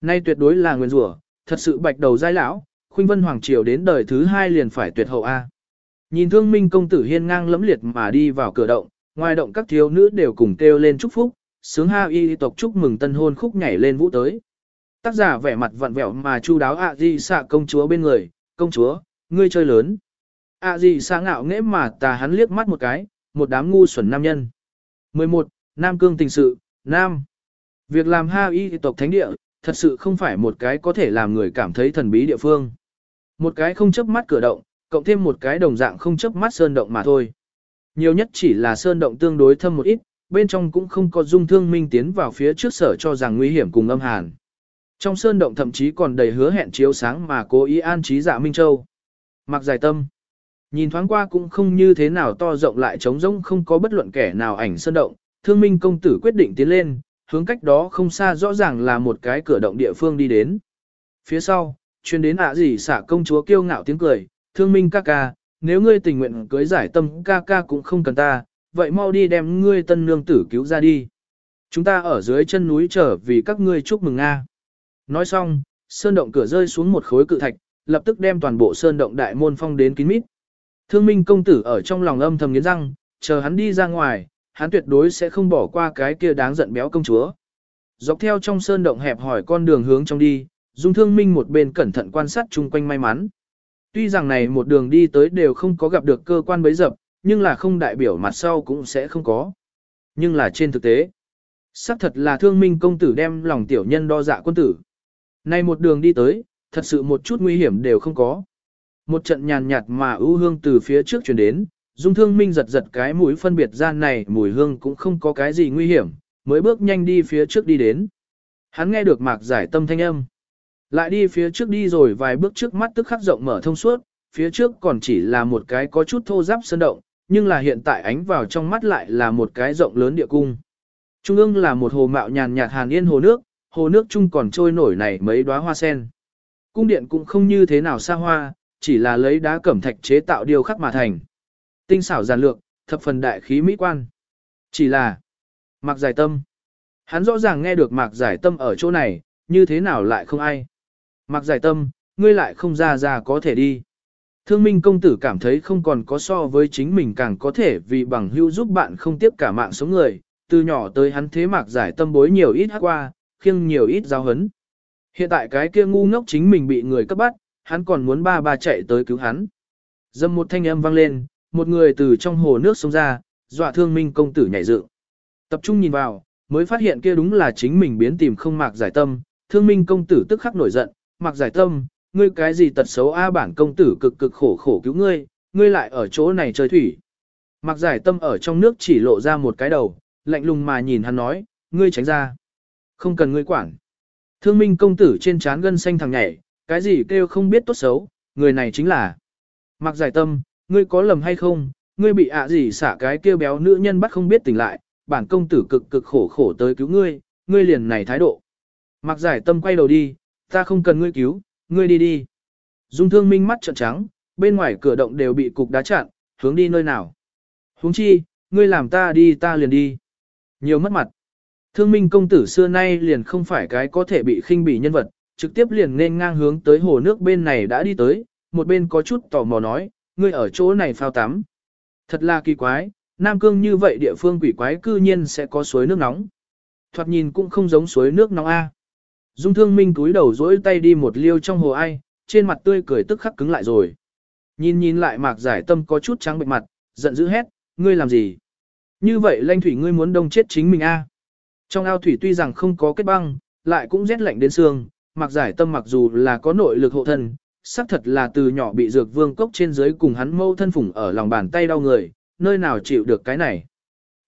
S1: Nay tuyệt đối là nguyên rủa, thật sự bạch đầu giai lão, khuynh vân hoàng triều đến đời thứ hai liền phải tuyệt hậu A. Nhìn thương minh công tử hiên ngang lẫm liệt mà đi vào cửa động, ngoài động các thiếu nữ đều cùng kêu lên chúc phúc, sướng ha y tộc chúc mừng tân hôn khúc nhảy lên vũ tới. Tác giả vẻ mặt vặn vẹo mà chu đáo ạ di xạ công chúa bên người, công chúa, ngươi chơi lớn. ạ di xạ ngạo nghễ mà tà hắn liếc mắt một cái, một đám ngu xuẩn nam nhân. 11. Nam cương tình sự, Nam. Việc làm ha y tộc thánh địa, thật sự không phải một cái có thể làm người cảm thấy thần bí địa phương. Một cái không chấp mắt cửa động, cộng thêm một cái đồng dạng không chấp mắt sơn động mà thôi. Nhiều nhất chỉ là sơn động tương đối thâm một ít, bên trong cũng không có dung thương minh tiến vào phía trước sở cho rằng nguy hiểm cùng âm hàn. Trong sơn động thậm chí còn đầy hứa hẹn chiếu sáng mà cố ý an trí dạ Minh Châu. Mặc dài tâm. Nhìn thoáng qua cũng không như thế nào to rộng lại trống rỗng không có bất luận kẻ nào ảnh sơn động, thương minh công tử quyết định tiến lên, hướng cách đó không xa rõ ràng là một cái cửa động địa phương đi đến. Phía sau, chuyên đến ạ gì xả công chúa kiêu ngạo tiếng cười, thương minh ca ca, nếu ngươi tình nguyện cưới giải tâm ca ca cũng không cần ta, vậy mau đi đem ngươi tân nương tử cứu ra đi. Chúng ta ở dưới chân núi trở vì các ngươi chúc mừng Nga. Nói xong, sơn động cửa rơi xuống một khối cự thạch, lập tức đem toàn bộ sơn động đại môn phong đến kín mít. Thương minh công tử ở trong lòng âm thầm nghiến răng, chờ hắn đi ra ngoài, hắn tuyệt đối sẽ không bỏ qua cái kia đáng giận béo công chúa. Dọc theo trong sơn động hẹp hỏi con đường hướng trong đi, Dung Thương Minh một bên cẩn thận quan sát chung quanh may mắn. Tuy rằng này một đường đi tới đều không có gặp được cơ quan bấy dập, nhưng là không đại biểu mặt sau cũng sẽ không có. Nhưng là trên thực tế, xác thật là Thương Minh công tử đem lòng tiểu nhân đo dạ quân tử. Này một đường đi tới, thật sự một chút nguy hiểm đều không có. Một trận nhàn nhạt mà ưu hương từ phía trước chuyển đến, Dung Thương Minh giật giật cái mũi phân biệt gian này mùi hương cũng không có cái gì nguy hiểm, mới bước nhanh đi phía trước đi đến. Hắn nghe được mạc giải tâm thanh âm. Lại đi phía trước đi rồi vài bước trước mắt tức khắc rộng mở thông suốt, phía trước còn chỉ là một cái có chút thô giáp sơn động, nhưng là hiện tại ánh vào trong mắt lại là một cái rộng lớn địa cung. Trung ương là một hồ mạo nhàn nhạt hàn yên hồ nước, hồ nước chung còn trôi nổi này mấy đóa hoa sen. Cung điện cũng không như thế nào xa hoa, chỉ là lấy đá cẩm thạch chế tạo điều khắc mà thành. Tinh xảo giản lược, thập phần đại khí mỹ quan. Chỉ là, Mạc Giải Tâm. Hắn rõ ràng nghe được Mạc Giải Tâm ở chỗ này, như thế nào lại không ai. Mạc Giải Tâm, ngươi lại không ra ra có thể đi. Thương minh công tử cảm thấy không còn có so với chính mình càng có thể vì bằng hữu giúp bạn không tiếp cả mạng sống người, từ nhỏ tới hắn thế Mạc Giải Tâm bối nhiều ít hát qua, khiêng nhiều ít giáo hấn. Hiện tại cái kia ngu ngốc chính mình bị người cấp bắt, hắn còn muốn ba ba chạy tới cứu hắn. Dâm một thanh âm vang lên, một người từ trong hồ nước xông ra, dọa thương minh công tử nhảy dựng. Tập trung nhìn vào, mới phát hiện kia đúng là chính mình biến tìm không mạc giải tâm, thương minh công tử tức khắc nổi giận, mạc giải tâm, ngươi cái gì tật xấu a bản công tử cực cực khổ khổ cứu ngươi, ngươi lại ở chỗ này chơi thủy. Mạc giải tâm ở trong nước chỉ lộ ra một cái đầu, lạnh lùng mà nhìn hắn nói, ngươi tránh ra. Không cần ngươi quản. Thương minh công tử trên trán gân xanh thằng nhảy, cái gì kêu không biết tốt xấu, người này chính là. Mạc giải tâm, ngươi có lầm hay không, ngươi bị ạ gì xả cái kêu béo nữ nhân bắt không biết tỉnh lại, bản công tử cực cực khổ khổ tới cứu ngươi, ngươi liền này thái độ. Mạc giải tâm quay đầu đi, ta không cần ngươi cứu, ngươi đi đi. Dung thương minh mắt trợn trắng, bên ngoài cửa động đều bị cục đá chặn, hướng đi nơi nào. Huống chi, ngươi làm ta đi ta liền đi. Nhiều mất mặt. Thương minh công tử xưa nay liền không phải cái có thể bị khinh bỉ nhân vật, trực tiếp liền nên ngang hướng tới hồ nước bên này đã đi tới, một bên có chút tò mò nói, ngươi ở chỗ này phao tắm. Thật là kỳ quái, Nam Cương như vậy địa phương quỷ quái cư nhiên sẽ có suối nước nóng. Thoạt nhìn cũng không giống suối nước nóng A. Dung thương minh cúi đầu dỗi tay đi một liêu trong hồ ai, trên mặt tươi cười tức khắc cứng lại rồi. Nhìn nhìn lại mạc giải tâm có chút trắng bệnh mặt, giận dữ hét, ngươi làm gì? Như vậy lanh thủy ngươi muốn đông chết chính mình a? Trong ao thủy tuy rằng không có kết băng, lại cũng rét lạnh đến xương, mạc giải tâm mặc dù là có nội lực hộ thân, xác thật là từ nhỏ bị dược vương cốc trên dưới cùng hắn mâu thân phủng ở lòng bàn tay đau người, nơi nào chịu được cái này.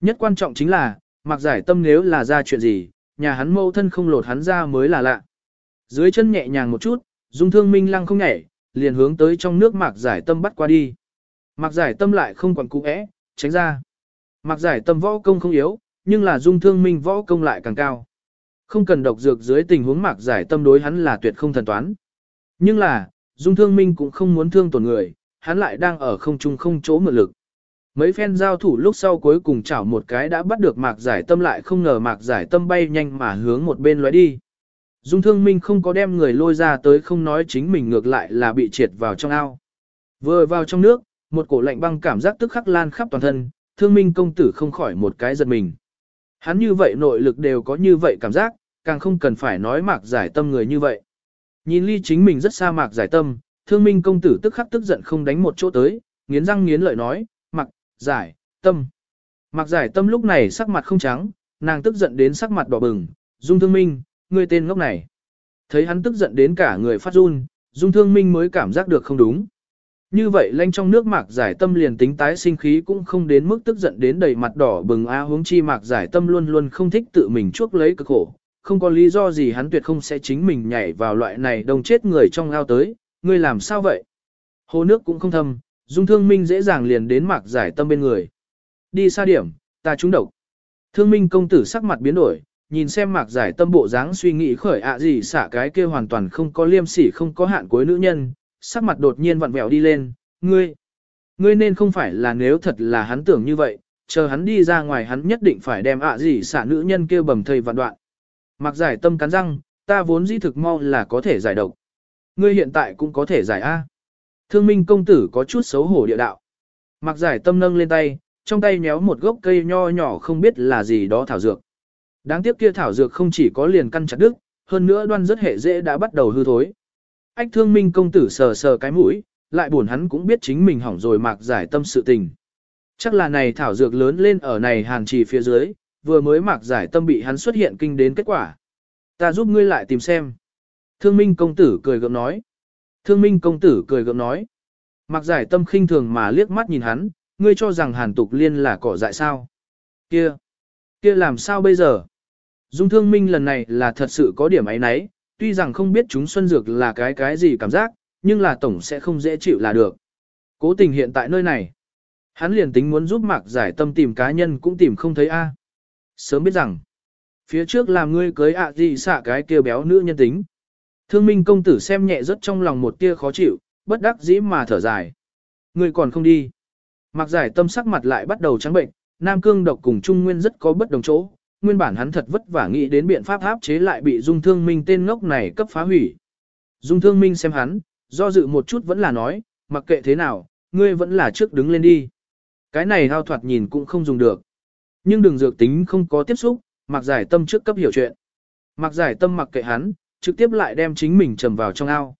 S1: Nhất quan trọng chính là, mạc giải tâm nếu là ra chuyện gì, nhà hắn mâu thân không lột hắn ra mới là lạ. Dưới chân nhẹ nhàng một chút, dung thương minh lăng không nhảy, liền hướng tới trong nước mạc giải tâm bắt qua đi. Mạc giải tâm lại không còn cũ ẽ, tránh ra. Mạc giải tâm võ công không yếu, nhưng là dung thương minh võ công lại càng cao. Không cần độc dược dưới tình huống mạc giải tâm đối hắn là tuyệt không thần toán. Nhưng là, dung thương minh cũng không muốn thương tổn người, hắn lại đang ở không trung không chỗ mượn lực. Mấy phen giao thủ lúc sau cuối cùng chảo một cái đã bắt được mạc giải tâm lại không ngờ mạc giải tâm bay nhanh mà hướng một bên lóe đi. Dung thương minh không có đem người lôi ra tới không nói chính mình ngược lại là bị triệt vào trong ao. Vừa vào trong nước, một cổ lạnh băng cảm giác tức khắc lan khắp toàn thân, thương minh công tử không khỏi một cái giật mình. Hắn như vậy nội lực đều có như vậy cảm giác, càng không cần phải nói mạc giải tâm người như vậy. Nhìn ly chính mình rất xa mạc giải tâm, thương minh công tử tức khắc tức giận không đánh một chỗ tới, nghiến răng nghiến lợi nói, giải, tâm. Mạc giải tâm lúc này sắc mặt không trắng, nàng tức giận đến sắc mặt đỏ bừng, dung thương minh, ngươi tên ngốc này. Thấy hắn tức giận đến cả người phát run, dung thương minh mới cảm giác được không đúng. Như vậy lanh trong nước mạc giải tâm liền tính tái sinh khí cũng không đến mức tức giận đến đầy mặt đỏ bừng a huống chi mạc giải tâm luôn luôn không thích tự mình chuốc lấy cực khổ. Không có lý do gì hắn tuyệt không sẽ chính mình nhảy vào loại này đông chết người trong ao tới, ngươi làm sao vậy? Hồ nước cũng không thâm, dung thương minh dễ dàng liền đến mạc giải tâm bên người. Đi xa điểm, ta trúng độc. Thương minh công tử sắc mặt biến đổi, nhìn xem mạc giải tâm bộ dáng suy nghĩ khởi ạ gì xả cái kia hoàn toàn không có liêm sỉ không có hạn cuối nữ nhân, sắc mặt đột nhiên vặn vẹo đi lên, ngươi, ngươi nên không phải là nếu thật là hắn tưởng như vậy, chờ hắn đi ra ngoài hắn nhất định phải đem ạ gì xả nữ nhân kia bầm thầy vạn đoạn. Mạc giải tâm cắn răng, ta vốn dĩ thực mau là có thể giải độc. Ngươi hiện tại cũng có thể giải A. Thương minh công tử có chút xấu hổ địa đạo. mặc giải tâm nâng lên tay, trong tay nhéo một gốc cây nho nhỏ không biết là gì đó thảo dược. Đáng tiếc kia thảo dược không chỉ có liền căn chặt đứt, hơn nữa đoan rất hệ dễ đã bắt đầu hư thối. Ách thương minh công tử sờ sờ cái mũi, lại buồn hắn cũng biết chính mình hỏng rồi mạc giải tâm sự tình. Chắc là này thảo dược lớn lên ở này hàn trì phía dưới, vừa mới mạc giải tâm bị hắn xuất hiện kinh đến kết quả. Ta giúp ngươi lại tìm xem. Thương minh công tử cười gượng nói. Thương minh công tử cười gượng nói. Mặc giải tâm khinh thường mà liếc mắt nhìn hắn, ngươi cho rằng hàn tục liên là cỏ dại sao. Kia, kia làm sao bây giờ? Dung thương minh lần này là thật sự có điểm ấy nấy, tuy rằng không biết chúng xuân dược là cái cái gì cảm giác, nhưng là tổng sẽ không dễ chịu là được. Cố tình hiện tại nơi này, hắn liền tính muốn giúp mạc giải tâm tìm cá nhân cũng tìm không thấy a. Sớm biết rằng, phía trước làm ngươi cưới ạ gì xạ cái kia béo nữ nhân tính. Thương minh công tử xem nhẹ rất trong lòng một tia khó chịu, bất đắc dĩ mà thở dài. Ngươi còn không đi. Mạc giải tâm sắc mặt lại bắt đầu trắng bệnh, Nam Cương độc cùng Trung Nguyên rất có bất đồng chỗ, nguyên bản hắn thật vất vả nghĩ đến biện pháp áp chế lại bị Dung Thương Minh tên ngốc này cấp phá hủy. Dung Thương Minh xem hắn, do dự một chút vẫn là nói, mặc kệ thế nào, ngươi vẫn là trước đứng lên đi. Cái này hao thoạt nhìn cũng không dùng được. Nhưng đừng dược tính không có tiếp xúc, mặc giải tâm trước cấp hiểu chuyện. Mặc giải tâm mặc kệ hắn, trực tiếp lại đem chính mình trầm vào trong ao.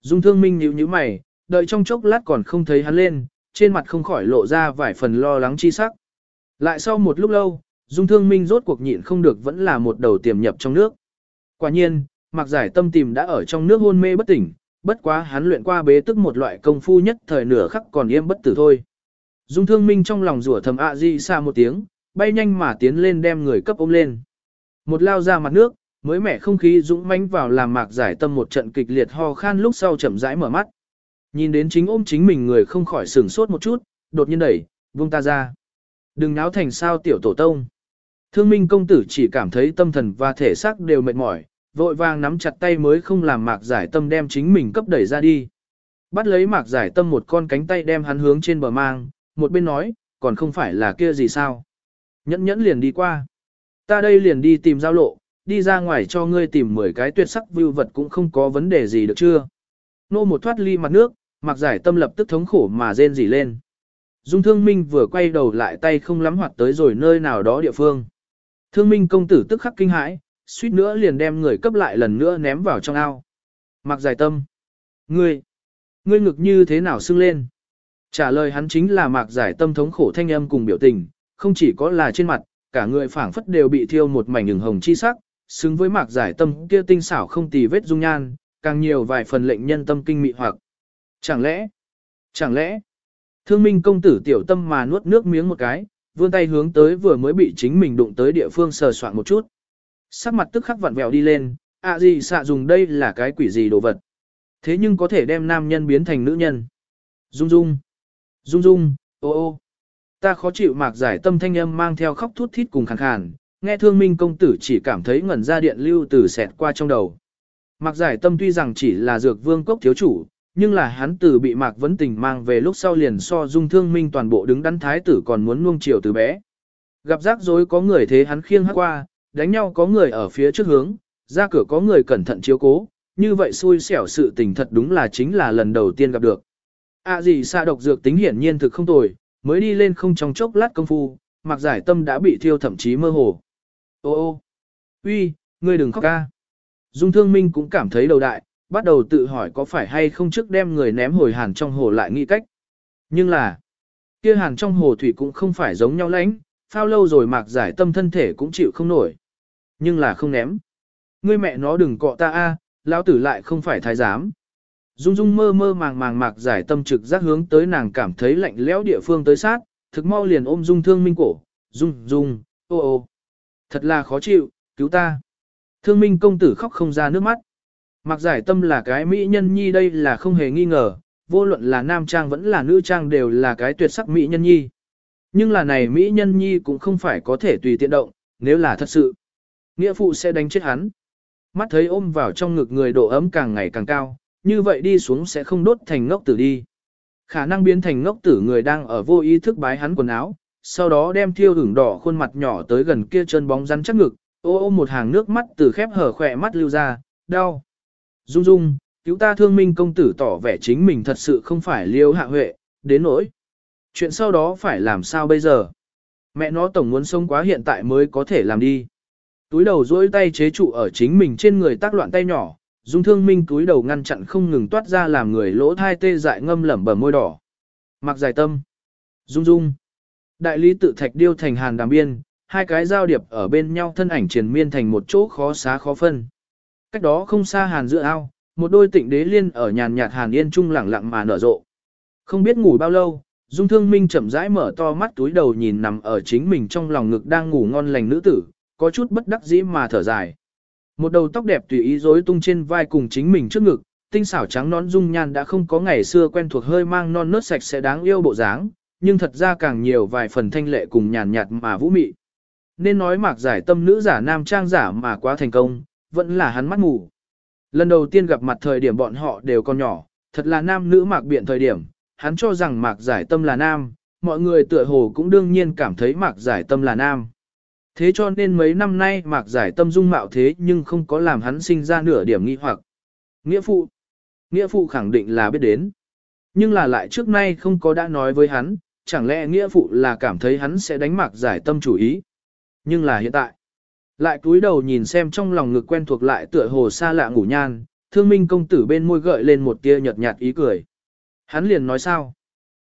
S1: Dung Thương Minh nhíu nhíu mày, đợi trong chốc lát còn không thấy hắn lên, trên mặt không khỏi lộ ra vài phần lo lắng chi sắc. Lại sau một lúc lâu, Dung Thương Minh rốt cuộc nhịn không được vẫn là một đầu tiềm nhập trong nước. Quả nhiên, Mạc Giải Tâm tìm đã ở trong nước hôn mê bất tỉnh, bất quá hắn luyện qua bế tức một loại công phu nhất thời nửa khắc còn yêm bất tử thôi. Dung Thương Minh trong lòng rủa thầm ạ di xa một tiếng, bay nhanh mà tiến lên đem người cấp ôm lên. Một lao ra mặt nước, mới mẻ không khí dũng mãnh vào làm Mạc Giải Tâm một trận kịch liệt ho khan lúc sau chậm rãi mở mắt. Nhìn đến chính ôm chính mình người không khỏi sửng sốt một chút, đột nhiên đẩy, vung ta ra. Đừng náo thành sao tiểu tổ tông. Thương minh công tử chỉ cảm thấy tâm thần và thể xác đều mệt mỏi, vội vàng nắm chặt tay mới không làm mạc giải tâm đem chính mình cấp đẩy ra đi. Bắt lấy mạc giải tâm một con cánh tay đem hắn hướng trên bờ mang, một bên nói, còn không phải là kia gì sao. Nhẫn nhẫn liền đi qua. Ta đây liền đi tìm giao lộ, đi ra ngoài cho ngươi tìm 10 cái tuyệt sắc vưu vật cũng không có vấn đề gì được chưa. Nô một thoát ly mặt nước, Mặc giải tâm lập tức thống khổ mà rên rỉ lên. Dung thương minh vừa quay đầu lại tay không lắm hoạt tới rồi nơi nào đó địa phương. Thương minh công tử tức khắc kinh hãi, suýt nữa liền đem người cấp lại lần nữa ném vào trong ao. Mặc giải tâm. Ngươi, ngươi ngực như thế nào sưng lên? Trả lời hắn chính là mạc giải tâm thống khổ thanh âm cùng biểu tình, không chỉ có là trên mặt, cả người phảng phất đều bị thiêu một mảnh ửng hồng chi sắc, xứng với mạc giải tâm kia tinh xảo không tì vết dung nhan, càng nhiều vài phần lệnh nhân tâm kinh mị hoặc. Chẳng lẽ, chẳng lẽ, thương minh công tử tiểu tâm mà nuốt nước miếng một cái, vươn tay hướng tới vừa mới bị chính mình đụng tới địa phương sờ soạn một chút. Sắc mặt tức khắc vặn vẹo đi lên, à gì xạ dùng đây là cái quỷ gì đồ vật. Thế nhưng có thể đem nam nhân biến thành nữ nhân. Dung dung, dung dung, ô ô. Ta khó chịu mạc giải tâm thanh âm mang theo khóc thút thít cùng khàn khàn, nghe thương minh công tử chỉ cảm thấy ngẩn ra điện lưu từ xẹt qua trong đầu. Mạc giải tâm tuy rằng chỉ là dược vương cốc thiếu chủ, nhưng là hắn từ bị mạc vấn tình mang về lúc sau liền so dung thương minh toàn bộ đứng đắn thái tử còn muốn nuông chiều từ bé. Gặp rắc rối có người thế hắn khiêng hát qua, đánh nhau có người ở phía trước hướng, ra cửa có người cẩn thận chiếu cố, như vậy xui xẻo sự tình thật đúng là chính là lần đầu tiên gặp được. À gì xa độc dược tính hiển nhiên thực không tồi, mới đi lên không trong chốc lát công phu, mặc giải tâm đã bị thiêu thậm chí mơ hồ. Ô ô, uy, ngươi đừng khóc ca. Dung thương minh cũng cảm thấy đầu đại, bắt đầu tự hỏi có phải hay không trước đem người ném hồi hàn trong hồ lại nghĩ cách. Nhưng là, kia hàn trong hồ thủy cũng không phải giống nhau lãnh, phao lâu rồi mạc giải tâm thân thể cũng chịu không nổi. Nhưng là không ném. Ngươi mẹ nó đừng cọ ta a, lão tử lại không phải thái giám. Dung Dung mơ mơ màng màng mạc giải tâm trực giác hướng tới nàng cảm thấy lạnh lẽo địa phương tới sát, thực mau liền ôm Dung thương minh cổ, Dung, Dung, ô ô. Thật là khó chịu, cứu ta. Thương minh công tử khóc không ra nước mắt. Mặc giải tâm là cái mỹ nhân nhi đây là không hề nghi ngờ, vô luận là nam trang vẫn là nữ trang đều là cái tuyệt sắc mỹ nhân nhi. Nhưng là này mỹ nhân nhi cũng không phải có thể tùy tiện động, nếu là thật sự. Nghĩa phụ sẽ đánh chết hắn. Mắt thấy ôm vào trong ngực người độ ấm càng ngày càng cao, như vậy đi xuống sẽ không đốt thành ngốc tử đi. Khả năng biến thành ngốc tử người đang ở vô ý thức bái hắn quần áo, sau đó đem thiêu hửng đỏ khuôn mặt nhỏ tới gần kia chân bóng rắn chắc ngực, ô ô một hàng nước mắt từ khép hở khỏe mắt lưu ra, đau. Dung dung, cứu ta thương minh công tử tỏ vẻ chính mình thật sự không phải liêu hạ huệ, đến nỗi. Chuyện sau đó phải làm sao bây giờ? Mẹ nó tổng muốn sống quá hiện tại mới có thể làm đi. Túi đầu duỗi tay chế trụ ở chính mình trên người tác loạn tay nhỏ, dung thương minh túi đầu ngăn chặn không ngừng toát ra làm người lỗ thai tê dại ngâm lẩm bẩm môi đỏ. Mặc dài tâm. Dung dung. Đại lý tự thạch điêu thành hàn đàm biên, hai cái giao điệp ở bên nhau thân ảnh triền miên thành một chỗ khó xá khó phân. Cách đó không xa hàn giữa ao, một đôi tịnh đế liên ở nhàn nhạt hàn yên trung lẳng lặng mà nở rộ. Không biết ngủ bao lâu, Dung Thương Minh chậm rãi mở to mắt túi đầu nhìn nằm ở chính mình trong lòng ngực đang ngủ ngon lành nữ tử, có chút bất đắc dĩ mà thở dài. Một đầu tóc đẹp tùy ý rối tung trên vai cùng chính mình trước ngực, tinh xảo trắng nón dung nhan đã không có ngày xưa quen thuộc hơi mang non nớt sạch sẽ đáng yêu bộ dáng, nhưng thật ra càng nhiều vài phần thanh lệ cùng nhàn nhạt mà vũ mị. Nên nói mạc giải tâm nữ giả nam trang giả mà quá thành công, vẫn là hắn mắt mù. Lần đầu tiên gặp mặt thời điểm bọn họ đều còn nhỏ, thật là nam nữ mạc biện thời điểm, hắn cho rằng mạc giải tâm là nam, mọi người tựa hồ cũng đương nhiên cảm thấy mạc giải tâm là nam. Thế cho nên mấy năm nay mạc giải tâm dung mạo thế nhưng không có làm hắn sinh ra nửa điểm nghi hoặc. Nghĩa phụ. Nghĩa phụ khẳng định là biết đến. Nhưng là lại trước nay không có đã nói với hắn, chẳng lẽ nghĩa phụ là cảm thấy hắn sẽ đánh mạc giải tâm chủ ý. Nhưng là hiện tại. Lại cúi đầu nhìn xem trong lòng ngực quen thuộc lại tựa hồ xa lạ ngủ nhan, thương minh công tử bên môi gợi lên một tia nhợt nhạt ý cười. Hắn liền nói sao?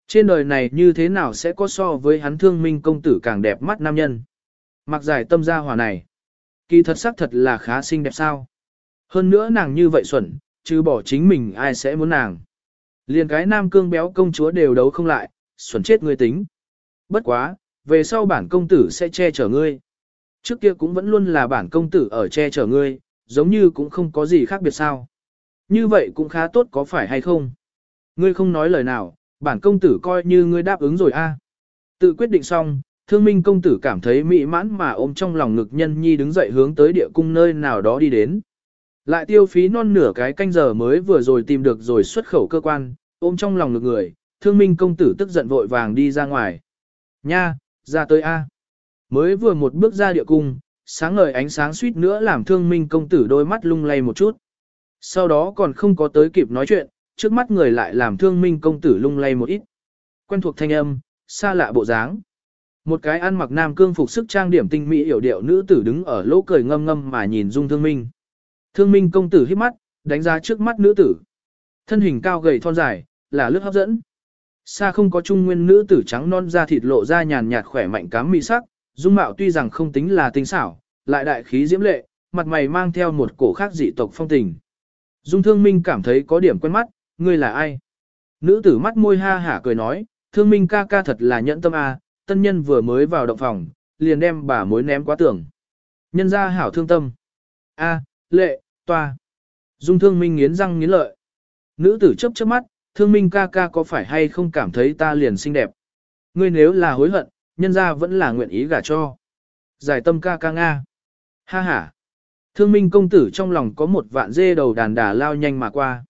S1: Trên đời này như thế nào sẽ có so với hắn thương minh công tử càng đẹp mắt nam nhân? Mặc giải tâm gia hòa này. Kỳ thật sắc thật là khá xinh đẹp sao. Hơn nữa nàng như vậy xuẩn, chứ bỏ chính mình ai sẽ muốn nàng. Liền cái nam cương béo công chúa đều đấu không lại, xuẩn chết ngươi tính. Bất quá, về sau bản công tử sẽ che chở ngươi. Trước kia cũng vẫn luôn là bản công tử ở che chở ngươi, giống như cũng không có gì khác biệt sao. Như vậy cũng khá tốt có phải hay không? Ngươi không nói lời nào, bản công tử coi như ngươi đáp ứng rồi a. Tự quyết định xong, Thương minh công tử cảm thấy mỹ mãn mà ôm trong lòng ngực nhân nhi đứng dậy hướng tới địa cung nơi nào đó đi đến. Lại tiêu phí non nửa cái canh giờ mới vừa rồi tìm được rồi xuất khẩu cơ quan, ôm trong lòng ngực người, thương minh công tử tức giận vội vàng đi ra ngoài. Nha, ra tới A. Mới vừa một bước ra địa cung, sáng ngời ánh sáng suýt nữa làm thương minh công tử đôi mắt lung lay một chút. Sau đó còn không có tới kịp nói chuyện, trước mắt người lại làm thương minh công tử lung lay một ít. Quen thuộc thanh âm, xa lạ bộ dáng. Một cái ăn mặc nam cương phục sức trang điểm tinh mỹ hiểu điệu nữ tử đứng ở lỗ cười ngâm ngâm mà nhìn dung thương minh. Thương minh công tử hít mắt, đánh giá trước mắt nữ tử. Thân hình cao gầy thon dài, là lướt hấp dẫn. Xa không có trung nguyên nữ tử trắng non da thịt lộ ra nhàn nhạt khỏe mạnh cám mỹ sắc, dung mạo tuy rằng không tính là tinh xảo, lại đại khí diễm lệ, mặt mày mang theo một cổ khác dị tộc phong tình. Dung thương minh cảm thấy có điểm quen mắt, ngươi là ai? Nữ tử mắt môi ha hả cười nói, thương minh ca ca thật là nhẫn tâm a, tân nhân vừa mới vào động phòng, liền đem bà mối ném quá tưởng. Nhân ra hảo thương tâm. A, lệ, toa. Dung thương minh nghiến răng nghiến lợi. Nữ tử chấp chớp mắt, thương minh ca ca có phải hay không cảm thấy ta liền xinh đẹp. Ngươi nếu là hối hận, nhân ra vẫn là nguyện ý gả cho. Giải tâm ca ca Nga. Ha ha. Thương minh công tử trong lòng có một vạn dê đầu đàn đà lao nhanh mà qua.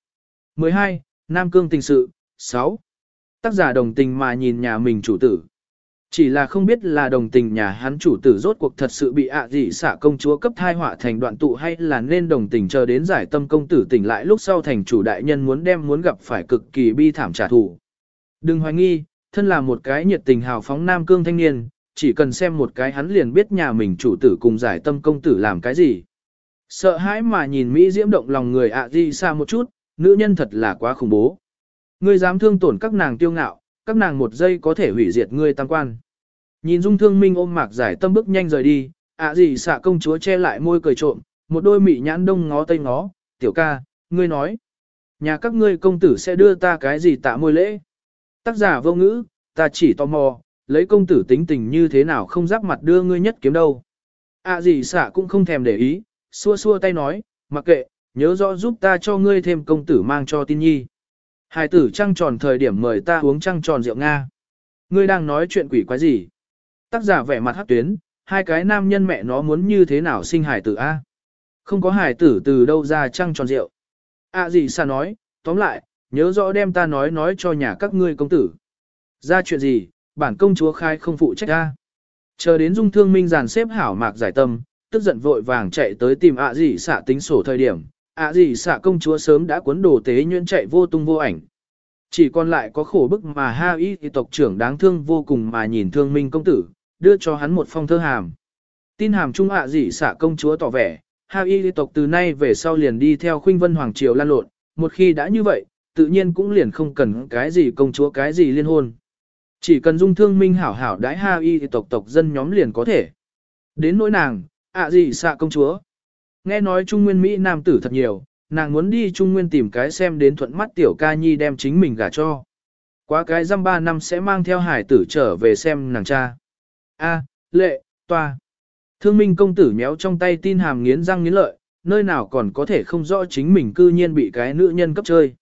S1: 12. Nam Cương tình sự 6. Tác giả đồng tình mà nhìn nhà mình chủ tử. Chỉ là không biết là đồng tình nhà hắn chủ tử rốt cuộc thật sự bị ạ dị xạ công chúa cấp thai họa thành đoạn tụ hay là nên đồng tình chờ đến giải tâm công tử tỉnh lại lúc sau thành chủ đại nhân muốn đem muốn gặp phải cực kỳ bi thảm trả thù. Đừng hoài nghi, thân là một cái nhiệt tình hào phóng nam cương thanh niên, chỉ cần xem một cái hắn liền biết nhà mình chủ tử cùng giải tâm công tử làm cái gì. Sợ hãi mà nhìn Mỹ diễm động lòng người ạ dị xa một chút, nữ nhân thật là quá khủng bố. Ngươi dám thương tổn các nàng tiêu ngạo, các nàng một giây có thể hủy diệt ngươi tam quan. Nhìn Dung Thương Minh ôm mạc giải tâm bước nhanh rời đi, ạ gì xạ công chúa che lại môi cười trộm, một đôi mị nhãn đông ngó tây ngó, tiểu ca, ngươi nói. Nhà các ngươi công tử sẽ đưa ta cái gì tạ môi lễ? Tác giả vô ngữ, ta chỉ tò mò, lấy công tử tính tình như thế nào không giáp mặt đưa ngươi nhất kiếm đâu. ạ gì xạ cũng không thèm để ý, xua xua tay nói, mặc kệ, nhớ rõ giúp ta cho ngươi thêm công tử mang cho tin nhi. Hải tử trăng tròn thời điểm mời ta uống trăng tròn rượu Nga. Ngươi đang nói chuyện quỷ quái gì? Tác giả vẻ mặt hát tuyến, hai cái nam nhân mẹ nó muốn như thế nào sinh hải tử A? Không có hải tử từ đâu ra trăng tròn rượu. À gì xa nói, tóm lại, nhớ rõ đem ta nói nói cho nhà các ngươi công tử. Ra chuyện gì, bản công chúa khai không phụ trách A. Chờ đến dung thương minh giàn xếp hảo mạc giải tâm, tức giận vội vàng chạy tới tìm ạ à gì xạ tính sổ thời điểm, à gì xạ công chúa sớm đã cuốn đồ tế nhuyễn chạy vô tung vô ảnh. Chỉ còn lại có khổ bức mà ha y thì tộc trưởng đáng thương vô cùng mà nhìn thương minh công tử, đưa cho hắn một phong thơ hàm. Tin hàm trung ạ à dị xạ công chúa tỏ vẻ, ha y thì tộc từ nay về sau liền đi theo khuynh vân hoàng triều lan lộn, một khi đã như vậy, tự nhiên cũng liền không cần cái gì công chúa cái gì liên hôn. Chỉ cần dung thương minh hảo hảo đãi ha y thì tộc tộc dân nhóm liền có thể. Đến nỗi nàng, ạ gì xạ công chúa. Nghe nói Trung Nguyên Mỹ nam tử thật nhiều, nàng muốn đi Trung Nguyên tìm cái xem đến thuận mắt tiểu ca nhi đem chính mình gả cho. Quá cái dăm ba năm sẽ mang theo hải tử trở về xem nàng cha. A, lệ, toa. Thương minh công tử méo trong tay tin hàm nghiến răng nghiến lợi, nơi nào còn có thể không rõ chính mình cư nhiên bị cái nữ nhân cấp chơi.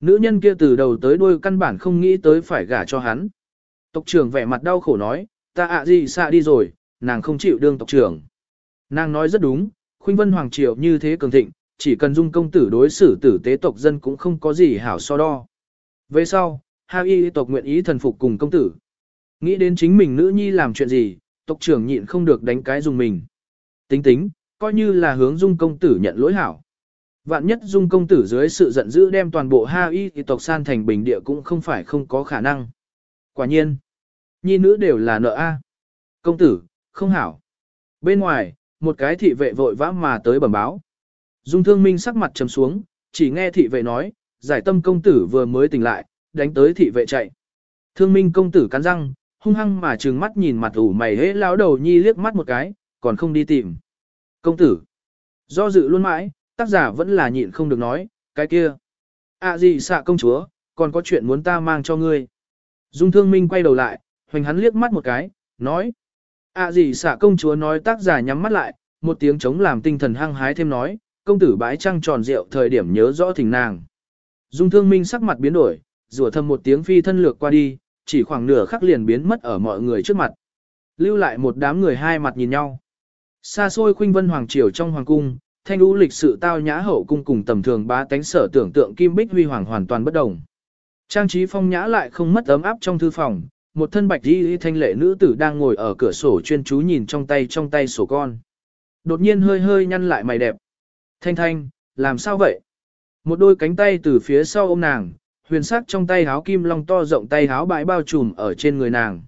S1: Nữ nhân kia từ đầu tới đuôi căn bản không nghĩ tới phải gả cho hắn. Tộc trưởng vẻ mặt đau khổ nói, ta ạ gì xa đi rồi, nàng không chịu đương tộc trưởng. Nàng nói rất đúng, khuynh vân hoàng triều như thế cường thịnh, chỉ cần dung công tử đối xử tử tế tộc dân cũng không có gì hảo so đo. Về sau, Ha Y tộc nguyện ý thần phục cùng công tử. Nghĩ đến chính mình nữ nhi làm chuyện gì, tộc trưởng nhịn không được đánh cái dùng mình. Tính tính, coi như là hướng dung công tử nhận lỗi hảo. Vạn nhất dung công tử dưới sự giận dữ đem toàn bộ Ha Y tộc san thành bình địa cũng không phải không có khả năng. Quả nhiên, nhi nữ đều là nợ A. Công tử, không hảo. Bên ngoài, một cái thị vệ vội vã mà tới bẩm báo. Dung thương minh sắc mặt trầm xuống, chỉ nghe thị vệ nói, giải tâm công tử vừa mới tỉnh lại, đánh tới thị vệ chạy. Thương minh công tử cắn răng, hung hăng mà trừng mắt nhìn mặt ủ mày hế lão đầu nhi liếc mắt một cái, còn không đi tìm. Công tử, do dự luôn mãi, tác giả vẫn là nhịn không được nói, cái kia. À gì xạ công chúa, còn có chuyện muốn ta mang cho ngươi. Dung thương minh quay đầu lại, hoành hắn liếc mắt một cái, nói. À gì xả công chúa nói tác giả nhắm mắt lại, một tiếng chống làm tinh thần hăng hái thêm nói, công tử bái trăng tròn rượu thời điểm nhớ rõ thỉnh nàng. Dung thương minh sắc mặt biến đổi, rủa thầm một tiếng phi thân lược qua đi, chỉ khoảng nửa khắc liền biến mất ở mọi người trước mặt. Lưu lại một đám người hai mặt nhìn nhau. Xa xôi khuynh vân hoàng triều trong hoàng cung, thanh lũ lịch sự tao nhã hậu cung cùng tầm thường bá tánh sở tưởng tượng kim bích huy hoàng hoàn toàn bất đồng. Trang trí phong nhã lại không mất ấm áp trong thư phòng, một thân bạch y thanh lệ nữ tử đang ngồi ở cửa sổ chuyên chú nhìn trong tay trong tay sổ con. Đột nhiên hơi hơi nhăn lại mày đẹp. Thanh thanh, làm sao vậy? Một đôi cánh tay từ phía sau ôm nàng, huyền sắc trong tay háo kim long to rộng tay háo bãi bao trùm ở trên người nàng.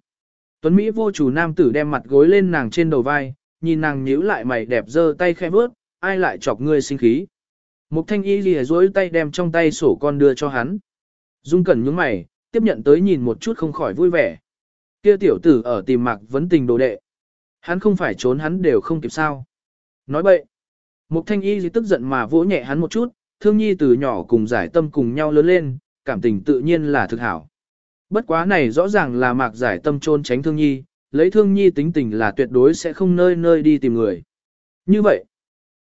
S1: Tuấn Mỹ vô chủ nam tử đem mặt gối lên nàng trên đầu vai, nhìn nàng nhíu lại mày đẹp giơ tay khẽ bước, ai lại chọc ngươi sinh khí. Mục thanh y lìa dối tay đem trong tay sổ con đưa cho hắn. Dung cẩn nhướng mày, tiếp nhận tới nhìn một chút không khỏi vui vẻ. Kia tiểu tử ở tìm mạc vấn tình đồ đệ. Hắn không phải trốn hắn đều không kịp sao. Nói bậy. Mục thanh y gì tức giận mà vỗ nhẹ hắn một chút, thương nhi từ nhỏ cùng giải tâm cùng nhau lớn lên, cảm tình tự nhiên là thực hảo. Bất quá này rõ ràng là mạc giải tâm trôn tránh thương nhi, lấy thương nhi tính tình là tuyệt đối sẽ không nơi nơi đi tìm người. Như vậy,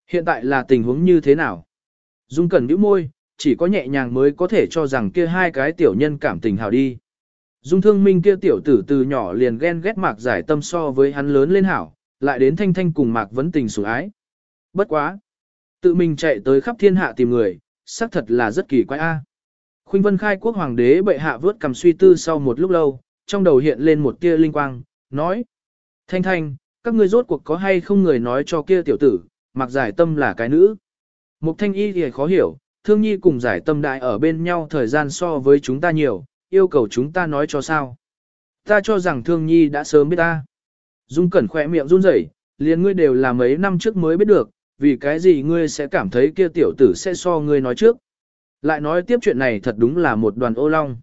S1: hiện tại là tình huống như thế nào? Dung cẩn nhíu môi, chỉ có nhẹ nhàng mới có thể cho rằng kia hai cái tiểu nhân cảm tình hảo đi. Dung thương minh kia tiểu tử từ nhỏ liền ghen ghét mạc giải tâm so với hắn lớn lên hảo, lại đến thanh thanh cùng mạc vấn tình sủng ái. Bất quá. Tự mình chạy tới khắp thiên hạ tìm người, xác thật là rất kỳ quái a. Khuynh Vân Khai quốc hoàng đế bệ hạ vớt cầm suy tư sau một lúc lâu, trong đầu hiện lên một tia linh quang, nói: "Thanh Thanh, các ngươi rốt cuộc có hay không người nói cho kia tiểu tử, mặc giải tâm là cái nữ?" Mục Thanh Y thì khó hiểu, Thương Nhi cùng giải tâm đại ở bên nhau thời gian so với chúng ta nhiều, yêu cầu chúng ta nói cho sao? Ta cho rằng Thương Nhi đã sớm biết ta. Dung Cẩn khỏe miệng run rẩy, liền ngươi đều là mấy năm trước mới biết được, vì cái gì ngươi sẽ cảm thấy kia tiểu tử sẽ so ngươi nói trước. Lại nói tiếp chuyện này thật đúng là một đoàn ô long.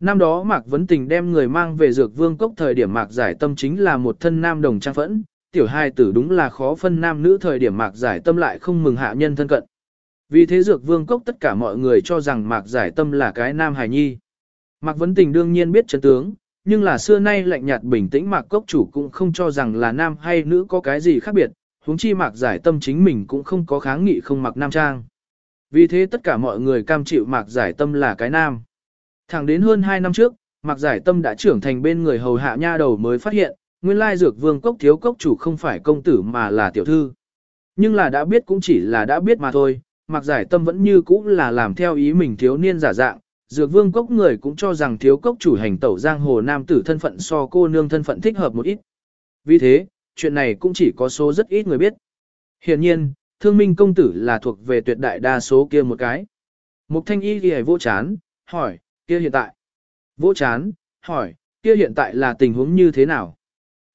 S1: Năm đó Mạc Vấn Tình đem người mang về dược vương cốc thời điểm Mạc Giải Tâm chính là một thân nam đồng trang phẫn, tiểu hai tử đúng là khó phân nam nữ thời điểm Mạc Giải Tâm lại không mừng hạ nhân thân cận. Vì thế dược vương cốc tất cả mọi người cho rằng Mạc Giải Tâm là cái nam hài nhi. Mạc Vấn Tình đương nhiên biết chân tướng, nhưng là xưa nay lạnh nhạt bình tĩnh Mạc Cốc chủ cũng không cho rằng là nam hay nữ có cái gì khác biệt, huống chi Mạc Giải Tâm chính mình cũng không có kháng nghị không mặc nam trang. Vì thế tất cả mọi người cam chịu Mạc Giải Tâm là cái nam. Thẳng đến hơn 2 năm trước, Mạc Giải Tâm đã trưởng thành bên người hầu hạ nha đầu mới phát hiện, nguyên lai dược vương cốc thiếu cốc chủ không phải công tử mà là tiểu thư. Nhưng là đã biết cũng chỉ là đã biết mà thôi, mặc Giải Tâm vẫn như cũ là làm theo ý mình thiếu niên giả dạng, dược vương cốc người cũng cho rằng thiếu cốc chủ hành tẩu giang hồ nam tử thân phận so cô nương thân phận thích hợp một ít. Vì thế, chuyện này cũng chỉ có số rất ít người biết. Hiện nhiên, thương minh công tử là thuộc về tuyệt đại đa số kia một cái. Mục thanh y ghi vô chán, hỏi, kia hiện tại. Vô chán, hỏi, kia hiện tại là tình huống như thế nào?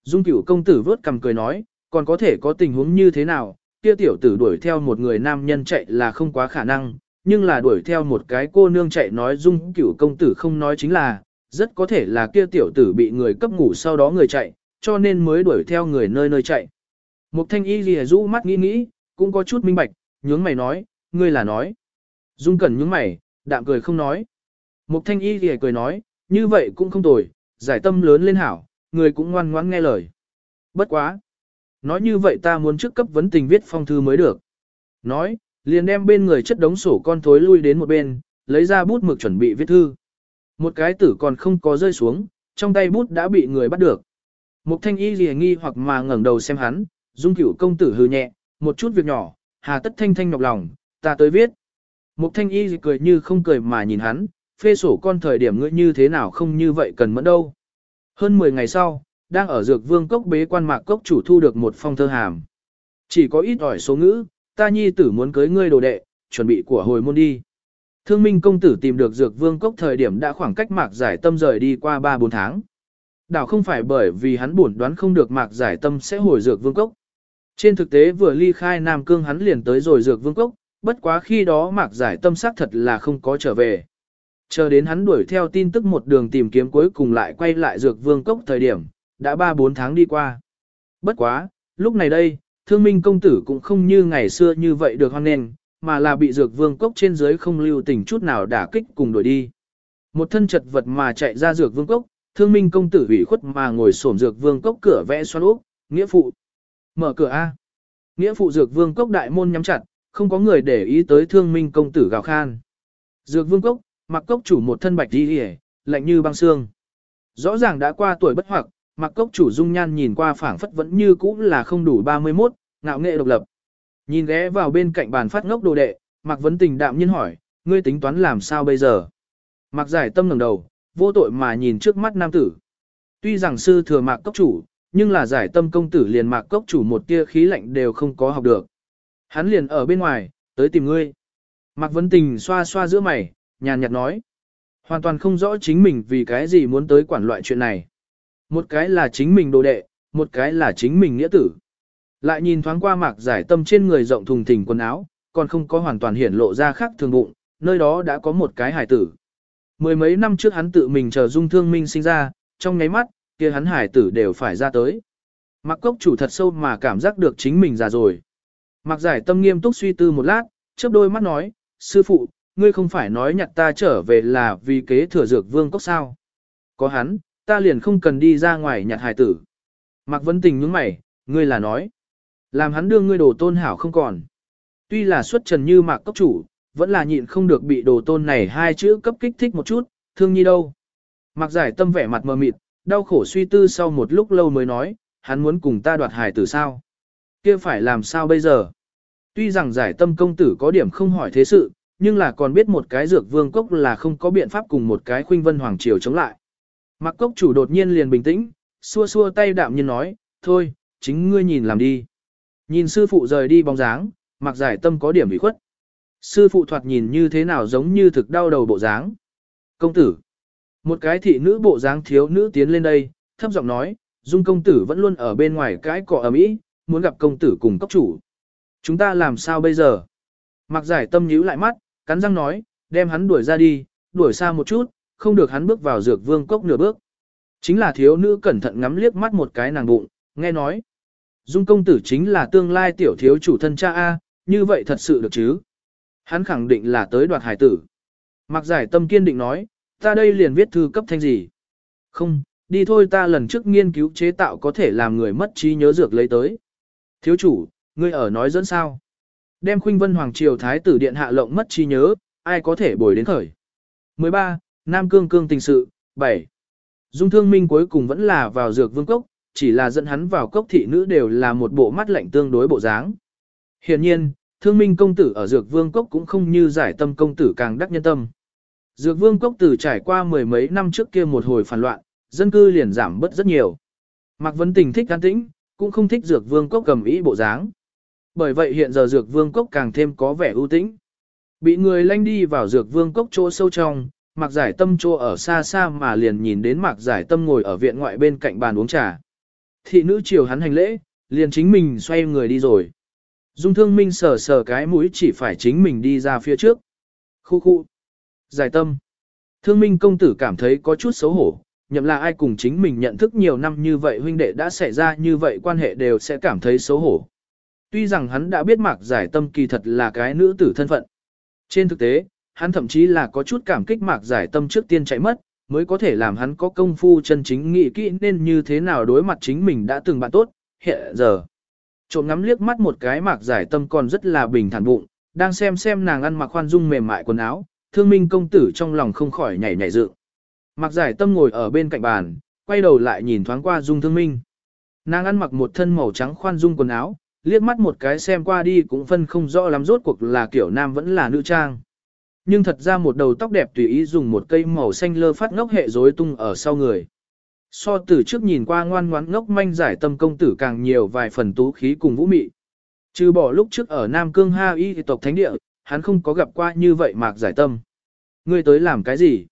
S1: Dung cửu công tử vớt cầm cười nói, còn có thể có tình huống như thế nào? Kia tiểu tử đuổi theo một người nam nhân chạy là không quá khả năng, nhưng là đuổi theo một cái cô nương chạy nói dung cửu công tử không nói chính là, rất có thể là kia tiểu tử bị người cấp ngủ sau đó người chạy, cho nên mới đuổi theo người nơi nơi chạy. Mục thanh y lìa rũ mắt nghĩ nghĩ, cũng có chút minh bạch, nhướng mày nói, ngươi là nói. Dung cẩn nhướng mày, đạm cười không nói. Mục thanh y lìa cười nói, như vậy cũng không tồi, giải tâm lớn lên hảo, người cũng ngoan ngoãn nghe lời. Bất quá. Nói như vậy ta muốn trước cấp vấn tình viết phong thư mới được. Nói, liền đem bên người chất đống sổ con thối lui đến một bên, lấy ra bút mực chuẩn bị viết thư. Một cái tử còn không có rơi xuống, trong tay bút đã bị người bắt được. Mục thanh y lìa nghi hoặc mà ngẩng đầu xem hắn, dung cửu công tử hừ nhẹ, một chút việc nhỏ, hà tất thanh thanh nhọc lòng, ta tới viết. Mục thanh y cười như không cười mà nhìn hắn, phê sổ con thời điểm ngươi như thế nào không như vậy cần mẫn đâu. Hơn 10 ngày sau, đang ở dược vương cốc bế quan mạc cốc chủ thu được một phong thơ hàm. Chỉ có ít ỏi số ngữ, ta nhi tử muốn cưới ngươi đồ đệ, chuẩn bị của hồi môn đi. Thương minh công tử tìm được dược vương cốc thời điểm đã khoảng cách mạc giải tâm rời đi qua 3-4 tháng. Đảo không phải bởi vì hắn buồn đoán không được mạc giải tâm sẽ hồi dược vương cốc. Trên thực tế vừa ly khai Nam Cương hắn liền tới rồi dược vương cốc, bất quá khi đó mạc giải tâm xác thật là không có trở về. Chờ đến hắn đuổi theo tin tức một đường tìm kiếm cuối cùng lại quay lại dược vương cốc thời điểm, đã 3-4 tháng đi qua. Bất quá, lúc này đây, thương minh công tử cũng không như ngày xưa như vậy được hoan nghênh, mà là bị dược vương cốc trên dưới không lưu tình chút nào đả kích cùng đuổi đi. Một thân chật vật mà chạy ra dược vương cốc, thương minh công tử ủy khuất mà ngồi xổm dược vương cốc cửa vẽ xoan úp, nghĩa phụ. Mở cửa A. Nghĩa phụ dược vương cốc đại môn nhắm chặt, không có người để ý tới thương minh công tử gào khan. Dược vương cốc, mặc cốc chủ một thân bạch đi hề, lạnh như băng xương. Rõ ràng đã qua tuổi bất hoặc, mặc cốc chủ dung nhan nhìn qua phảng phất vẫn như cũ là không đủ 31, ngạo nghệ độc lập. Nhìn ghé vào bên cạnh bàn phát ngốc đồ đệ, Mạc Vấn Tình đạm nhiên hỏi, ngươi tính toán làm sao bây giờ? Mạc Giải Tâm ngẩng đầu, vô tội mà nhìn trước mắt nam tử. Tuy rằng sư thừa Mạc Cốc chủ, nhưng là Giải Tâm công tử liền Mạc Cốc chủ một tia khí lạnh đều không có học được. Hắn liền ở bên ngoài, tới tìm ngươi. Mạc Vấn Tình xoa xoa giữa mày, nhàn nhạt nói. Hoàn toàn không rõ chính mình vì cái gì muốn tới quản loại chuyện này. Một cái là chính mình đồ đệ, một cái là chính mình nghĩa tử. Lại nhìn thoáng qua mạc giải tâm trên người rộng thùng thình quần áo, còn không có hoàn toàn hiển lộ ra khác thường bụng, nơi đó đã có một cái hải tử. Mười mấy năm trước hắn tự mình chờ dung thương minh sinh ra, trong nháy mắt, kia hắn hải tử đều phải ra tới. Mạc cốc chủ thật sâu mà cảm giác được chính mình già rồi. Mạc giải tâm nghiêm túc suy tư một lát, chớp đôi mắt nói, sư phụ, ngươi không phải nói nhặt ta trở về là vì kế thừa dược vương cốc sao. Có hắn, ta liền không cần đi ra ngoài nhặt hải tử. Mạc Vân Tình nhướng mày, ngươi là nói. Làm hắn đưa ngươi đồ tôn hảo không còn. Tuy là xuất trần như Mạc Cốc Chủ, vẫn là nhịn không được bị đồ tôn này hai chữ cấp kích thích một chút, thương nhi đâu. Mạc giải tâm vẻ mặt mờ mịt, đau khổ suy tư sau một lúc lâu mới nói, hắn muốn cùng ta đoạt hải tử sao. kia phải làm sao bây giờ? Tuy rằng giải tâm công tử có điểm không hỏi thế sự, nhưng là còn biết một cái dược vương cốc là không có biện pháp cùng một cái khuynh vân hoàng triều chống lại. Mặc cốc chủ đột nhiên liền bình tĩnh, xua xua tay đạm nhiên nói, thôi, chính ngươi nhìn làm đi. Nhìn sư phụ rời đi bóng dáng, mặc giải tâm có điểm bị khuất. Sư phụ thoạt nhìn như thế nào giống như thực đau đầu bộ dáng. Công tử. Một cái thị nữ bộ dáng thiếu nữ tiến lên đây, thấp giọng nói, dung công tử vẫn luôn ở bên ngoài cái cọ ấm ý, muốn gặp công tử cùng cốc chủ. Chúng ta làm sao bây giờ? Mặc giải tâm nhíu lại mắt, cắn răng nói, đem hắn đuổi ra đi, đuổi xa một chút, không được hắn bước vào dược vương cốc nửa bước. Chính là thiếu nữ cẩn thận ngắm liếc mắt một cái nàng bụng, nghe nói. Dung công tử chính là tương lai tiểu thiếu chủ thân cha A, như vậy thật sự được chứ? Hắn khẳng định là tới đoạt hải tử. Mặc giải tâm kiên định nói, ta đây liền viết thư cấp thanh gì? Không, đi thôi ta lần trước nghiên cứu chế tạo có thể làm người mất trí nhớ dược lấy tới. Thiếu chủ, ngươi ở nói dẫn sao? Đem khuynh vân hoàng triều thái tử điện hạ lộng mất trí nhớ, ai có thể bồi đến khởi? 13. Nam Cương Cương tình sự, 7. Dung thương minh cuối cùng vẫn là vào dược vương cốc, chỉ là dẫn hắn vào cốc thị nữ đều là một bộ mắt lạnh tương đối bộ dáng. Hiện nhiên, thương minh công tử ở dược vương cốc cũng không như giải tâm công tử càng đắc nhân tâm. Dược vương cốc tử trải qua mười mấy năm trước kia một hồi phản loạn, dân cư liền giảm bớt rất nhiều. Mạc Vấn Tình thích an tĩnh, cũng không thích dược vương cốc cầm ý bộ dáng. Bởi vậy hiện giờ dược vương cốc càng thêm có vẻ ưu tĩnh. Bị người lanh đi vào dược vương cốc chỗ sâu trong, Mạc Giải Tâm chỗ ở xa xa mà liền nhìn đến Mạc Giải Tâm ngồi ở viện ngoại bên cạnh bàn uống trà. Thị nữ chiều hắn hành lễ, liền chính mình xoay người đi rồi. Dung Thương Minh sờ sờ cái mũi chỉ phải chính mình đi ra phía trước. Khu khu. Giải Tâm. Thương Minh công tử cảm thấy có chút xấu hổ, nhậm là ai cùng chính mình nhận thức nhiều năm như vậy huynh đệ đã xảy ra như vậy quan hệ đều sẽ cảm thấy xấu hổ. Tuy rằng hắn đã biết Mạc Giải Tâm kỳ thật là cái nữ tử thân phận. Trên thực tế, hắn thậm chí là có chút cảm kích mạc giải tâm trước tiên chạy mất, mới có thể làm hắn có công phu chân chính nghĩ kỹ nên như thế nào đối mặt chính mình đã từng bạn tốt, hiện giờ. Trộm ngắm liếc mắt một cái mạc giải tâm còn rất là bình thản bụng, đang xem xem nàng ăn mặc khoan dung mềm mại quần áo, thương minh công tử trong lòng không khỏi nhảy nhảy dựng. Mạc giải tâm ngồi ở bên cạnh bàn, quay đầu lại nhìn thoáng qua dung thương minh. Nàng ăn mặc một thân màu trắng khoan dung quần áo, liếc mắt một cái xem qua đi cũng phân không rõ lắm rốt cuộc là kiểu nam vẫn là nữ trang. Nhưng thật ra một đầu tóc đẹp tùy ý dùng một cây màu xanh lơ phát ngốc hệ rối tung ở sau người. So từ trước nhìn qua ngoan ngoãn ngốc manh giải tâm công tử càng nhiều vài phần tú khí cùng vũ mị. Trừ bỏ lúc trước ở Nam Cương Ha Y tộc thánh địa, hắn không có gặp qua như vậy mạc giải tâm. Ngươi tới làm cái gì?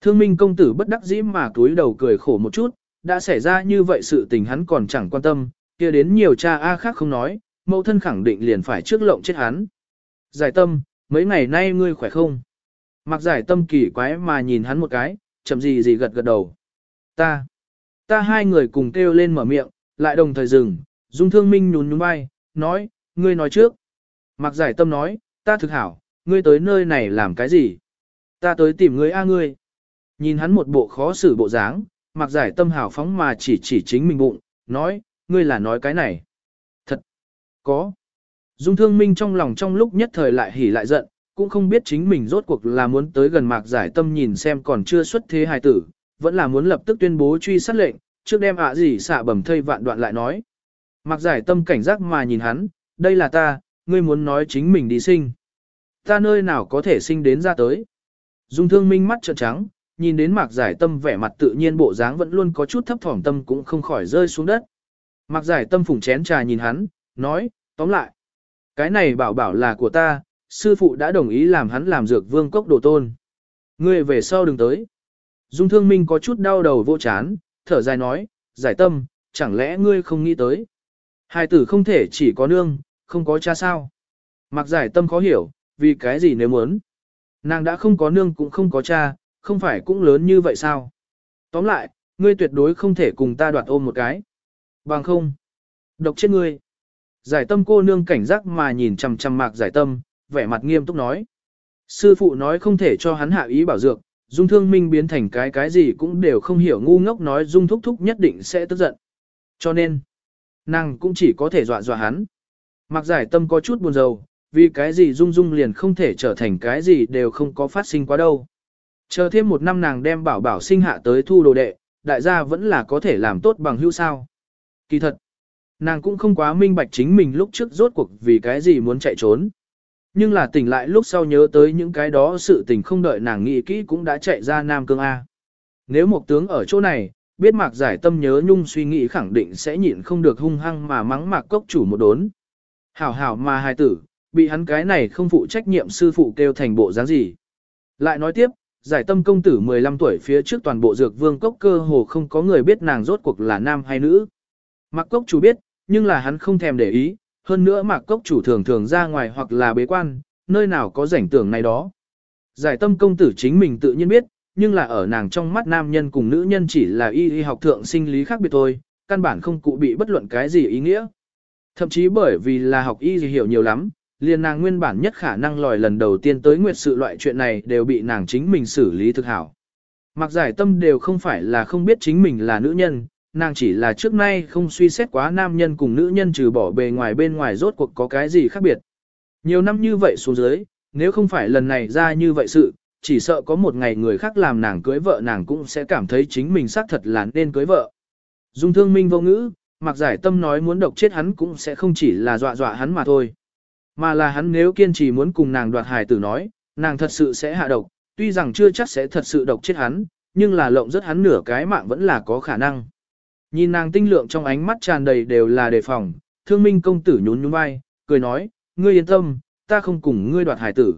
S1: Thương minh công tử bất đắc dĩ mà túi đầu cười khổ một chút, đã xảy ra như vậy sự tình hắn còn chẳng quan tâm, kia đến nhiều cha A khác không nói, mẫu thân khẳng định liền phải trước lộng chết hắn. Giải tâm, mấy ngày nay ngươi khỏe không? Mặc giải tâm kỳ quái mà nhìn hắn một cái, chậm gì gì gật gật đầu. Ta, ta hai người cùng kêu lên mở miệng, lại đồng thời dừng, dung thương minh nhún nhún vai, nói, ngươi nói trước. Mặc giải tâm nói, ta thực hảo, ngươi tới nơi này làm cái gì? Ta tới tìm ngươi a ngươi. Nhìn hắn một bộ khó xử bộ dáng, mặc giải tâm hảo phóng mà chỉ chỉ chính mình bụng, nói, ngươi là nói cái này. Thật, có. Dung thương minh trong lòng trong lúc nhất thời lại hỉ lại giận, cũng không biết chính mình rốt cuộc là muốn tới gần mạc giải tâm nhìn xem còn chưa xuất thế hài tử, vẫn là muốn lập tức tuyên bố truy sát lệnh, trước đem ạ gì xạ bầm thây vạn đoạn lại nói. Mặc giải tâm cảnh giác mà nhìn hắn, đây là ta, ngươi muốn nói chính mình đi sinh. Ta nơi nào có thể sinh đến ra tới. Dung thương minh mắt trợn trắng, nhìn đến mạc giải tâm vẻ mặt tự nhiên bộ dáng vẫn luôn có chút thấp thỏm tâm cũng không khỏi rơi xuống đất. Mạc giải tâm phủng chén trà nhìn hắn, nói, tóm lại. Cái này bảo bảo là của ta, sư phụ đã đồng ý làm hắn làm dược vương cốc đồ tôn. Ngươi về sau đừng tới. Dung thương minh có chút đau đầu vô chán, thở dài nói, giải tâm, chẳng lẽ ngươi không nghĩ tới. Hai tử không thể chỉ có nương, không có cha sao. Mặc giải tâm khó hiểu, vì cái gì nếu muốn. Nàng đã không có nương cũng không có cha, không phải cũng lớn như vậy sao? Tóm lại, ngươi tuyệt đối không thể cùng ta đoạt ôm một cái. Bằng không. Độc chết ngươi. Giải tâm cô nương cảnh giác mà nhìn chằm chằm mạc giải tâm, vẻ mặt nghiêm túc nói. Sư phụ nói không thể cho hắn hạ ý bảo dược, dung thương minh biến thành cái cái gì cũng đều không hiểu ngu ngốc nói dung thúc thúc nhất định sẽ tức giận. Cho nên, nàng cũng chỉ có thể dọa dọa hắn. Mạc giải tâm có chút buồn rầu, vì cái gì dung dung liền không thể trở thành cái gì đều không có phát sinh quá đâu. Chờ thêm một năm nàng đem bảo bảo sinh hạ tới thu đồ đệ, đại gia vẫn là có thể làm tốt bằng hữu sao. Kỳ thật, nàng cũng không quá minh bạch chính mình lúc trước rốt cuộc vì cái gì muốn chạy trốn. Nhưng là tỉnh lại lúc sau nhớ tới những cái đó sự tình không đợi nàng nghĩ kỹ cũng đã chạy ra Nam Cương A. Nếu một tướng ở chỗ này, biết mạc giải tâm nhớ nhung suy nghĩ khẳng định sẽ nhịn không được hung hăng mà mắng mạc cốc chủ một đốn. Hảo hảo mà hài tử, bị hắn cái này không phụ trách nhiệm sư phụ kêu thành bộ dáng gì. Lại nói tiếp, giải tâm công tử 15 tuổi phía trước toàn bộ dược vương cốc cơ hồ không có người biết nàng rốt cuộc là nam hay nữ. Mạc cốc chủ biết, nhưng là hắn không thèm để ý, hơn nữa mạc cốc chủ thường thường ra ngoài hoặc là bế quan, nơi nào có rảnh tưởng này đó. Giải tâm công tử chính mình tự nhiên biết, nhưng là ở nàng trong mắt nam nhân cùng nữ nhân chỉ là y y học thượng sinh lý khác biệt thôi, căn bản không cụ bị bất luận cái gì ý nghĩa. Thậm chí bởi vì là học y thì hiểu nhiều lắm, liền nàng nguyên bản nhất khả năng lòi lần đầu tiên tới nguyệt sự loại chuyện này đều bị nàng chính mình xử lý thực hảo. Mặc giải tâm đều không phải là không biết chính mình là nữ nhân, nàng chỉ là trước nay không suy xét quá nam nhân cùng nữ nhân trừ bỏ bề ngoài bên ngoài rốt cuộc có cái gì khác biệt. Nhiều năm như vậy xuống dưới, nếu không phải lần này ra như vậy sự, chỉ sợ có một ngày người khác làm nàng cưới vợ nàng cũng sẽ cảm thấy chính mình xác thật là nên cưới vợ. Dung thương minh vô ngữ, mặc giải tâm nói muốn độc chết hắn cũng sẽ không chỉ là dọa dọa hắn mà thôi. Mà là hắn nếu kiên trì muốn cùng nàng đoạt hài tử nói, nàng thật sự sẽ hạ độc, tuy rằng chưa chắc sẽ thật sự độc chết hắn, nhưng là lộng rất hắn nửa cái mạng vẫn là có khả năng. Nhìn nàng tinh lượng trong ánh mắt tràn đầy đều là đề phòng, thương minh công tử nhún nhún vai, cười nói, ngươi yên tâm, ta không cùng ngươi đoạt hải tử.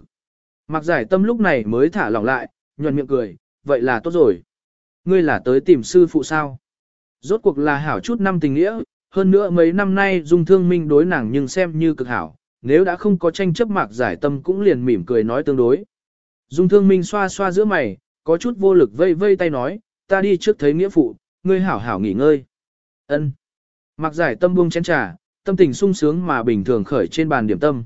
S1: Mặc giải tâm lúc này mới thả lỏng lại, nhuận miệng cười, vậy là tốt rồi. Ngươi là tới tìm sư phụ sao? Rốt cuộc là hảo chút năm tình nghĩa, hơn nữa mấy năm nay dung thương minh đối nàng nhưng xem như cực hảo, nếu đã không có tranh chấp mạc giải tâm cũng liền mỉm cười nói tương đối. Dung thương minh xoa xoa giữa mày, có chút vô lực vây vây tay nói, ta đi trước thấy nghĩa phụ, ngươi hảo hảo nghỉ ngơi. Ân. Mạc giải tâm buông chén trà, tâm tình sung sướng mà bình thường khởi trên bàn điểm tâm.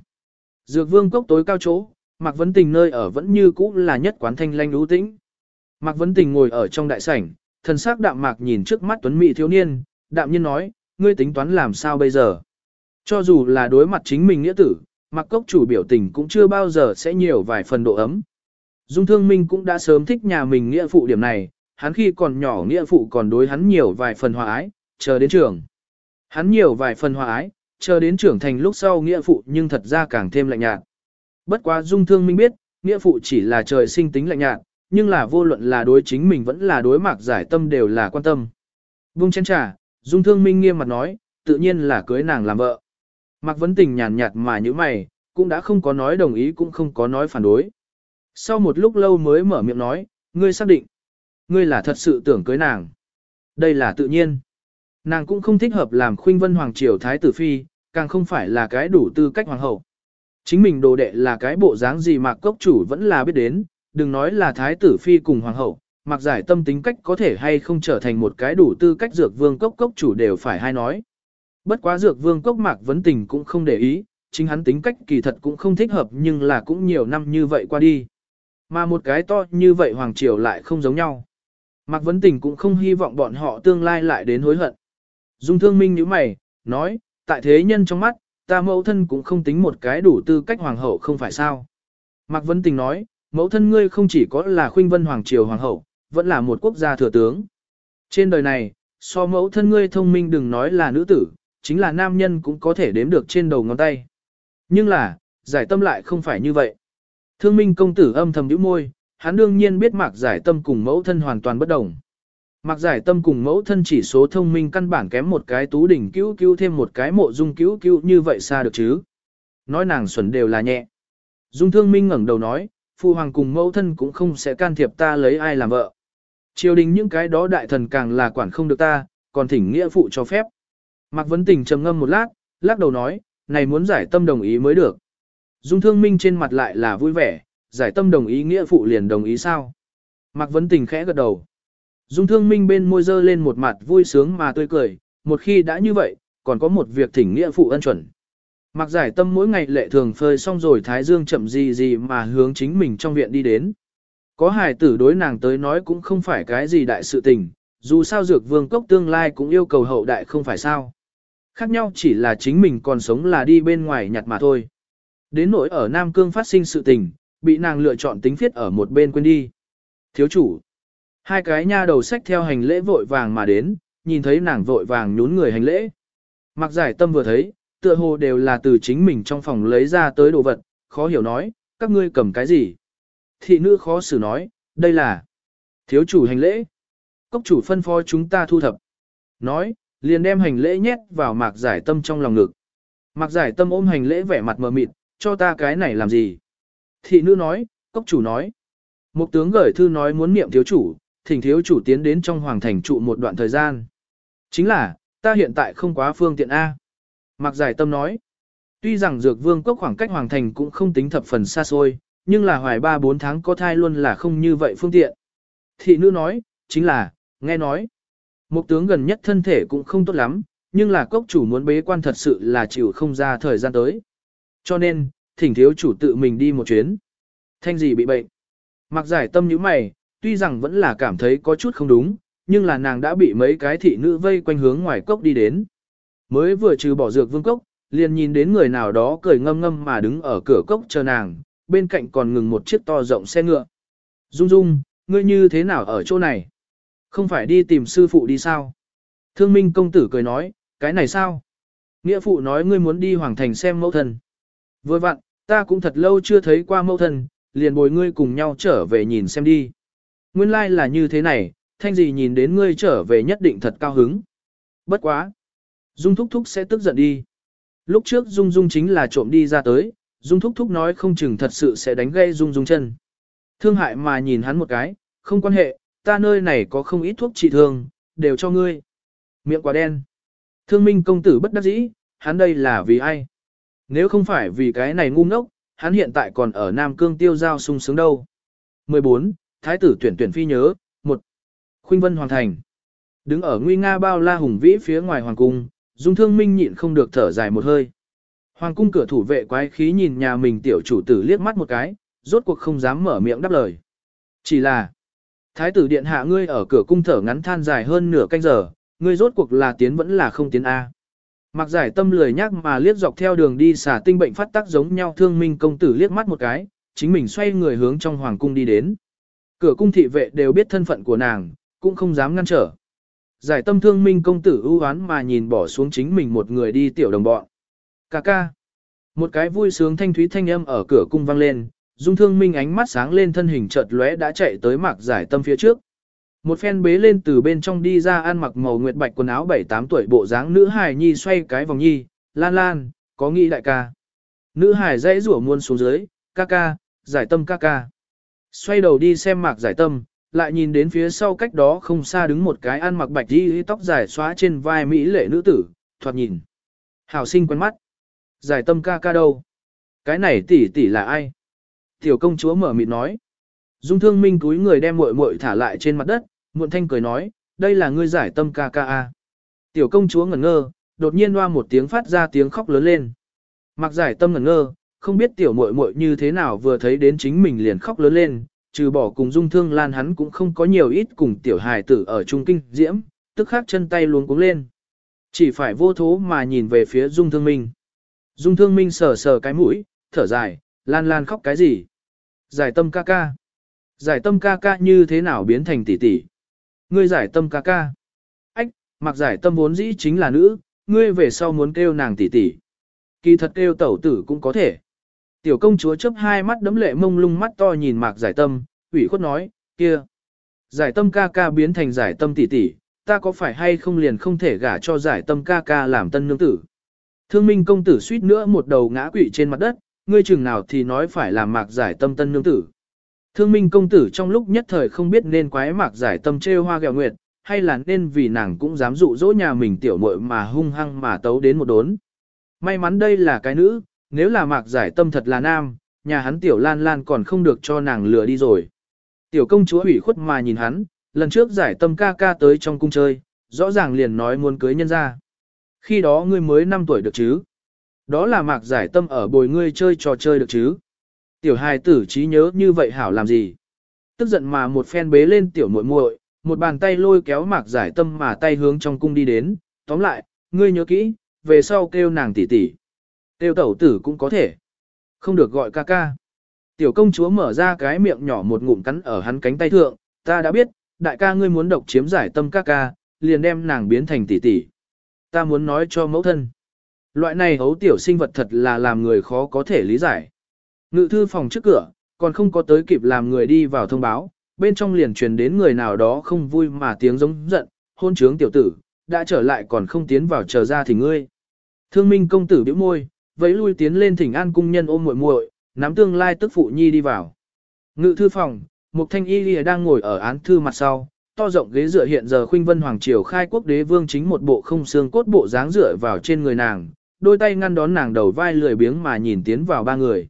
S1: Dược vương cốc tối cao chỗ, Mạc Vấn Tình nơi ở vẫn như cũ là nhất quán thanh lanh ưu tĩnh. Mạc Vấn Tình ngồi ở trong đại sảnh, thần sắc đạm mạc nhìn trước mắt tuấn mỹ thiếu niên, đạm nhiên nói, ngươi tính toán làm sao bây giờ? Cho dù là đối mặt chính mình nghĩa tử, Mạc Cốc chủ biểu tình cũng chưa bao giờ sẽ nhiều vài phần độ ấm. Dung Thương Minh cũng đã sớm thích nhà mình nghĩa phụ điểm này, hắn khi còn nhỏ nghĩa phụ còn đối hắn nhiều vài phần hòa ái, chờ đến trưởng. Hắn nhiều vài phần hòa ái, chờ đến trưởng thành lúc sau nghĩa phụ nhưng thật ra càng thêm lạnh nhạt. Bất quá Dung Thương Minh biết, nghĩa phụ chỉ là trời sinh tính lạnh nhạt, nhưng là vô luận là đối chính mình vẫn là đối mạc giải tâm đều là quan tâm. Vung chén trà, Dung Thương Minh nghiêm mặt nói, tự nhiên là cưới nàng làm vợ. Mạc Vấn Tình nhàn nhạt mà như mày, cũng đã không có nói đồng ý cũng không có nói phản đối. Sau một lúc lâu mới mở miệng nói, ngươi xác định. Ngươi là thật sự tưởng cưới nàng. Đây là tự nhiên. Nàng cũng không thích hợp làm khuynh vân hoàng triều thái tử phi, càng không phải là cái đủ tư cách hoàng hậu. Chính mình đồ đệ là cái bộ dáng gì mà cốc chủ vẫn là biết đến, đừng nói là thái tử phi cùng hoàng hậu, mặc giải tâm tính cách có thể hay không trở thành một cái đủ tư cách dược vương cốc cốc chủ đều phải hay nói. Bất quá dược vương cốc mạc vấn tình cũng không để ý, chính hắn tính cách kỳ thật cũng không thích hợp nhưng là cũng nhiều năm như vậy qua đi. Mà một cái to như vậy hoàng triều lại không giống nhau. Mạc vấn tình cũng không hy vọng bọn họ tương lai lại đến hối hận. Dung thương minh như mày, nói, tại thế nhân trong mắt, ta mẫu thân cũng không tính một cái đủ tư cách hoàng hậu không phải sao. Mạc vấn tình nói, mẫu thân ngươi không chỉ có là khuynh vân hoàng triều hoàng hậu, vẫn là một quốc gia thừa tướng. Trên đời này, so mẫu thân ngươi thông minh đừng nói là nữ tử, chính là nam nhân cũng có thể đếm được trên đầu ngón tay. Nhưng là, giải tâm lại không phải như vậy. Thương minh công tử âm thầm nhíu môi, hắn đương nhiên biết mạc giải tâm cùng mẫu thân hoàn toàn bất đồng. Mạc giải tâm cùng mẫu thân chỉ số thông minh căn bản kém một cái tú đỉnh cứu cứu thêm một cái mộ dung cứu cứu như vậy xa được chứ. Nói nàng xuẩn đều là nhẹ. Dung thương minh ngẩng đầu nói, phụ hoàng cùng mẫu thân cũng không sẽ can thiệp ta lấy ai làm vợ. Triều đình những cái đó đại thần càng là quản không được ta, còn thỉnh nghĩa phụ cho phép. Mạc Vấn Tình trầm ngâm một lát, lắc đầu nói, này muốn giải tâm đồng ý mới được. Dung thương minh trên mặt lại là vui vẻ, giải tâm đồng ý nghĩa phụ liền đồng ý sao. Mạc Vấn Tình khẽ gật đầu. Dung thương minh bên môi dơ lên một mặt vui sướng mà tươi cười, một khi đã như vậy, còn có một việc thỉnh nghĩa phụ ân chuẩn. Mạc giải tâm mỗi ngày lệ thường phơi xong rồi Thái Dương chậm gì gì mà hướng chính mình trong viện đi đến. Có hài tử đối nàng tới nói cũng không phải cái gì đại sự tình, dù sao dược vương cốc tương lai cũng yêu cầu hậu đại không phải sao. Khác nhau chỉ là chính mình còn sống là đi bên ngoài nhặt mà thôi. Đến nỗi ở Nam Cương phát sinh sự tình, bị nàng lựa chọn tính phiết ở một bên quên đi. Thiếu chủ. Hai cái nha đầu sách theo hành lễ vội vàng mà đến, nhìn thấy nàng vội vàng nhún người hành lễ. Mặc giải tâm vừa thấy, tựa hồ đều là từ chính mình trong phòng lấy ra tới đồ vật, khó hiểu nói, các ngươi cầm cái gì. Thị nữ khó xử nói, đây là thiếu chủ hành lễ. Cốc chủ phân phó chúng ta thu thập. Nói, liền đem hành lễ nhét vào mạc giải tâm trong lòng ngực. Mạc giải tâm ôm hành lễ vẻ mặt mờ mịt, cho ta cái này làm gì? Thị nữ nói, cốc chủ nói. Một tướng gửi thư nói muốn niệm thiếu chủ, thỉnh thiếu chủ tiến đến trong hoàng thành trụ một đoạn thời gian. Chính là, ta hiện tại không quá phương tiện A. Mạc giải tâm nói, tuy rằng dược vương cốc khoảng cách hoàng thành cũng không tính thập phần xa xôi, nhưng là hoài ba bốn tháng có thai luôn là không như vậy phương tiện. Thị nữ nói, chính là, nghe nói, một tướng gần nhất thân thể cũng không tốt lắm, nhưng là cốc chủ muốn bế quan thật sự là chịu không ra thời gian tới. Cho nên, thỉnh thiếu chủ tự mình đi một chuyến. Thanh gì bị bệnh. Mặc giải tâm như mày, tuy rằng vẫn là cảm thấy có chút không đúng, nhưng là nàng đã bị mấy cái thị nữ vây quanh hướng ngoài cốc đi đến. Mới vừa trừ bỏ dược vương cốc, liền nhìn đến người nào đó cười ngâm ngâm mà đứng ở cửa cốc chờ nàng, bên cạnh còn ngừng một chiếc to rộng xe ngựa. Dung Dung, ngươi như thế nào ở chỗ này? Không phải đi tìm sư phụ đi sao? Thương minh công tử cười nói, cái này sao? Nghĩa phụ nói ngươi muốn đi hoàng thành xem mẫu thần. Vừa vặn, ta cũng thật lâu chưa thấy qua mẫu thân, liền bồi ngươi cùng nhau trở về nhìn xem đi. Nguyên lai like là như thế này, thanh gì nhìn đến ngươi trở về nhất định thật cao hứng. Bất quá. Dung thúc thúc sẽ tức giận đi. Lúc trước Dung Dung chính là trộm đi ra tới, Dung thúc thúc nói không chừng thật sự sẽ đánh gây Dung Dung chân. Thương hại mà nhìn hắn một cái, không quan hệ, ta nơi này có không ít thuốc trị thương, đều cho ngươi. Miệng quả đen. Thương minh công tử bất đắc dĩ, hắn đây là vì ai? Nếu không phải vì cái này ngu ngốc, hắn hiện tại còn ở Nam Cương tiêu giao sung sướng đâu. 14. Thái tử tuyển tuyển phi nhớ, 1. Khuynh Vân Hoàng Thành. Đứng ở nguy nga bao la hùng vĩ phía ngoài hoàng cung, Dung Thương Minh nhịn không được thở dài một hơi. Hoàng cung cửa thủ vệ quái khí nhìn nhà mình tiểu chủ tử liếc mắt một cái, rốt cuộc không dám mở miệng đáp lời. Chỉ là, Thái tử điện hạ ngươi ở cửa cung thở ngắn than dài hơn nửa canh giờ, ngươi rốt cuộc là tiến vẫn là không tiến A. Mặc giải tâm lười nhắc mà liếc dọc theo đường đi xả tinh bệnh phát tác giống nhau thương minh công tử liếc mắt một cái, chính mình xoay người hướng trong hoàng cung đi đến. Cửa cung thị vệ đều biết thân phận của nàng, cũng không dám ngăn trở. Giải tâm thương minh công tử ưu oán mà nhìn bỏ xuống chính mình một người đi tiểu đồng bọn. Cà ca. Một cái vui sướng thanh thúy thanh âm ở cửa cung vang lên, dung thương minh ánh mắt sáng lên thân hình chợt lóe đã chạy tới mạc giải tâm phía trước. Một phen bế lên từ bên trong đi ra ăn mặc màu nguyệt bạch quần áo 7-8 tuổi bộ dáng nữ hài nhi xoay cái vòng nhi, lan lan, có nghĩ đại ca. Nữ hài dãy rủa muôn xuống dưới, ca ca, giải tâm ca ca. Xoay đầu đi xem mạc giải tâm, lại nhìn đến phía sau cách đó không xa đứng một cái ăn mặc bạch đi tóc dài xóa trên vai mỹ lệ nữ tử, thoạt nhìn. Hảo sinh quen mắt. Giải tâm ca ca đâu? Cái này tỷ tỷ là ai? Tiểu công chúa mở mịt nói. Dung thương minh túi người đem muội muội thả lại trên mặt đất, muộn thanh cười nói, đây là ngươi giải tâm ca ca a. Tiểu công chúa ngẩn ngơ, đột nhiên loa một tiếng phát ra tiếng khóc lớn lên. Mặc giải tâm ngẩn ngơ, không biết tiểu muội muội như thế nào vừa thấy đến chính mình liền khóc lớn lên, trừ bỏ cùng dung thương lan hắn cũng không có nhiều ít cùng tiểu hài tử ở trung kinh diễm, tức khắc chân tay luống cuống lên. Chỉ phải vô thố mà nhìn về phía dung thương minh. Dung thương minh sờ sờ cái mũi, thở dài, lan lan khóc cái gì? Giải tâm ca ca. Giải tâm ca ca như thế nào biến thành tỷ tỷ? Ngươi giải tâm ca ca. Ách, Mặc giải tâm vốn dĩ chính là nữ, ngươi về sau muốn kêu nàng tỷ tỷ. Kỳ thật kêu tẩu tử cũng có thể. Tiểu công chúa chớp hai mắt đấm lệ mông lung mắt to nhìn mạc giải tâm, ủy khuất nói, kia. Giải tâm ca ca biến thành giải tâm tỷ tỷ, ta có phải hay không liền không thể gả cho giải tâm ca ca làm tân nương tử. Thương minh công tử suýt nữa một đầu ngã quỵ trên mặt đất, ngươi chừng nào thì nói phải làm mạc giải tâm tân nương tử. Thương minh công tử trong lúc nhất thời không biết nên quái mạc giải tâm trêu hoa gẹo nguyệt, hay là nên vì nàng cũng dám dụ dỗ nhà mình tiểu muội mà hung hăng mà tấu đến một đốn. May mắn đây là cái nữ, nếu là mạc giải tâm thật là nam, nhà hắn tiểu lan lan còn không được cho nàng lừa đi rồi. Tiểu công chúa ủy khuất mà nhìn hắn, lần trước giải tâm ca ca tới trong cung chơi, rõ ràng liền nói muốn cưới nhân ra. Khi đó ngươi mới 5 tuổi được chứ? Đó là mạc giải tâm ở bồi ngươi chơi trò chơi được chứ? Tiểu hài tử trí nhớ như vậy hảo làm gì? Tức giận mà một phen bế lên tiểu muội muội, một bàn tay lôi kéo mạc giải tâm mà tay hướng trong cung đi đến, tóm lại, ngươi nhớ kỹ, về sau kêu nàng tỷ tỷ. Kêu tẩu tử cũng có thể. Không được gọi ca ca. Tiểu công chúa mở ra cái miệng nhỏ một ngụm cắn ở hắn cánh tay thượng, ta đã biết, đại ca ngươi muốn độc chiếm giải tâm ca ca, liền đem nàng biến thành tỷ tỷ. Ta muốn nói cho mẫu thân. Loại này hấu tiểu sinh vật thật là làm người khó có thể lý giải. Ngự thư phòng trước cửa, còn không có tới kịp làm người đi vào thông báo, bên trong liền truyền đến người nào đó không vui mà tiếng giống giận, hôn trướng tiểu tử, đã trở lại còn không tiến vào chờ ra thì ngươi. Thương minh công tử bĩu môi, vẫy lui tiến lên thỉnh an cung nhân ôm muội muội, nắm tương lai tức phụ nhi đi vào. Ngự thư phòng, một thanh y lìa đang ngồi ở án thư mặt sau, to rộng ghế dựa hiện giờ khuynh vân hoàng triều khai quốc đế vương chính một bộ không xương cốt bộ dáng dựa vào trên người nàng, đôi tay ngăn đón nàng đầu vai lười biếng mà nhìn tiến vào ba người.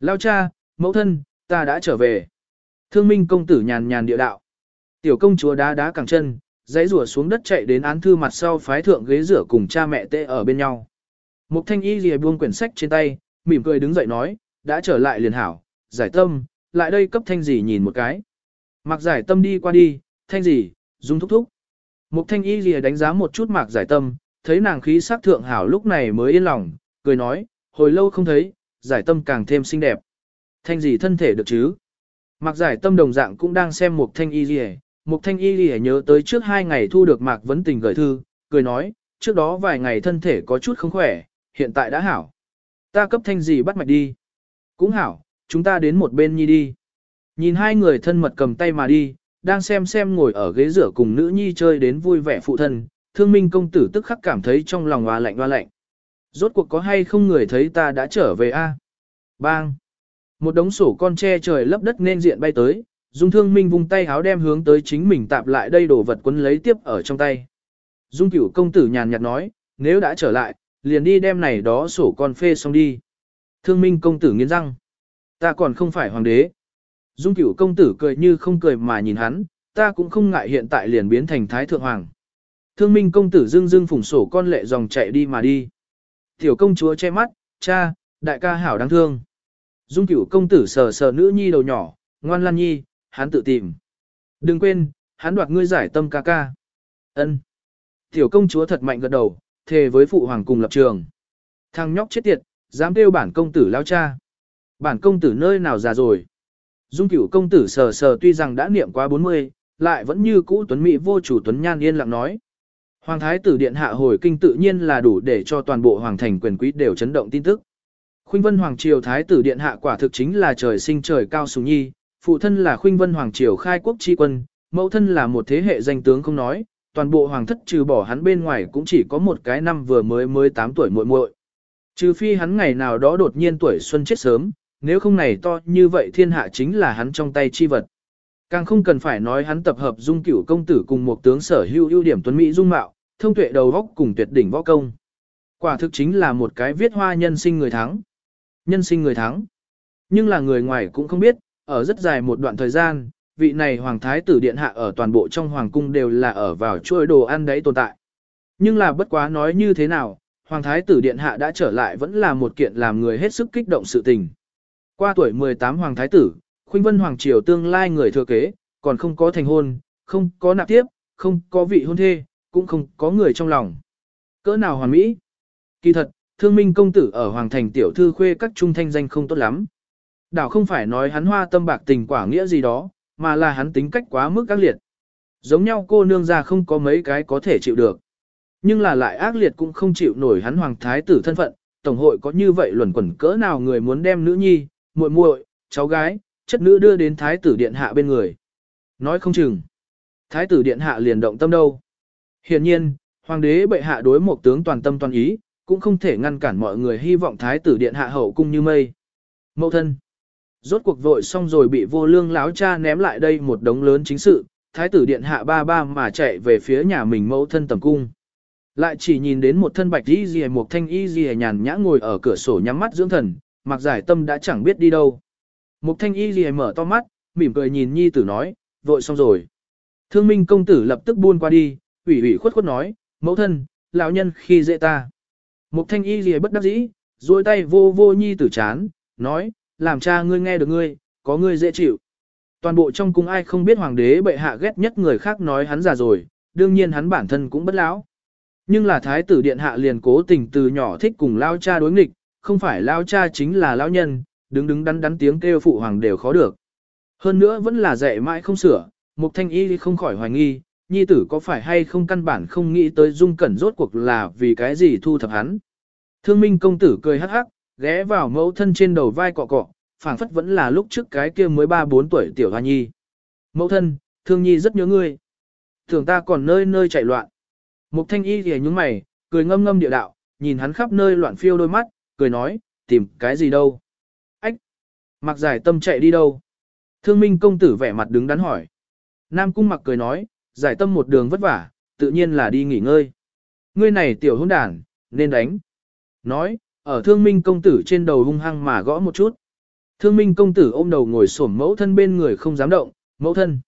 S1: Lao cha, mẫu thân, ta đã trở về. Thương minh công tử nhàn nhàn địa đạo. Tiểu công chúa đá đá cẳng chân, dãy rùa xuống đất chạy đến án thư mặt sau phái thượng ghế rửa cùng cha mẹ tê ở bên nhau. Mục thanh y lìa buông quyển sách trên tay, mỉm cười đứng dậy nói, đã trở lại liền hảo, giải tâm, lại đây cấp thanh gì nhìn một cái. Mặc giải tâm đi qua đi, thanh gì, dung thúc thúc. Mục thanh y lìa đánh giá một chút mạc giải tâm, thấy nàng khí sắc thượng hảo lúc này mới yên lòng, cười nói, hồi lâu không thấy, giải tâm càng thêm xinh đẹp. Thanh gì thân thể được chứ? Mạc giải tâm đồng dạng cũng đang xem một thanh y lìa, mục thanh y lìa nhớ tới trước hai ngày thu được mạc vấn tình gửi thư, cười nói, trước đó vài ngày thân thể có chút không khỏe, hiện tại đã hảo. Ta cấp thanh gì bắt mạch đi. Cũng hảo, chúng ta đến một bên nhi đi. Nhìn hai người thân mật cầm tay mà đi, đang xem xem ngồi ở ghế rửa cùng nữ nhi chơi đến vui vẻ phụ thân, thương minh công tử tức khắc cảm thấy trong lòng hoa lạnh hoa lạnh. Rốt cuộc có hay không người thấy ta đã trở về a? Bang! Một đống sổ con tre trời lấp đất nên diện bay tới, Dung Thương Minh vung tay háo đem hướng tới chính mình tạp lại đây đồ vật quấn lấy tiếp ở trong tay. Dung Cửu công tử nhàn nhạt nói, nếu đã trở lại, liền đi đem này đó sổ con phê xong đi. Thương Minh công tử nghiến răng, ta còn không phải hoàng đế. Dung Cửu công tử cười như không cười mà nhìn hắn, ta cũng không ngại hiện tại liền biến thành thái thượng hoàng. Thương Minh công tử dưng dưng phủng sổ con lệ dòng chạy đi mà đi. Tiểu công chúa che mắt, cha, đại ca hảo đáng thương. Dung Cửu công tử sờ sờ nữ nhi đầu nhỏ, ngoan lan nhi, hắn tự tìm. Đừng quên, hắn đoạt ngươi giải tâm ca ca. Ân. Tiểu công chúa thật mạnh gật đầu, thề với phụ hoàng cùng lập trường. Thằng nhóc chết tiệt, dám kêu bản công tử lao cha. Bản công tử nơi nào già rồi. Dung cửu công tử sờ sờ tuy rằng đã niệm qua 40, lại vẫn như cũ tuấn mỹ vô chủ tuấn nhan yên lặng nói. Hoàng thái tử điện hạ hồi kinh tự nhiên là đủ để cho toàn bộ hoàng thành quyền quý đều chấn động tin tức. Khuynh Vân Hoàng triều thái tử điện hạ quả thực chính là trời sinh trời cao sùng nhi, phụ thân là Khuynh Vân Hoàng triều khai quốc tri quân, mẫu thân là một thế hệ danh tướng không nói, toàn bộ hoàng thất trừ bỏ hắn bên ngoài cũng chỉ có một cái năm vừa mới mới 8 tuổi muội muội. Trừ phi hắn ngày nào đó đột nhiên tuổi xuân chết sớm, nếu không này to như vậy thiên hạ chính là hắn trong tay chi vật. Càng không cần phải nói hắn tập hợp dung cửu công tử cùng một tướng sở hữu ưu điểm tuấn mỹ dung mạo, thông tuệ đầu góc cùng tuyệt đỉnh võ công. Quả thực chính là một cái viết hoa nhân sinh người thắng. Nhân sinh người thắng. Nhưng là người ngoài cũng không biết, ở rất dài một đoạn thời gian, vị này hoàng thái tử điện hạ ở toàn bộ trong hoàng cung đều là ở vào chuỗi đồ ăn đấy tồn tại. Nhưng là bất quá nói như thế nào, hoàng thái tử điện hạ đã trở lại vẫn là một kiện làm người hết sức kích động sự tình. Qua tuổi 18 hoàng thái tử, khuynh vân hoàng triều tương lai người thừa kế, còn không có thành hôn, không có nạp tiếp, không có vị hôn thê, cũng không có người trong lòng. Cỡ nào hoàn mỹ? Kỳ thật, thương minh công tử ở hoàng thành tiểu thư khuê các trung thanh danh không tốt lắm. Đảo không phải nói hắn hoa tâm bạc tình quả nghĩa gì đó, mà là hắn tính cách quá mức các liệt. Giống nhau cô nương ra không có mấy cái có thể chịu được. Nhưng là lại ác liệt cũng không chịu nổi hắn hoàng thái tử thân phận, tổng hội có như vậy luẩn quẩn cỡ nào người muốn đem nữ nhi, muội muội, cháu gái, chất nữ đưa đến thái tử điện hạ bên người. Nói không chừng, thái tử điện hạ liền động tâm đâu. Hiển nhiên, hoàng đế bệ hạ đối một tướng toàn tâm toàn ý, cũng không thể ngăn cản mọi người hy vọng thái tử điện hạ hậu cung như mây. Mậu thân, rốt cuộc vội xong rồi bị vô lương láo cha ném lại đây một đống lớn chính sự, thái tử điện hạ ba ba mà chạy về phía nhà mình mẫu thân tầm cung. Lại chỉ nhìn đến một thân bạch y dì một thanh y dì nhàn nhã ngồi ở cửa sổ nhắm mắt dưỡng thần, mặc giải tâm đã chẳng biết đi đâu. Mục thanh y gì mở to mắt, mỉm cười nhìn nhi tử nói, vội xong rồi. Thương minh công tử lập tức buôn qua đi, ủy ủy khuất khuất nói, mẫu thân, lão nhân khi dễ ta. Mục thanh y gì bất đắc dĩ, duỗi tay vô vô nhi tử chán, nói, làm cha ngươi nghe được ngươi, có ngươi dễ chịu. Toàn bộ trong cung ai không biết hoàng đế bệ hạ ghét nhất người khác nói hắn già rồi, đương nhiên hắn bản thân cũng bất lão. Nhưng là thái tử điện hạ liền cố tình từ nhỏ thích cùng lao cha đối nghịch, không phải lao cha chính là lao nhân, đứng đứng đắn đắn tiếng kêu phụ hoàng đều khó được. Hơn nữa vẫn là dạy mãi không sửa, mục thanh y không khỏi hoài nghi, nhi tử có phải hay không căn bản không nghĩ tới dung cẩn rốt cuộc là vì cái gì thu thập hắn. Thương minh công tử cười hắc hắc, ghé vào mẫu thân trên đầu vai cọ cọ, phảng phất vẫn là lúc trước cái kia mới 3-4 tuổi tiểu hoa nhi. Mẫu thân, thương nhi rất nhớ ngươi. Thường ta còn nơi nơi chạy loạn. Mục thanh y thì nhúng mày, cười ngâm ngâm địa đạo, nhìn hắn khắp nơi loạn phiêu đôi mắt, cười nói, tìm cái gì đâu. Mặc giải tâm chạy đi đâu? Thương minh công tử vẻ mặt đứng đắn hỏi. Nam cung mặc cười nói, giải tâm một đường vất vả, tự nhiên là đi nghỉ ngơi. Ngươi này tiểu hôn đàn, nên đánh. Nói, ở thương minh công tử trên đầu hung hăng mà gõ một chút. Thương minh công tử ôm đầu ngồi xổm mẫu thân bên người không dám động, mẫu thân.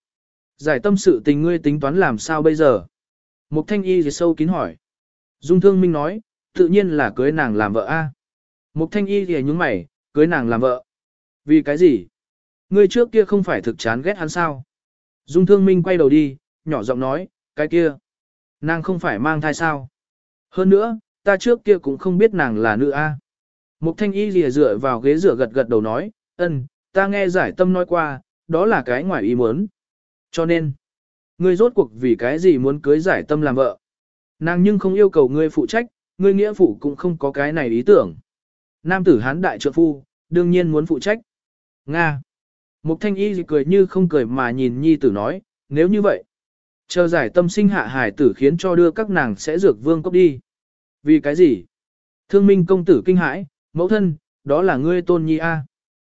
S1: Giải tâm sự tình ngươi tính toán làm sao bây giờ? Mục thanh y thì sâu kín hỏi. Dung thương minh nói, tự nhiên là cưới nàng làm vợ a. Mục thanh y thì nhúng mày, cưới nàng làm vợ. Vì cái gì? Ngươi trước kia không phải thực chán ghét hắn sao? Dung thương minh quay đầu đi, nhỏ giọng nói, cái kia. Nàng không phải mang thai sao? Hơn nữa, ta trước kia cũng không biết nàng là nữ a. Mục thanh y lìa dựa vào ghế rửa gật gật đầu nói, ân, ta nghe giải tâm nói qua, đó là cái ngoài ý muốn. Cho nên, ngươi rốt cuộc vì cái gì muốn cưới giải tâm làm vợ. Nàng nhưng không yêu cầu ngươi phụ trách, ngươi nghĩa phụ cũng không có cái này ý tưởng. Nam tử hán đại trượng phu, đương nhiên muốn phụ trách. Nga. Mục thanh y cười như không cười mà nhìn nhi tử nói, nếu như vậy, chờ giải tâm sinh hạ hải tử khiến cho đưa các nàng sẽ dược vương cốc đi. Vì cái gì? Thương minh công tử kinh hãi, mẫu thân, đó là ngươi tôn nhi a.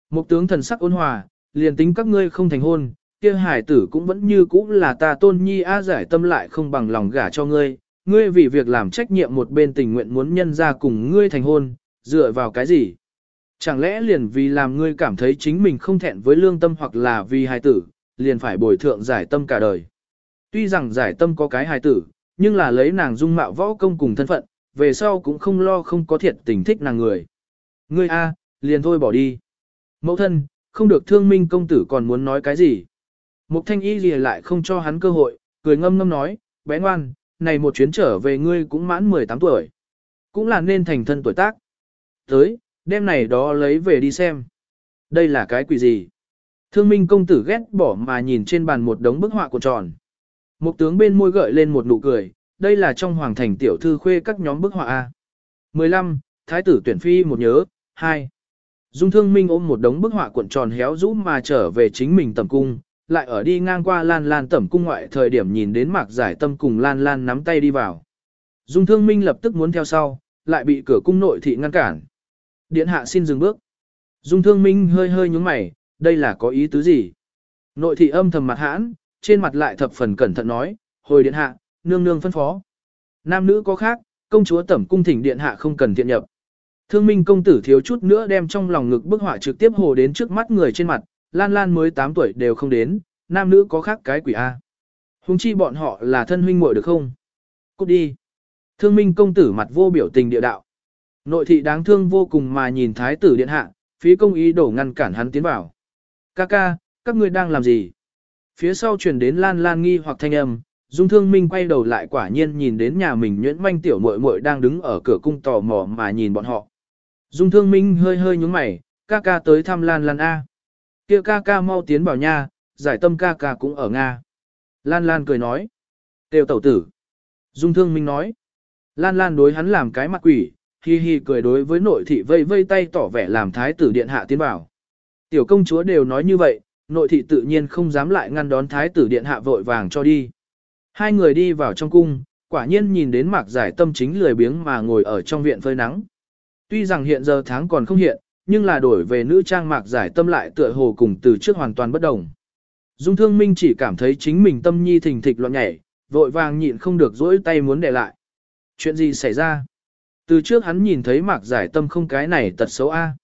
S1: Mục tướng thần sắc ôn hòa, liền tính các ngươi không thành hôn, kia hải tử cũng vẫn như cũ là ta tôn nhi a giải tâm lại không bằng lòng gả cho ngươi, ngươi vì việc làm trách nhiệm một bên tình nguyện muốn nhân ra cùng ngươi thành hôn, dựa vào cái gì? Chẳng lẽ liền vì làm ngươi cảm thấy chính mình không thẹn với lương tâm hoặc là vì hài tử, liền phải bồi thượng giải tâm cả đời. Tuy rằng giải tâm có cái hài tử, nhưng là lấy nàng dung mạo võ công cùng thân phận, về sau cũng không lo không có thiệt tình thích nàng người. Ngươi a, liền thôi bỏ đi. Mẫu thân, không được thương minh công tử còn muốn nói cái gì. Mục thanh y gì lại không cho hắn cơ hội, cười ngâm ngâm nói, bé ngoan, này một chuyến trở về ngươi cũng mãn 18 tuổi. Cũng là nên thành thân tuổi tác. Tới, đêm này đó lấy về đi xem. Đây là cái quỷ gì? Thương minh công tử ghét bỏ mà nhìn trên bàn một đống bức họa cuộn tròn. Một tướng bên môi gợi lên một nụ cười, đây là trong hoàng thành tiểu thư khuê các nhóm bức họa A. 15. Thái tử tuyển phi một nhớ, 2. Dung thương minh ôm một đống bức họa cuộn tròn héo rũ mà trở về chính mình tầm cung, lại ở đi ngang qua lan lan tẩm cung ngoại thời điểm nhìn đến mạc giải tâm cùng lan lan nắm tay đi vào. Dung thương minh lập tức muốn theo sau, lại bị cửa cung nội thị ngăn cản. Điện hạ xin dừng bước. Dung thương minh hơi hơi nhúng mày, đây là có ý tứ gì? Nội thị âm thầm mặt hãn, trên mặt lại thập phần cẩn thận nói, hồi điện hạ, nương nương phân phó. Nam nữ có khác, công chúa tẩm cung thỉnh điện hạ không cần thiện nhập. Thương minh công tử thiếu chút nữa đem trong lòng ngực bức họa trực tiếp hồ đến trước mắt người trên mặt, Lan Lan mới 8 tuổi đều không đến, nam nữ có khác cái quỷ A. Hùng chi bọn họ là thân huynh muội được không? Cút đi. Thương minh công tử mặt vô biểu tình địa đạo. Nội thị đáng thương vô cùng mà nhìn thái tử điện hạ, phía công ý đổ ngăn cản hắn tiến vào. Ca ca, các ngươi đang làm gì? Phía sau truyền đến Lan Lan nghi hoặc thanh âm, Dung Thương Minh quay đầu lại quả nhiên nhìn đến nhà mình nhuyễn manh tiểu muội muội đang đứng ở cửa cung tò mò mà nhìn bọn họ. Dung Thương Minh hơi hơi nhúng mày, ca ca tới thăm Lan Lan A. Kia ca ca mau tiến vào nha, giải tâm ca ca cũng ở Nga. Lan Lan cười nói. Tiêu tẩu tử. Dung thương minh nói. Lan Lan đối hắn làm cái mặt quỷ, hi hi cười đối với nội thị vây vây tay tỏ vẻ làm thái tử điện hạ tiến bảo. Tiểu công chúa đều nói như vậy, nội thị tự nhiên không dám lại ngăn đón thái tử điện hạ vội vàng cho đi. Hai người đi vào trong cung, quả nhiên nhìn đến mạc giải tâm chính lười biếng mà ngồi ở trong viện phơi nắng. Tuy rằng hiện giờ tháng còn không hiện, nhưng là đổi về nữ trang mạc giải tâm lại tựa hồ cùng từ trước hoàn toàn bất đồng. Dung thương minh chỉ cảm thấy chính mình tâm nhi thình thịch loạn nhảy, vội vàng nhịn không được dỗi tay muốn để lại. Chuyện gì xảy ra? Từ trước hắn nhìn thấy mạc giải tâm không cái này tật xấu A.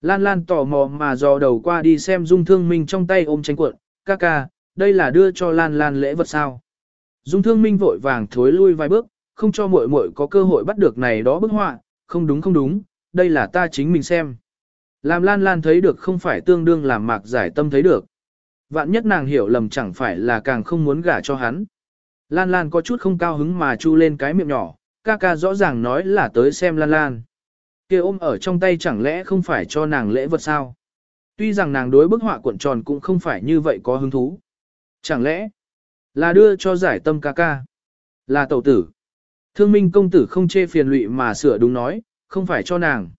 S1: Lan Lan tò mò mà dò đầu qua đi xem Dung Thương Minh trong tay ôm tranh cuộn, ca ca, đây là đưa cho Lan Lan lễ vật sao. Dung Thương Minh vội vàng thối lui vài bước, không cho muội muội có cơ hội bắt được này đó bức họa, không đúng không đúng, đây là ta chính mình xem. Làm Lan Lan thấy được không phải tương đương làm mạc giải tâm thấy được. Vạn nhất nàng hiểu lầm chẳng phải là càng không muốn gả cho hắn. Lan Lan có chút không cao hứng mà chu lên cái miệng nhỏ, ca ca rõ ràng nói là tới xem Lan Lan. kia ôm ở trong tay chẳng lẽ không phải cho nàng lễ vật sao? Tuy rằng nàng đối bức họa cuộn tròn cũng không phải như vậy có hứng thú. Chẳng lẽ là đưa cho giải tâm ca ca? Là tẩu tử. Thương minh công tử không chê phiền lụy mà sửa đúng nói, không phải cho nàng.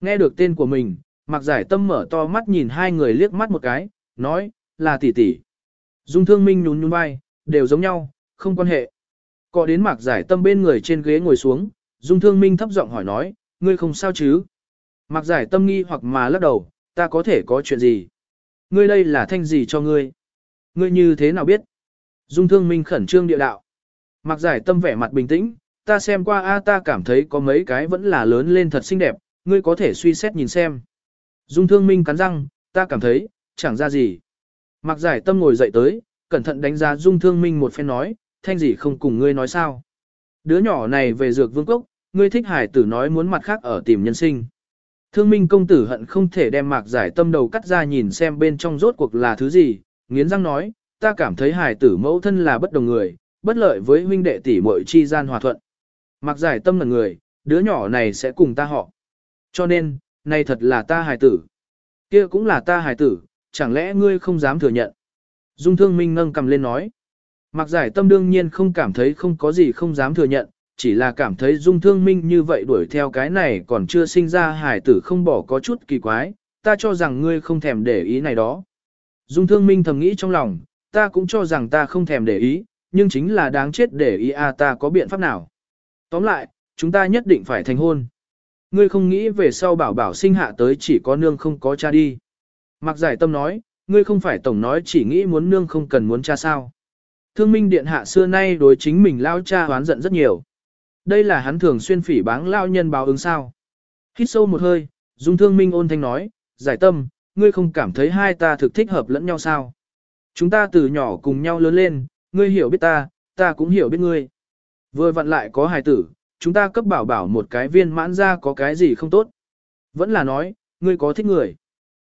S1: Nghe được tên của mình, mặc giải tâm mở to mắt nhìn hai người liếc mắt một cái, nói, là tỷ tỷ. Dung thương minh nhún nhún vai, đều giống nhau, không quan hệ. Cọ đến mạc giải tâm bên người trên ghế ngồi xuống, Dung Thương Minh thấp giọng hỏi nói, ngươi không sao chứ? Mạc giải tâm nghi hoặc mà lắc đầu, ta có thể có chuyện gì? Ngươi đây là thanh gì cho ngươi? Ngươi như thế nào biết? Dung Thương Minh khẩn trương địa đạo. Mạc giải tâm vẻ mặt bình tĩnh, ta xem qua a ta cảm thấy có mấy cái vẫn là lớn lên thật xinh đẹp, ngươi có thể suy xét nhìn xem. Dung Thương Minh cắn răng, ta cảm thấy, chẳng ra gì. Mạc giải tâm ngồi dậy tới, cẩn thận đánh giá Dung Thương Minh một phen nói, thanh gì không cùng ngươi nói sao. Đứa nhỏ này về dược vương cốc, ngươi thích hải tử nói muốn mặt khác ở tìm nhân sinh. Thương minh công tử hận không thể đem mạc giải tâm đầu cắt ra nhìn xem bên trong rốt cuộc là thứ gì, nghiến răng nói, ta cảm thấy hải tử mẫu thân là bất đồng người, bất lợi với huynh đệ tỷ muội chi gian hòa thuận. Mạc giải tâm là người, đứa nhỏ này sẽ cùng ta họ. Cho nên, này thật là ta hải tử. kia cũng là ta hải tử, chẳng lẽ ngươi không dám thừa nhận. Dung thương minh nâng cầm lên nói. Mặc giải tâm đương nhiên không cảm thấy không có gì không dám thừa nhận, chỉ là cảm thấy dung thương minh như vậy đuổi theo cái này còn chưa sinh ra hải tử không bỏ có chút kỳ quái, ta cho rằng ngươi không thèm để ý này đó. Dung thương minh thầm nghĩ trong lòng, ta cũng cho rằng ta không thèm để ý, nhưng chính là đáng chết để ý à ta có biện pháp nào. Tóm lại, chúng ta nhất định phải thành hôn. Ngươi không nghĩ về sau bảo bảo sinh hạ tới chỉ có nương không có cha đi. Mặc giải tâm nói, ngươi không phải tổng nói chỉ nghĩ muốn nương không cần muốn cha sao. Thương minh điện hạ xưa nay đối chính mình lao cha hoán giận rất nhiều. Đây là hắn thường xuyên phỉ báng lao nhân báo ứng sao. Hít sâu một hơi, dung thương minh ôn thanh nói, giải tâm, ngươi không cảm thấy hai ta thực thích hợp lẫn nhau sao. Chúng ta từ nhỏ cùng nhau lớn lên, ngươi hiểu biết ta, ta cũng hiểu biết ngươi. Vừa vặn lại có hài tử, chúng ta cấp bảo bảo một cái viên mãn ra có cái gì không tốt. Vẫn là nói, ngươi có thích người.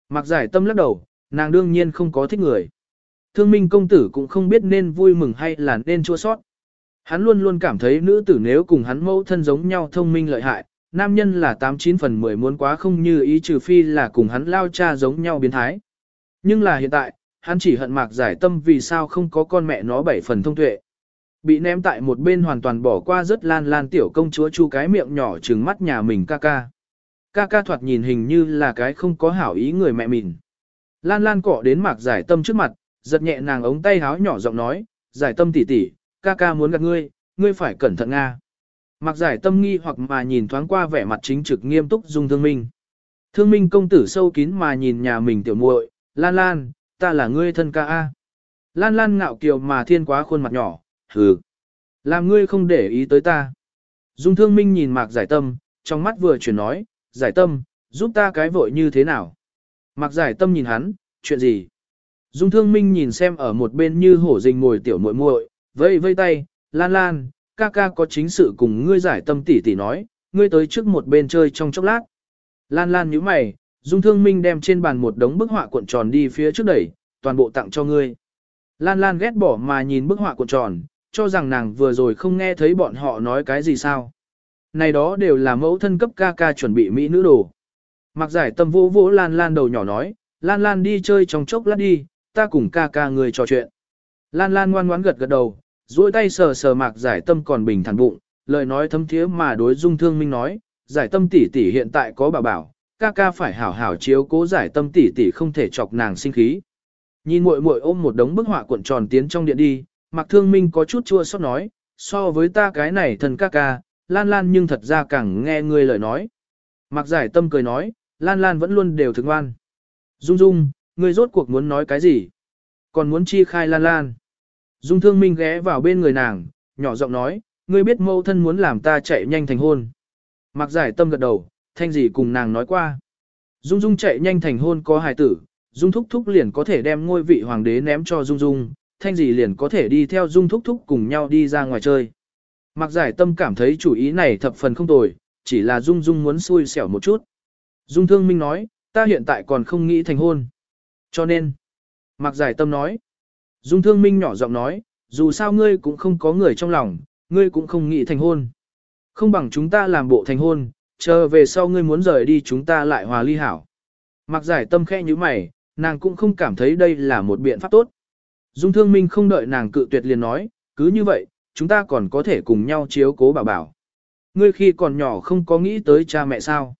S1: Mặc giải tâm lắc đầu, nàng đương nhiên không có thích người. Thương minh công tử cũng không biết nên vui mừng hay là nên chua sót. Hắn luôn luôn cảm thấy nữ tử nếu cùng hắn mẫu thân giống nhau thông minh lợi hại, nam nhân là 89 phần 10 muốn quá không như ý trừ phi là cùng hắn lao cha giống nhau biến thái. Nhưng là hiện tại, hắn chỉ hận mạc giải tâm vì sao không có con mẹ nó bảy phần thông tuệ. Bị ném tại một bên hoàn toàn bỏ qua rất lan lan tiểu công chúa chu cái miệng nhỏ trừng mắt nhà mình ca ca. Ca ca thoạt nhìn hình như là cái không có hảo ý người mẹ mình. Lan lan cọ đến mạc giải tâm trước mặt, giật nhẹ nàng ống tay háo nhỏ giọng nói, giải tâm tỉ tỉ, ca ca muốn gặp ngươi, ngươi phải cẩn thận nga. Mặc giải tâm nghi hoặc mà nhìn thoáng qua vẻ mặt chính trực nghiêm túc dung thương minh. Thương minh công tử sâu kín mà nhìn nhà mình tiểu muội, lan lan, ta là ngươi thân ca a. Lan lan ngạo kiều mà thiên quá khuôn mặt nhỏ, hừ. Làm ngươi không để ý tới ta. Dung thương minh nhìn mạc giải tâm, trong mắt vừa chuyển nói, giải tâm, giúp ta cái vội như thế nào. Mạc giải tâm nhìn hắn, chuyện gì? Dung Thương Minh nhìn xem ở một bên như hổ rình ngồi tiểu muội muội, vây vây tay, lan lan, ca ca có chính sự cùng ngươi giải tâm tỉ tỉ nói, ngươi tới trước một bên chơi trong chốc lát. Lan lan nhíu mày, Dung Thương Minh đem trên bàn một đống bức họa cuộn tròn đi phía trước đẩy, toàn bộ tặng cho ngươi. Lan lan ghét bỏ mà nhìn bức họa cuộn tròn, cho rằng nàng vừa rồi không nghe thấy bọn họ nói cái gì sao. Này đó đều là mẫu thân cấp ca ca chuẩn bị mỹ nữ đồ. Mặc giải tâm vỗ vỗ lan lan đầu nhỏ nói, lan lan đi chơi trong chốc lát đi, ta cùng ca ca người trò chuyện. Lan Lan ngoan ngoãn gật gật đầu, duỗi tay sờ sờ mạc giải tâm còn bình thản bụng, lời nói thấm thiế mà đối dung thương minh nói, giải tâm tỷ tỷ hiện tại có bảo bảo, ca ca phải hảo hảo chiếu cố giải tâm tỷ tỷ không thể chọc nàng sinh khí. Nhìn muội muội ôm một đống bức họa cuộn tròn tiến trong điện đi, mạc thương minh có chút chua xót nói, so với ta cái này thần ca ca, Lan Lan nhưng thật ra càng nghe người lời nói. Mạc giải tâm cười nói, Lan Lan vẫn luôn đều thương ngoan. Dung Dung, ngươi rốt cuộc muốn nói cái gì? Còn muốn chi khai Lan Lan? Dung Thương Minh ghé vào bên người nàng, nhỏ giọng nói, ngươi biết mâu thân muốn làm ta chạy nhanh thành hôn. Mặc giải tâm gật đầu, thanh gì cùng nàng nói qua. Dung Dung chạy nhanh thành hôn có hài tử, Dung Thúc Thúc liền có thể đem ngôi vị hoàng đế ném cho Dung Dung, thanh gì liền có thể đi theo Dung Thúc Thúc cùng nhau đi ra ngoài chơi. Mặc giải tâm cảm thấy chủ ý này thập phần không tồi, chỉ là Dung Dung muốn xui xẻo một chút. Dung Thương Minh nói, ta hiện tại còn không nghĩ thành hôn. Cho nên, Mạc giải tâm nói, Dung Thương Minh nhỏ giọng nói, dù sao ngươi cũng không có người trong lòng, ngươi cũng không nghĩ thành hôn. Không bằng chúng ta làm bộ thành hôn, chờ về sau ngươi muốn rời đi chúng ta lại hòa ly hảo. Mặc giải tâm khẽ như mày, nàng cũng không cảm thấy đây là một biện pháp tốt. Dung thương minh không đợi nàng cự tuyệt liền nói, cứ như vậy, chúng ta còn có thể cùng nhau chiếu cố bảo bảo. Ngươi khi còn nhỏ không có nghĩ tới cha mẹ sao.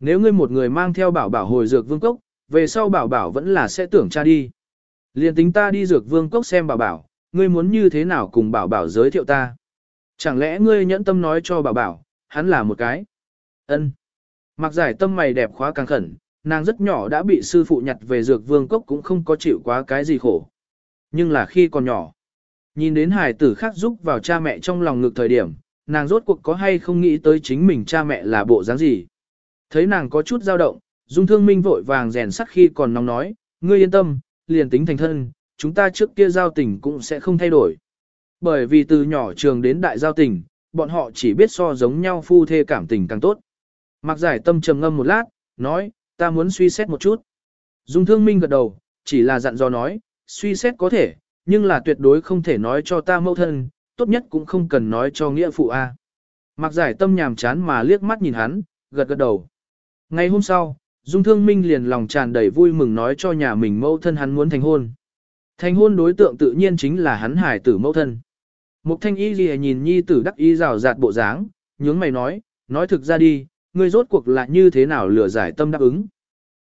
S1: Nếu ngươi một người mang theo bảo bảo hồi dược vương cốc, về sau bảo bảo vẫn là sẽ tưởng cha đi. Liền tính ta đi dược vương cốc xem bảo bảo, ngươi muốn như thế nào cùng bảo bảo giới thiệu ta. Chẳng lẽ ngươi nhẫn tâm nói cho bảo bảo, hắn là một cái. ân Mặc giải tâm mày đẹp khóa càng khẩn, nàng rất nhỏ đã bị sư phụ nhặt về dược vương cốc cũng không có chịu quá cái gì khổ. Nhưng là khi còn nhỏ, nhìn đến hải tử khác giúp vào cha mẹ trong lòng ngực thời điểm, nàng rốt cuộc có hay không nghĩ tới chính mình cha mẹ là bộ dáng gì. Thấy nàng có chút dao động, dung thương minh vội vàng rèn sắt khi còn nóng nói, ngươi yên tâm, liền tính thành thân, chúng ta trước kia giao tình cũng sẽ không thay đổi. Bởi vì từ nhỏ trường đến đại giao tình, bọn họ chỉ biết so giống nhau phu thê cảm tình càng tốt. Mặc giải tâm trầm ngâm một lát, nói, ta muốn suy xét một chút. Dung thương minh gật đầu, chỉ là dặn dò nói, suy xét có thể, nhưng là tuyệt đối không thể nói cho ta mẫu thân, tốt nhất cũng không cần nói cho nghĩa phụ A. Mặc giải tâm nhàm chán mà liếc mắt nhìn hắn, gật gật đầu. Ngày hôm sau, Dung Thương Minh liền lòng tràn đầy vui mừng nói cho nhà mình mẫu thân hắn muốn thành hôn. Thành hôn đối tượng tự nhiên chính là hắn hải tử mẫu thân. Mục thanh y gì nhìn nhi tử đắc ý rào rạt bộ dáng, nhướng mày nói, nói thực ra đi, ngươi rốt cuộc là như thế nào lừa giải tâm đáp ứng.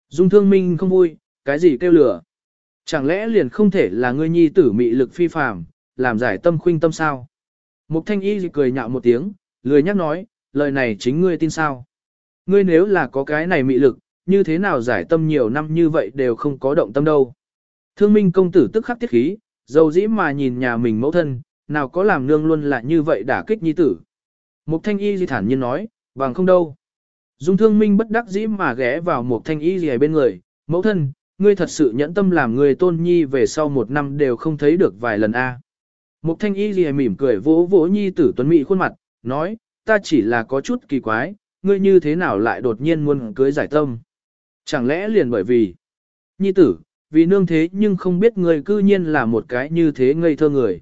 S1: Dung thương minh không vui, cái gì kêu lừa. Chẳng lẽ liền không thể là ngươi nhi tử mị lực phi phàm, làm giải tâm khuynh tâm sao? Mục thanh y cười nhạo một tiếng, lười nhắc nói, lời này chính ngươi tin sao? Ngươi nếu là có cái này mị lực, như thế nào giải tâm nhiều năm như vậy đều không có động tâm đâu. Thương minh công tử tức khắc tiết khí, dầu dĩ mà nhìn nhà mình mẫu thân, nào có làm nương luôn là như vậy đả kích nhi tử. Mục thanh y gì thản nhiên nói, bằng không đâu. Dung thương minh bất đắc dĩ mà ghé vào một thanh y gì bên người, mẫu thân, ngươi thật sự nhẫn tâm làm người tôn nhi về sau một năm đều không thấy được vài lần a. À. Thanh y gì mỉm cười vỗ vỗ nhi tử tuấn mỹ khuôn mặt, nói, ta chỉ là có chút kỳ quái, ngươi như thế nào lại đột nhiên muốn cưới giải tâm. Chẳng lẽ liền bởi vì, nhi tử, vì nương thế nhưng không biết người cư nhiên là một cái như thế ngây thơ người.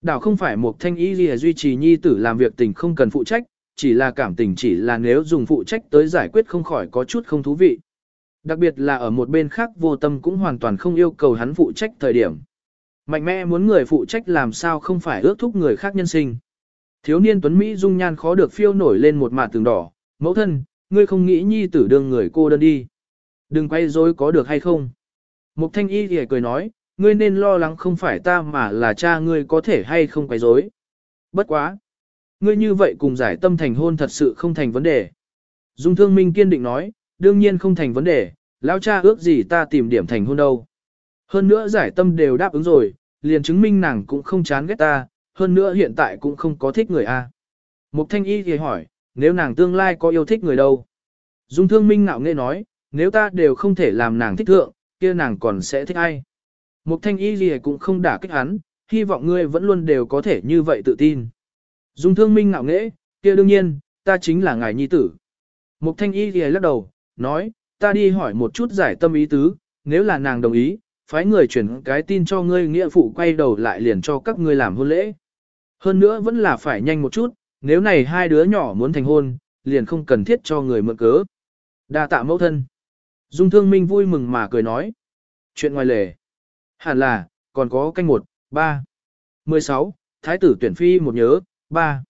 S1: Đảo không phải một thanh ý gì duy trì nhi tử làm việc tình không cần phụ trách, chỉ là cảm tình chỉ là nếu dùng phụ trách tới giải quyết không khỏi có chút không thú vị. Đặc biệt là ở một bên khác vô tâm cũng hoàn toàn không yêu cầu hắn phụ trách thời điểm. Mạnh mẽ muốn người phụ trách làm sao không phải ước thúc người khác nhân sinh. Thiếu niên tuấn Mỹ dung nhan khó được phiêu nổi lên một mạt tường đỏ, mẫu thân, ngươi không nghĩ nhi tử đương người cô đơn đi. Đừng quay rối có được hay không. Mục thanh y thì cười nói, ngươi nên lo lắng không phải ta mà là cha ngươi có thể hay không quay rối. Bất quá. Ngươi như vậy cùng giải tâm thành hôn thật sự không thành vấn đề. Dung thương minh kiên định nói, đương nhiên không thành vấn đề, lão cha ước gì ta tìm điểm thành hôn đâu. Hơn nữa giải tâm đều đáp ứng rồi, liền chứng minh nàng cũng không chán ghét ta, hơn nữa hiện tại cũng không có thích người a. Mục thanh y thì hỏi, nếu nàng tương lai có yêu thích người đâu? Dung thương minh ngạo nghe nói, nếu ta đều không thể làm nàng thích thượng, kia nàng còn sẽ thích ai? Mục thanh y gì cũng không đả kích hắn, hy vọng ngươi vẫn luôn đều có thể như vậy tự tin. Dung thương minh ngạo nghễ, kia đương nhiên, ta chính là ngài nhi tử. Mục thanh y gì lắc đầu, nói, ta đi hỏi một chút giải tâm ý tứ, nếu là nàng đồng ý, phái người chuyển cái tin cho ngươi nghĩa phụ quay đầu lại liền cho các ngươi làm hôn lễ. Hơn nữa vẫn là phải nhanh một chút, nếu này hai đứa nhỏ muốn thành hôn, liền không cần thiết cho người mượn cớ. Đa tạ mẫu thân. Dung thương minh vui mừng mà cười nói. Chuyện ngoài lề. Hẳn là, còn có canh một, 3. 16. Thái tử tuyển phi một nhớ, ba,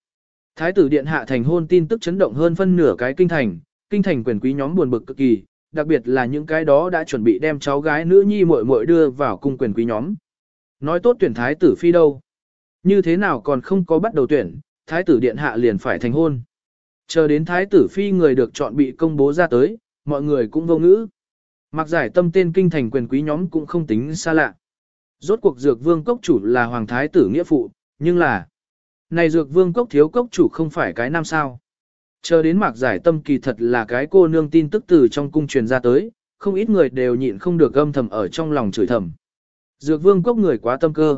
S1: Thái tử điện hạ thành hôn tin tức chấn động hơn phân nửa cái kinh thành, kinh thành quyền quý nhóm buồn bực cực kỳ, đặc biệt là những cái đó đã chuẩn bị đem cháu gái nữ nhi muội muội đưa vào cung quyền quý nhóm. Nói tốt tuyển thái tử phi đâu? Như thế nào còn không có bắt đầu tuyển, thái tử điện hạ liền phải thành hôn. Chờ đến thái tử phi người được chọn bị công bố ra tới, mọi người cũng vô ngữ. Mặc giải tâm tên kinh thành quyền quý nhóm cũng không tính xa lạ. Rốt cuộc dược vương cốc chủ là hoàng thái tử nghĩa phụ, nhưng là... Này dược vương cốc thiếu cốc chủ không phải cái nam sao. Chờ đến mạc giải tâm kỳ thật là cái cô nương tin tức từ trong cung truyền ra tới, không ít người đều nhịn không được âm thầm ở trong lòng chửi thầm. Dược vương cốc người quá tâm cơ.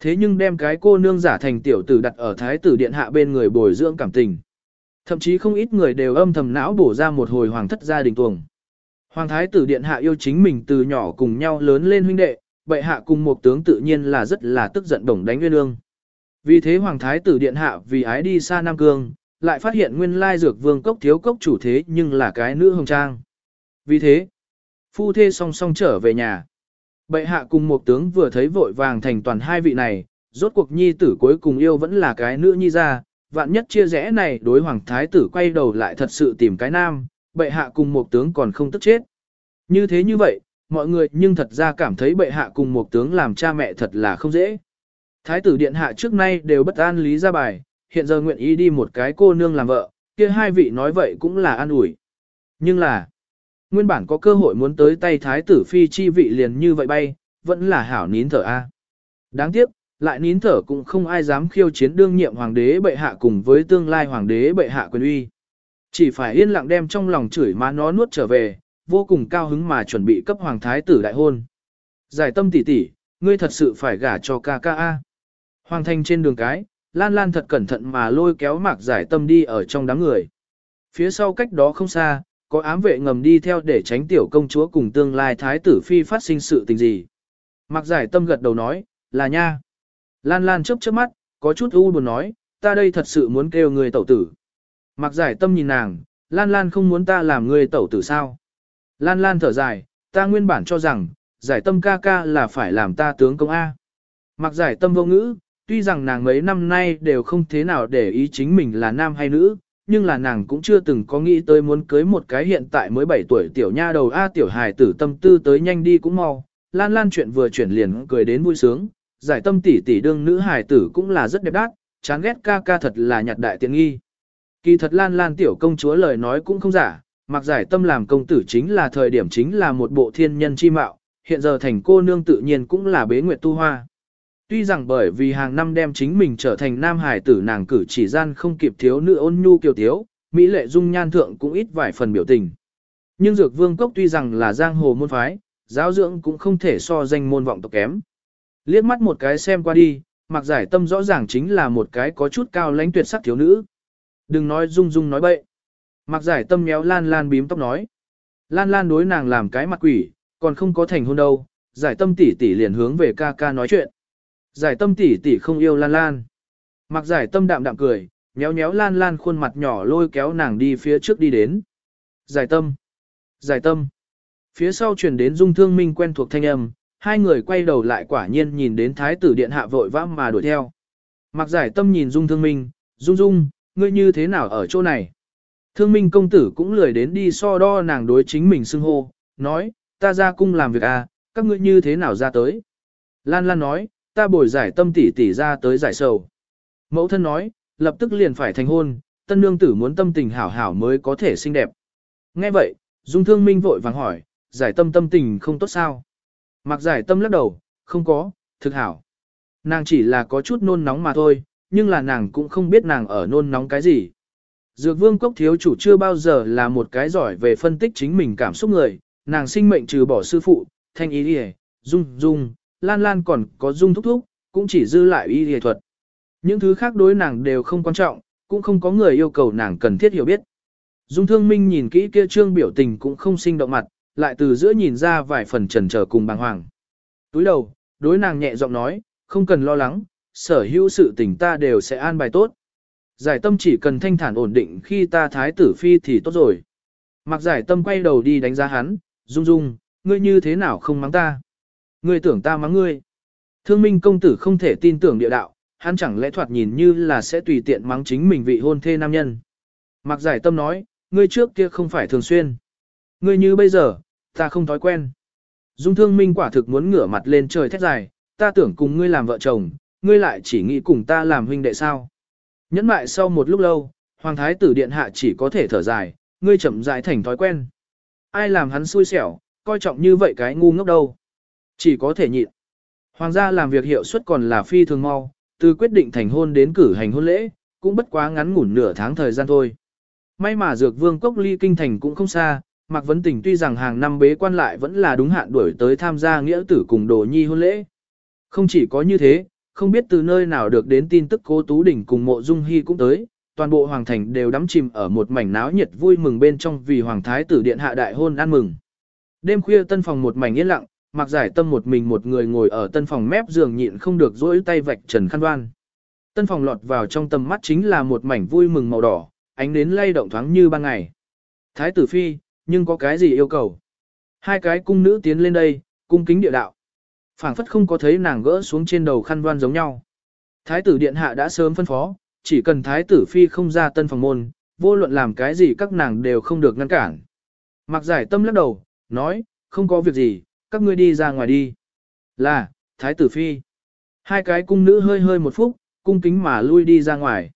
S1: Thế nhưng đem cái cô nương giả thành tiểu tử đặt ở thái tử điện hạ bên người bồi dưỡng cảm tình. Thậm chí không ít người đều âm thầm não bổ ra một hồi hoàng thất gia đình tuồng. Hoàng thái tử điện hạ yêu chính mình từ nhỏ cùng nhau lớn lên huynh đệ, bệ hạ cùng một tướng tự nhiên là rất là tức giận đồng đánh nguyên ương. Vì thế hoàng thái tử điện hạ vì ái đi xa Nam Cương, lại phát hiện nguyên lai dược vương cốc thiếu cốc chủ thế nhưng là cái nữ hồng trang. Vì thế, phu thê song song trở về nhà. Bệ hạ cùng một tướng vừa thấy vội vàng thành toàn hai vị này, rốt cuộc nhi tử cuối cùng yêu vẫn là cái nữ nhi ra, vạn nhất chia rẽ này đối hoàng thái tử quay đầu lại thật sự tìm cái nam, bệ hạ cùng một tướng còn không tức chết. Như thế như vậy, mọi người nhưng thật ra cảm thấy bệ hạ cùng một tướng làm cha mẹ thật là không dễ. Thái tử điện hạ trước nay đều bất an lý ra bài, hiện giờ nguyện ý đi một cái cô nương làm vợ, kia hai vị nói vậy cũng là an ủi. Nhưng là, nguyên bản có cơ hội muốn tới tay thái tử phi chi vị liền như vậy bay, vẫn là hảo nín thở a. Đáng tiếc, lại nín thở cũng không ai dám khiêu chiến đương nhiệm hoàng đế bệ hạ cùng với tương lai hoàng đế bệ hạ quyền uy. Chỉ phải yên lặng đem trong lòng chửi má nó nuốt trở về, vô cùng cao hứng mà chuẩn bị cấp hoàng thái tử đại hôn. Giải tâm tỷ tỷ, ngươi thật sự phải gả cho ca ca a. Hoàng thành trên đường cái, Lan Lan thật cẩn thận mà lôi kéo mạc giải tâm đi ở trong đám người. Phía sau cách đó không xa, có ám vệ ngầm đi theo để tránh tiểu công chúa cùng tương lai thái tử phi phát sinh sự tình gì. Mạc giải tâm gật đầu nói, là nha. Lan Lan chớp chớp mắt, có chút u buồn nói, ta đây thật sự muốn kêu người tẩu tử. Mạc giải tâm nhìn nàng, Lan Lan không muốn ta làm người tẩu tử sao. Lan Lan thở dài, ta nguyên bản cho rằng, giải tâm ca ca là phải làm ta tướng công A. Mạc giải tâm vô ngữ, tuy rằng nàng mấy năm nay đều không thế nào để ý chính mình là nam hay nữ, nhưng là nàng cũng chưa từng có nghĩ tới muốn cưới một cái hiện tại mới 7 tuổi tiểu nha đầu A tiểu hài tử tâm tư tới nhanh đi cũng mau. Lan Lan chuyện vừa chuyển liền cười đến vui sướng, giải tâm tỷ tỷ đương nữ hài tử cũng là rất đẹp đát, chán ghét ca ca thật là nhặt đại tiện nghi. Kỳ thật Lan Lan tiểu công chúa lời nói cũng không giả, mặc giải tâm làm công tử chính là thời điểm chính là một bộ thiên nhân chi mạo, hiện giờ thành cô nương tự nhiên cũng là bế nguyệt tu hoa. Tuy rằng bởi vì hàng năm đem chính mình trở thành nam hải tử nàng cử chỉ gian không kịp thiếu nữ ôn nhu kiều thiếu, Mỹ lệ dung nhan thượng cũng ít vài phần biểu tình. Nhưng dược vương cốc tuy rằng là giang hồ môn phái, giáo dưỡng cũng không thể so danh môn vọng tộc kém. Liếc mắt một cái xem qua đi, mặc giải tâm rõ ràng chính là một cái có chút cao lãnh tuyệt sắc thiếu nữ. Đừng nói dung dung nói bậy. Mặc giải tâm méo lan lan bím tóc nói. Lan lan đối nàng làm cái mặt quỷ, còn không có thành hôn đâu, giải tâm tỷ tỷ liền hướng về ca ca nói chuyện. Giải tâm tỷ tỷ không yêu Lan Lan. Mặc giải tâm đạm đạm cười, nhéo nhéo Lan Lan khuôn mặt nhỏ lôi kéo nàng đi phía trước đi đến. Giải tâm. Giải tâm. Phía sau truyền đến dung thương minh quen thuộc thanh âm, hai người quay đầu lại quả nhiên nhìn đến thái tử điện hạ vội vã mà đuổi theo. Mặc giải tâm nhìn dung thương minh, dung dung, ngươi như thế nào ở chỗ này? Thương minh công tử cũng lười đến đi so đo nàng đối chính mình xưng hô, nói, ta ra cung làm việc à, các ngươi như thế nào ra tới? Lan Lan nói, ta bồi giải tâm tỷ tỷ ra tới giải sầu. Mẫu thân nói, lập tức liền phải thành hôn, tân nương tử muốn tâm tình hảo hảo mới có thể xinh đẹp. Nghe vậy, Dung Thương Minh vội vàng hỏi, giải tâm tâm tình không tốt sao? Mặc giải tâm lắc đầu, không có, thực hảo. Nàng chỉ là có chút nôn nóng mà thôi, nhưng là nàng cũng không biết nàng ở nôn nóng cái gì. Dược vương cốc thiếu chủ chưa bao giờ là một cái giỏi về phân tích chính mình cảm xúc người, nàng sinh mệnh trừ bỏ sư phụ, thanh ý đi dung dung, Lan Lan còn có dung thúc thúc, cũng chỉ dư lại y y thuật. Những thứ khác đối nàng đều không quan trọng, cũng không có người yêu cầu nàng cần thiết hiểu biết. Dung thương minh nhìn kỹ kia trương biểu tình cũng không sinh động mặt, lại từ giữa nhìn ra vài phần trần trở cùng bàng hoàng. Túi đầu, đối nàng nhẹ giọng nói, không cần lo lắng, sở hữu sự tình ta đều sẽ an bài tốt. Giải tâm chỉ cần thanh thản ổn định khi ta thái tử phi thì tốt rồi. Mặc giải tâm quay đầu đi đánh giá hắn, dung dung, ngươi như thế nào không mắng ta. Ngươi tưởng ta mắng ngươi. Thương minh công tử không thể tin tưởng địa đạo, hắn chẳng lẽ thoạt nhìn như là sẽ tùy tiện mắng chính mình vị hôn thê nam nhân. Mặc giải tâm nói, ngươi trước kia không phải thường xuyên. Ngươi như bây giờ, ta không thói quen. Dung thương minh quả thực muốn ngửa mặt lên trời thét dài, ta tưởng cùng ngươi làm vợ chồng, ngươi lại chỉ nghĩ cùng ta làm huynh đệ sao. Nhẫn mại sau một lúc lâu, Hoàng thái tử điện hạ chỉ có thể thở dài, ngươi chậm rãi thành thói quen. Ai làm hắn xui xẻo, coi trọng như vậy cái ngu ngốc đâu. Chỉ có thể nhịn. Hoàng gia làm việc hiệu suất còn là phi thường mau, từ quyết định thành hôn đến cử hành hôn lễ, cũng bất quá ngắn ngủn nửa tháng thời gian thôi. May mà dược vương cốc ly kinh thành cũng không xa, Mạc Vấn Tình tuy rằng hàng năm bế quan lại vẫn là đúng hạn đuổi tới tham gia nghĩa tử cùng đồ nhi hôn lễ. Không chỉ có như thế, không biết từ nơi nào được đến tin tức cố Tú Đỉnh cùng mộ Dung Hy cũng tới, toàn bộ hoàng thành đều đắm chìm ở một mảnh náo nhiệt vui mừng bên trong vì hoàng thái tử điện hạ đại hôn ăn mừng. Đêm khuya tân phòng một mảnh yên lặng, Mạc giải tâm một mình một người ngồi ở tân phòng mép giường nhịn không được dỗi tay vạch trần khăn đoan. Tân phòng lọt vào trong tầm mắt chính là một mảnh vui mừng màu đỏ, ánh nến lay động thoáng như ban ngày. Thái tử phi, nhưng có cái gì yêu cầu? Hai cái cung nữ tiến lên đây, cung kính địa đạo. phảng phất không có thấy nàng gỡ xuống trên đầu khăn đoan giống nhau. Thái tử điện hạ đã sớm phân phó, chỉ cần thái tử phi không ra tân phòng môn, vô luận làm cái gì các nàng đều không được ngăn cản. Mặc giải tâm lắc đầu, nói, không có việc gì, các ngươi đi ra ngoài đi. Là, thái tử phi. Hai cái cung nữ hơi hơi một phút, cung kính mà lui đi ra ngoài.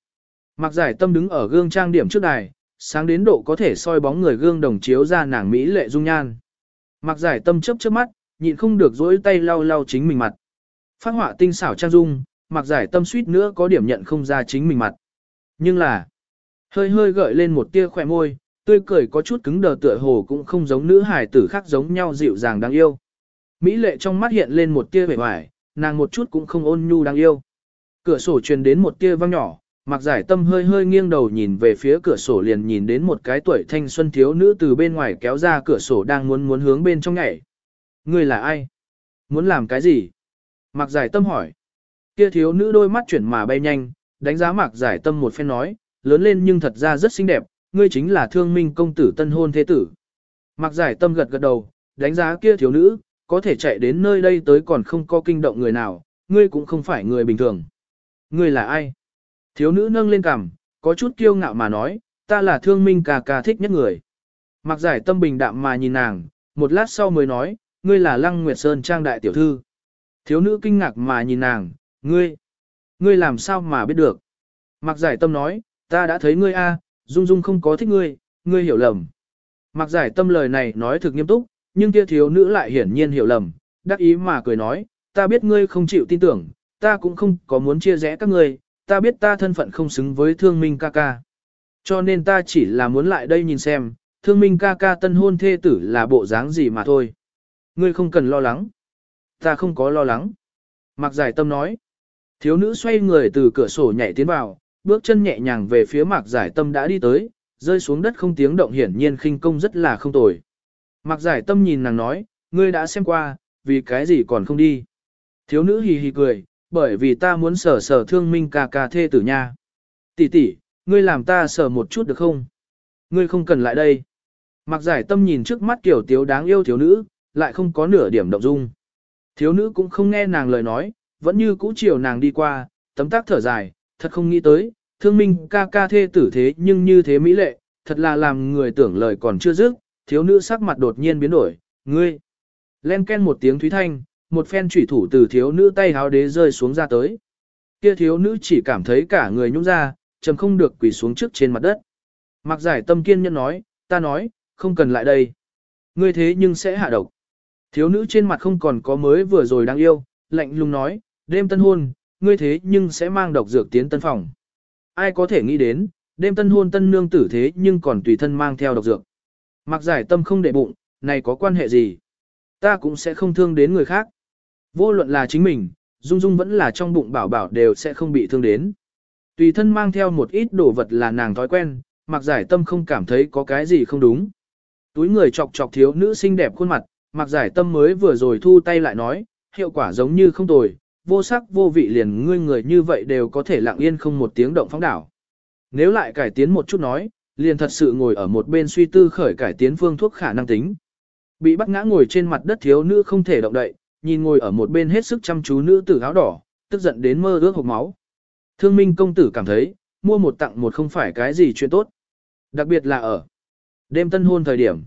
S1: Mặc giải tâm đứng ở gương trang điểm trước đài, sáng đến độ có thể soi bóng người gương đồng chiếu ra nàng Mỹ lệ dung nhan. Mặc giải tâm chớp chớp mắt, nhịn không được dỗi tay lau lau chính mình mặt. Phát họa tinh xảo trang dung, mặc giải tâm suýt nữa có điểm nhận không ra chính mình mặt. Nhưng là, hơi hơi gợi lên một tia khỏe môi, tươi cười có chút cứng đờ tựa hồ cũng không giống nữ hài tử khác giống nhau dịu dàng đáng yêu. Mỹ lệ trong mắt hiện lên một tia vẻ hoài, nàng một chút cũng không ôn nhu đáng yêu. Cửa sổ truyền đến một tia vang nhỏ, Mạc giải tâm hơi hơi nghiêng đầu nhìn về phía cửa sổ liền nhìn đến một cái tuổi thanh xuân thiếu nữ từ bên ngoài kéo ra cửa sổ đang muốn muốn hướng bên trong nhảy. Người là ai? Muốn làm cái gì? Mạc giải tâm hỏi. Kia thiếu nữ đôi mắt chuyển mà bay nhanh, đánh giá mạc giải tâm một phen nói, lớn lên nhưng thật ra rất xinh đẹp, ngươi chính là thương minh công tử tân hôn thế tử. Mạc giải tâm gật gật đầu, đánh giá kia thiếu nữ, có thể chạy đến nơi đây tới còn không có kinh động người nào, ngươi cũng không phải người bình thường. Ngươi là ai? Thiếu nữ nâng lên cằm, có chút kiêu ngạo mà nói, ta là thương minh ca ca thích nhất người. Mặc giải tâm bình đạm mà nhìn nàng, một lát sau mới nói, ngươi là Lăng Nguyệt Sơn trang đại tiểu thư. Thiếu nữ kinh ngạc mà nhìn nàng, Ngươi, ngươi làm sao mà biết được? Mặc giải tâm nói, ta đã thấy ngươi a, Dung Dung không có thích ngươi, ngươi hiểu lầm. Mặc giải tâm lời này nói thực nghiêm túc, nhưng kia thiếu nữ lại hiển nhiên hiểu lầm, đắc ý mà cười nói, ta biết ngươi không chịu tin tưởng, ta cũng không có muốn chia rẽ các ngươi, ta biết ta thân phận không xứng với thương minh ca ca. Cho nên ta chỉ là muốn lại đây nhìn xem, thương minh ca ca tân hôn thê tử là bộ dáng gì mà thôi. Ngươi không cần lo lắng. Ta không có lo lắng. Mạc giải tâm nói. Thiếu nữ xoay người từ cửa sổ nhảy tiến vào, bước chân nhẹ nhàng về phía mạc giải tâm đã đi tới, rơi xuống đất không tiếng động hiển nhiên khinh công rất là không tồi. Mạc giải tâm nhìn nàng nói, ngươi đã xem qua, vì cái gì còn không đi. Thiếu nữ hì hì cười, bởi vì ta muốn sở sở thương minh ca ca thê tử nha. Tỷ tỷ, ngươi làm ta sở một chút được không? Ngươi không cần lại đây. mặc giải tâm nhìn trước mắt kiểu tiếu đáng yêu thiếu nữ, lại không có nửa điểm động dung. Thiếu nữ cũng không nghe nàng lời nói, vẫn như cũ chiều nàng đi qua, tấm tác thở dài, thật không nghĩ tới, thương minh ca ca thê tử thế nhưng như thế mỹ lệ, thật là làm người tưởng lời còn chưa dứt, thiếu nữ sắc mặt đột nhiên biến đổi, ngươi. Len ken một tiếng thúy thanh, một phen chủy thủ từ thiếu nữ tay háo đế rơi xuống ra tới. Kia thiếu nữ chỉ cảm thấy cả người nhũn ra, chầm không được quỳ xuống trước trên mặt đất. Mặc giải tâm kiên nhân nói, ta nói, không cần lại đây. Ngươi thế nhưng sẽ hạ độc. Thiếu nữ trên mặt không còn có mới vừa rồi đang yêu, lạnh lùng nói, đêm tân hôn, ngươi thế nhưng sẽ mang độc dược tiến tân phòng. Ai có thể nghĩ đến, đêm tân hôn tân nương tử thế nhưng còn tùy thân mang theo độc dược. Mặc giải tâm không để bụng, này có quan hệ gì? Ta cũng sẽ không thương đến người khác. Vô luận là chính mình, Dung Dung vẫn là trong bụng bảo bảo đều sẽ không bị thương đến. Tùy thân mang theo một ít đồ vật là nàng thói quen, mặc giải tâm không cảm thấy có cái gì không đúng. Túi người chọc chọc thiếu nữ xinh đẹp khuôn mặt, mặc giải tâm mới vừa rồi thu tay lại nói, hiệu quả giống như không tồi, vô sắc vô vị liền ngươi người như vậy đều có thể lặng yên không một tiếng động phóng đảo. Nếu lại cải tiến một chút nói, liền thật sự ngồi ở một bên suy tư khởi cải tiến phương thuốc khả năng tính. Bị bắt ngã ngồi trên mặt đất thiếu nữ không thể động đậy, nhìn ngồi ở một bên hết sức chăm chú nữ tử áo đỏ, tức giận đến mơ ước hộc máu. Thương minh công tử cảm thấy, mua một tặng một không phải cái gì chuyện tốt. Đặc biệt là ở đêm tân hôn thời điểm.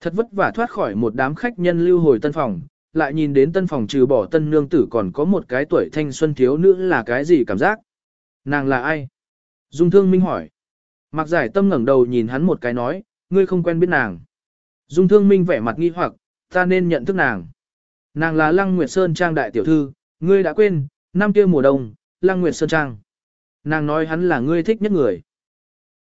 S1: Thật vất vả thoát khỏi một đám khách nhân lưu hồi tân phòng, lại nhìn đến tân phòng trừ bỏ tân nương tử còn có một cái tuổi thanh xuân thiếu nữ là cái gì cảm giác. Nàng là ai? Dung thương minh hỏi. Mặc giải tâm ngẩng đầu nhìn hắn một cái nói, ngươi không quen biết nàng. Dung thương minh vẻ mặt nghi hoặc, ta nên nhận thức nàng. Nàng là Lăng Nguyệt Sơn Trang đại tiểu thư, ngươi đã quên, năm kia mùa đông, Lăng Nguyệt Sơn Trang. Nàng nói hắn là ngươi thích nhất người.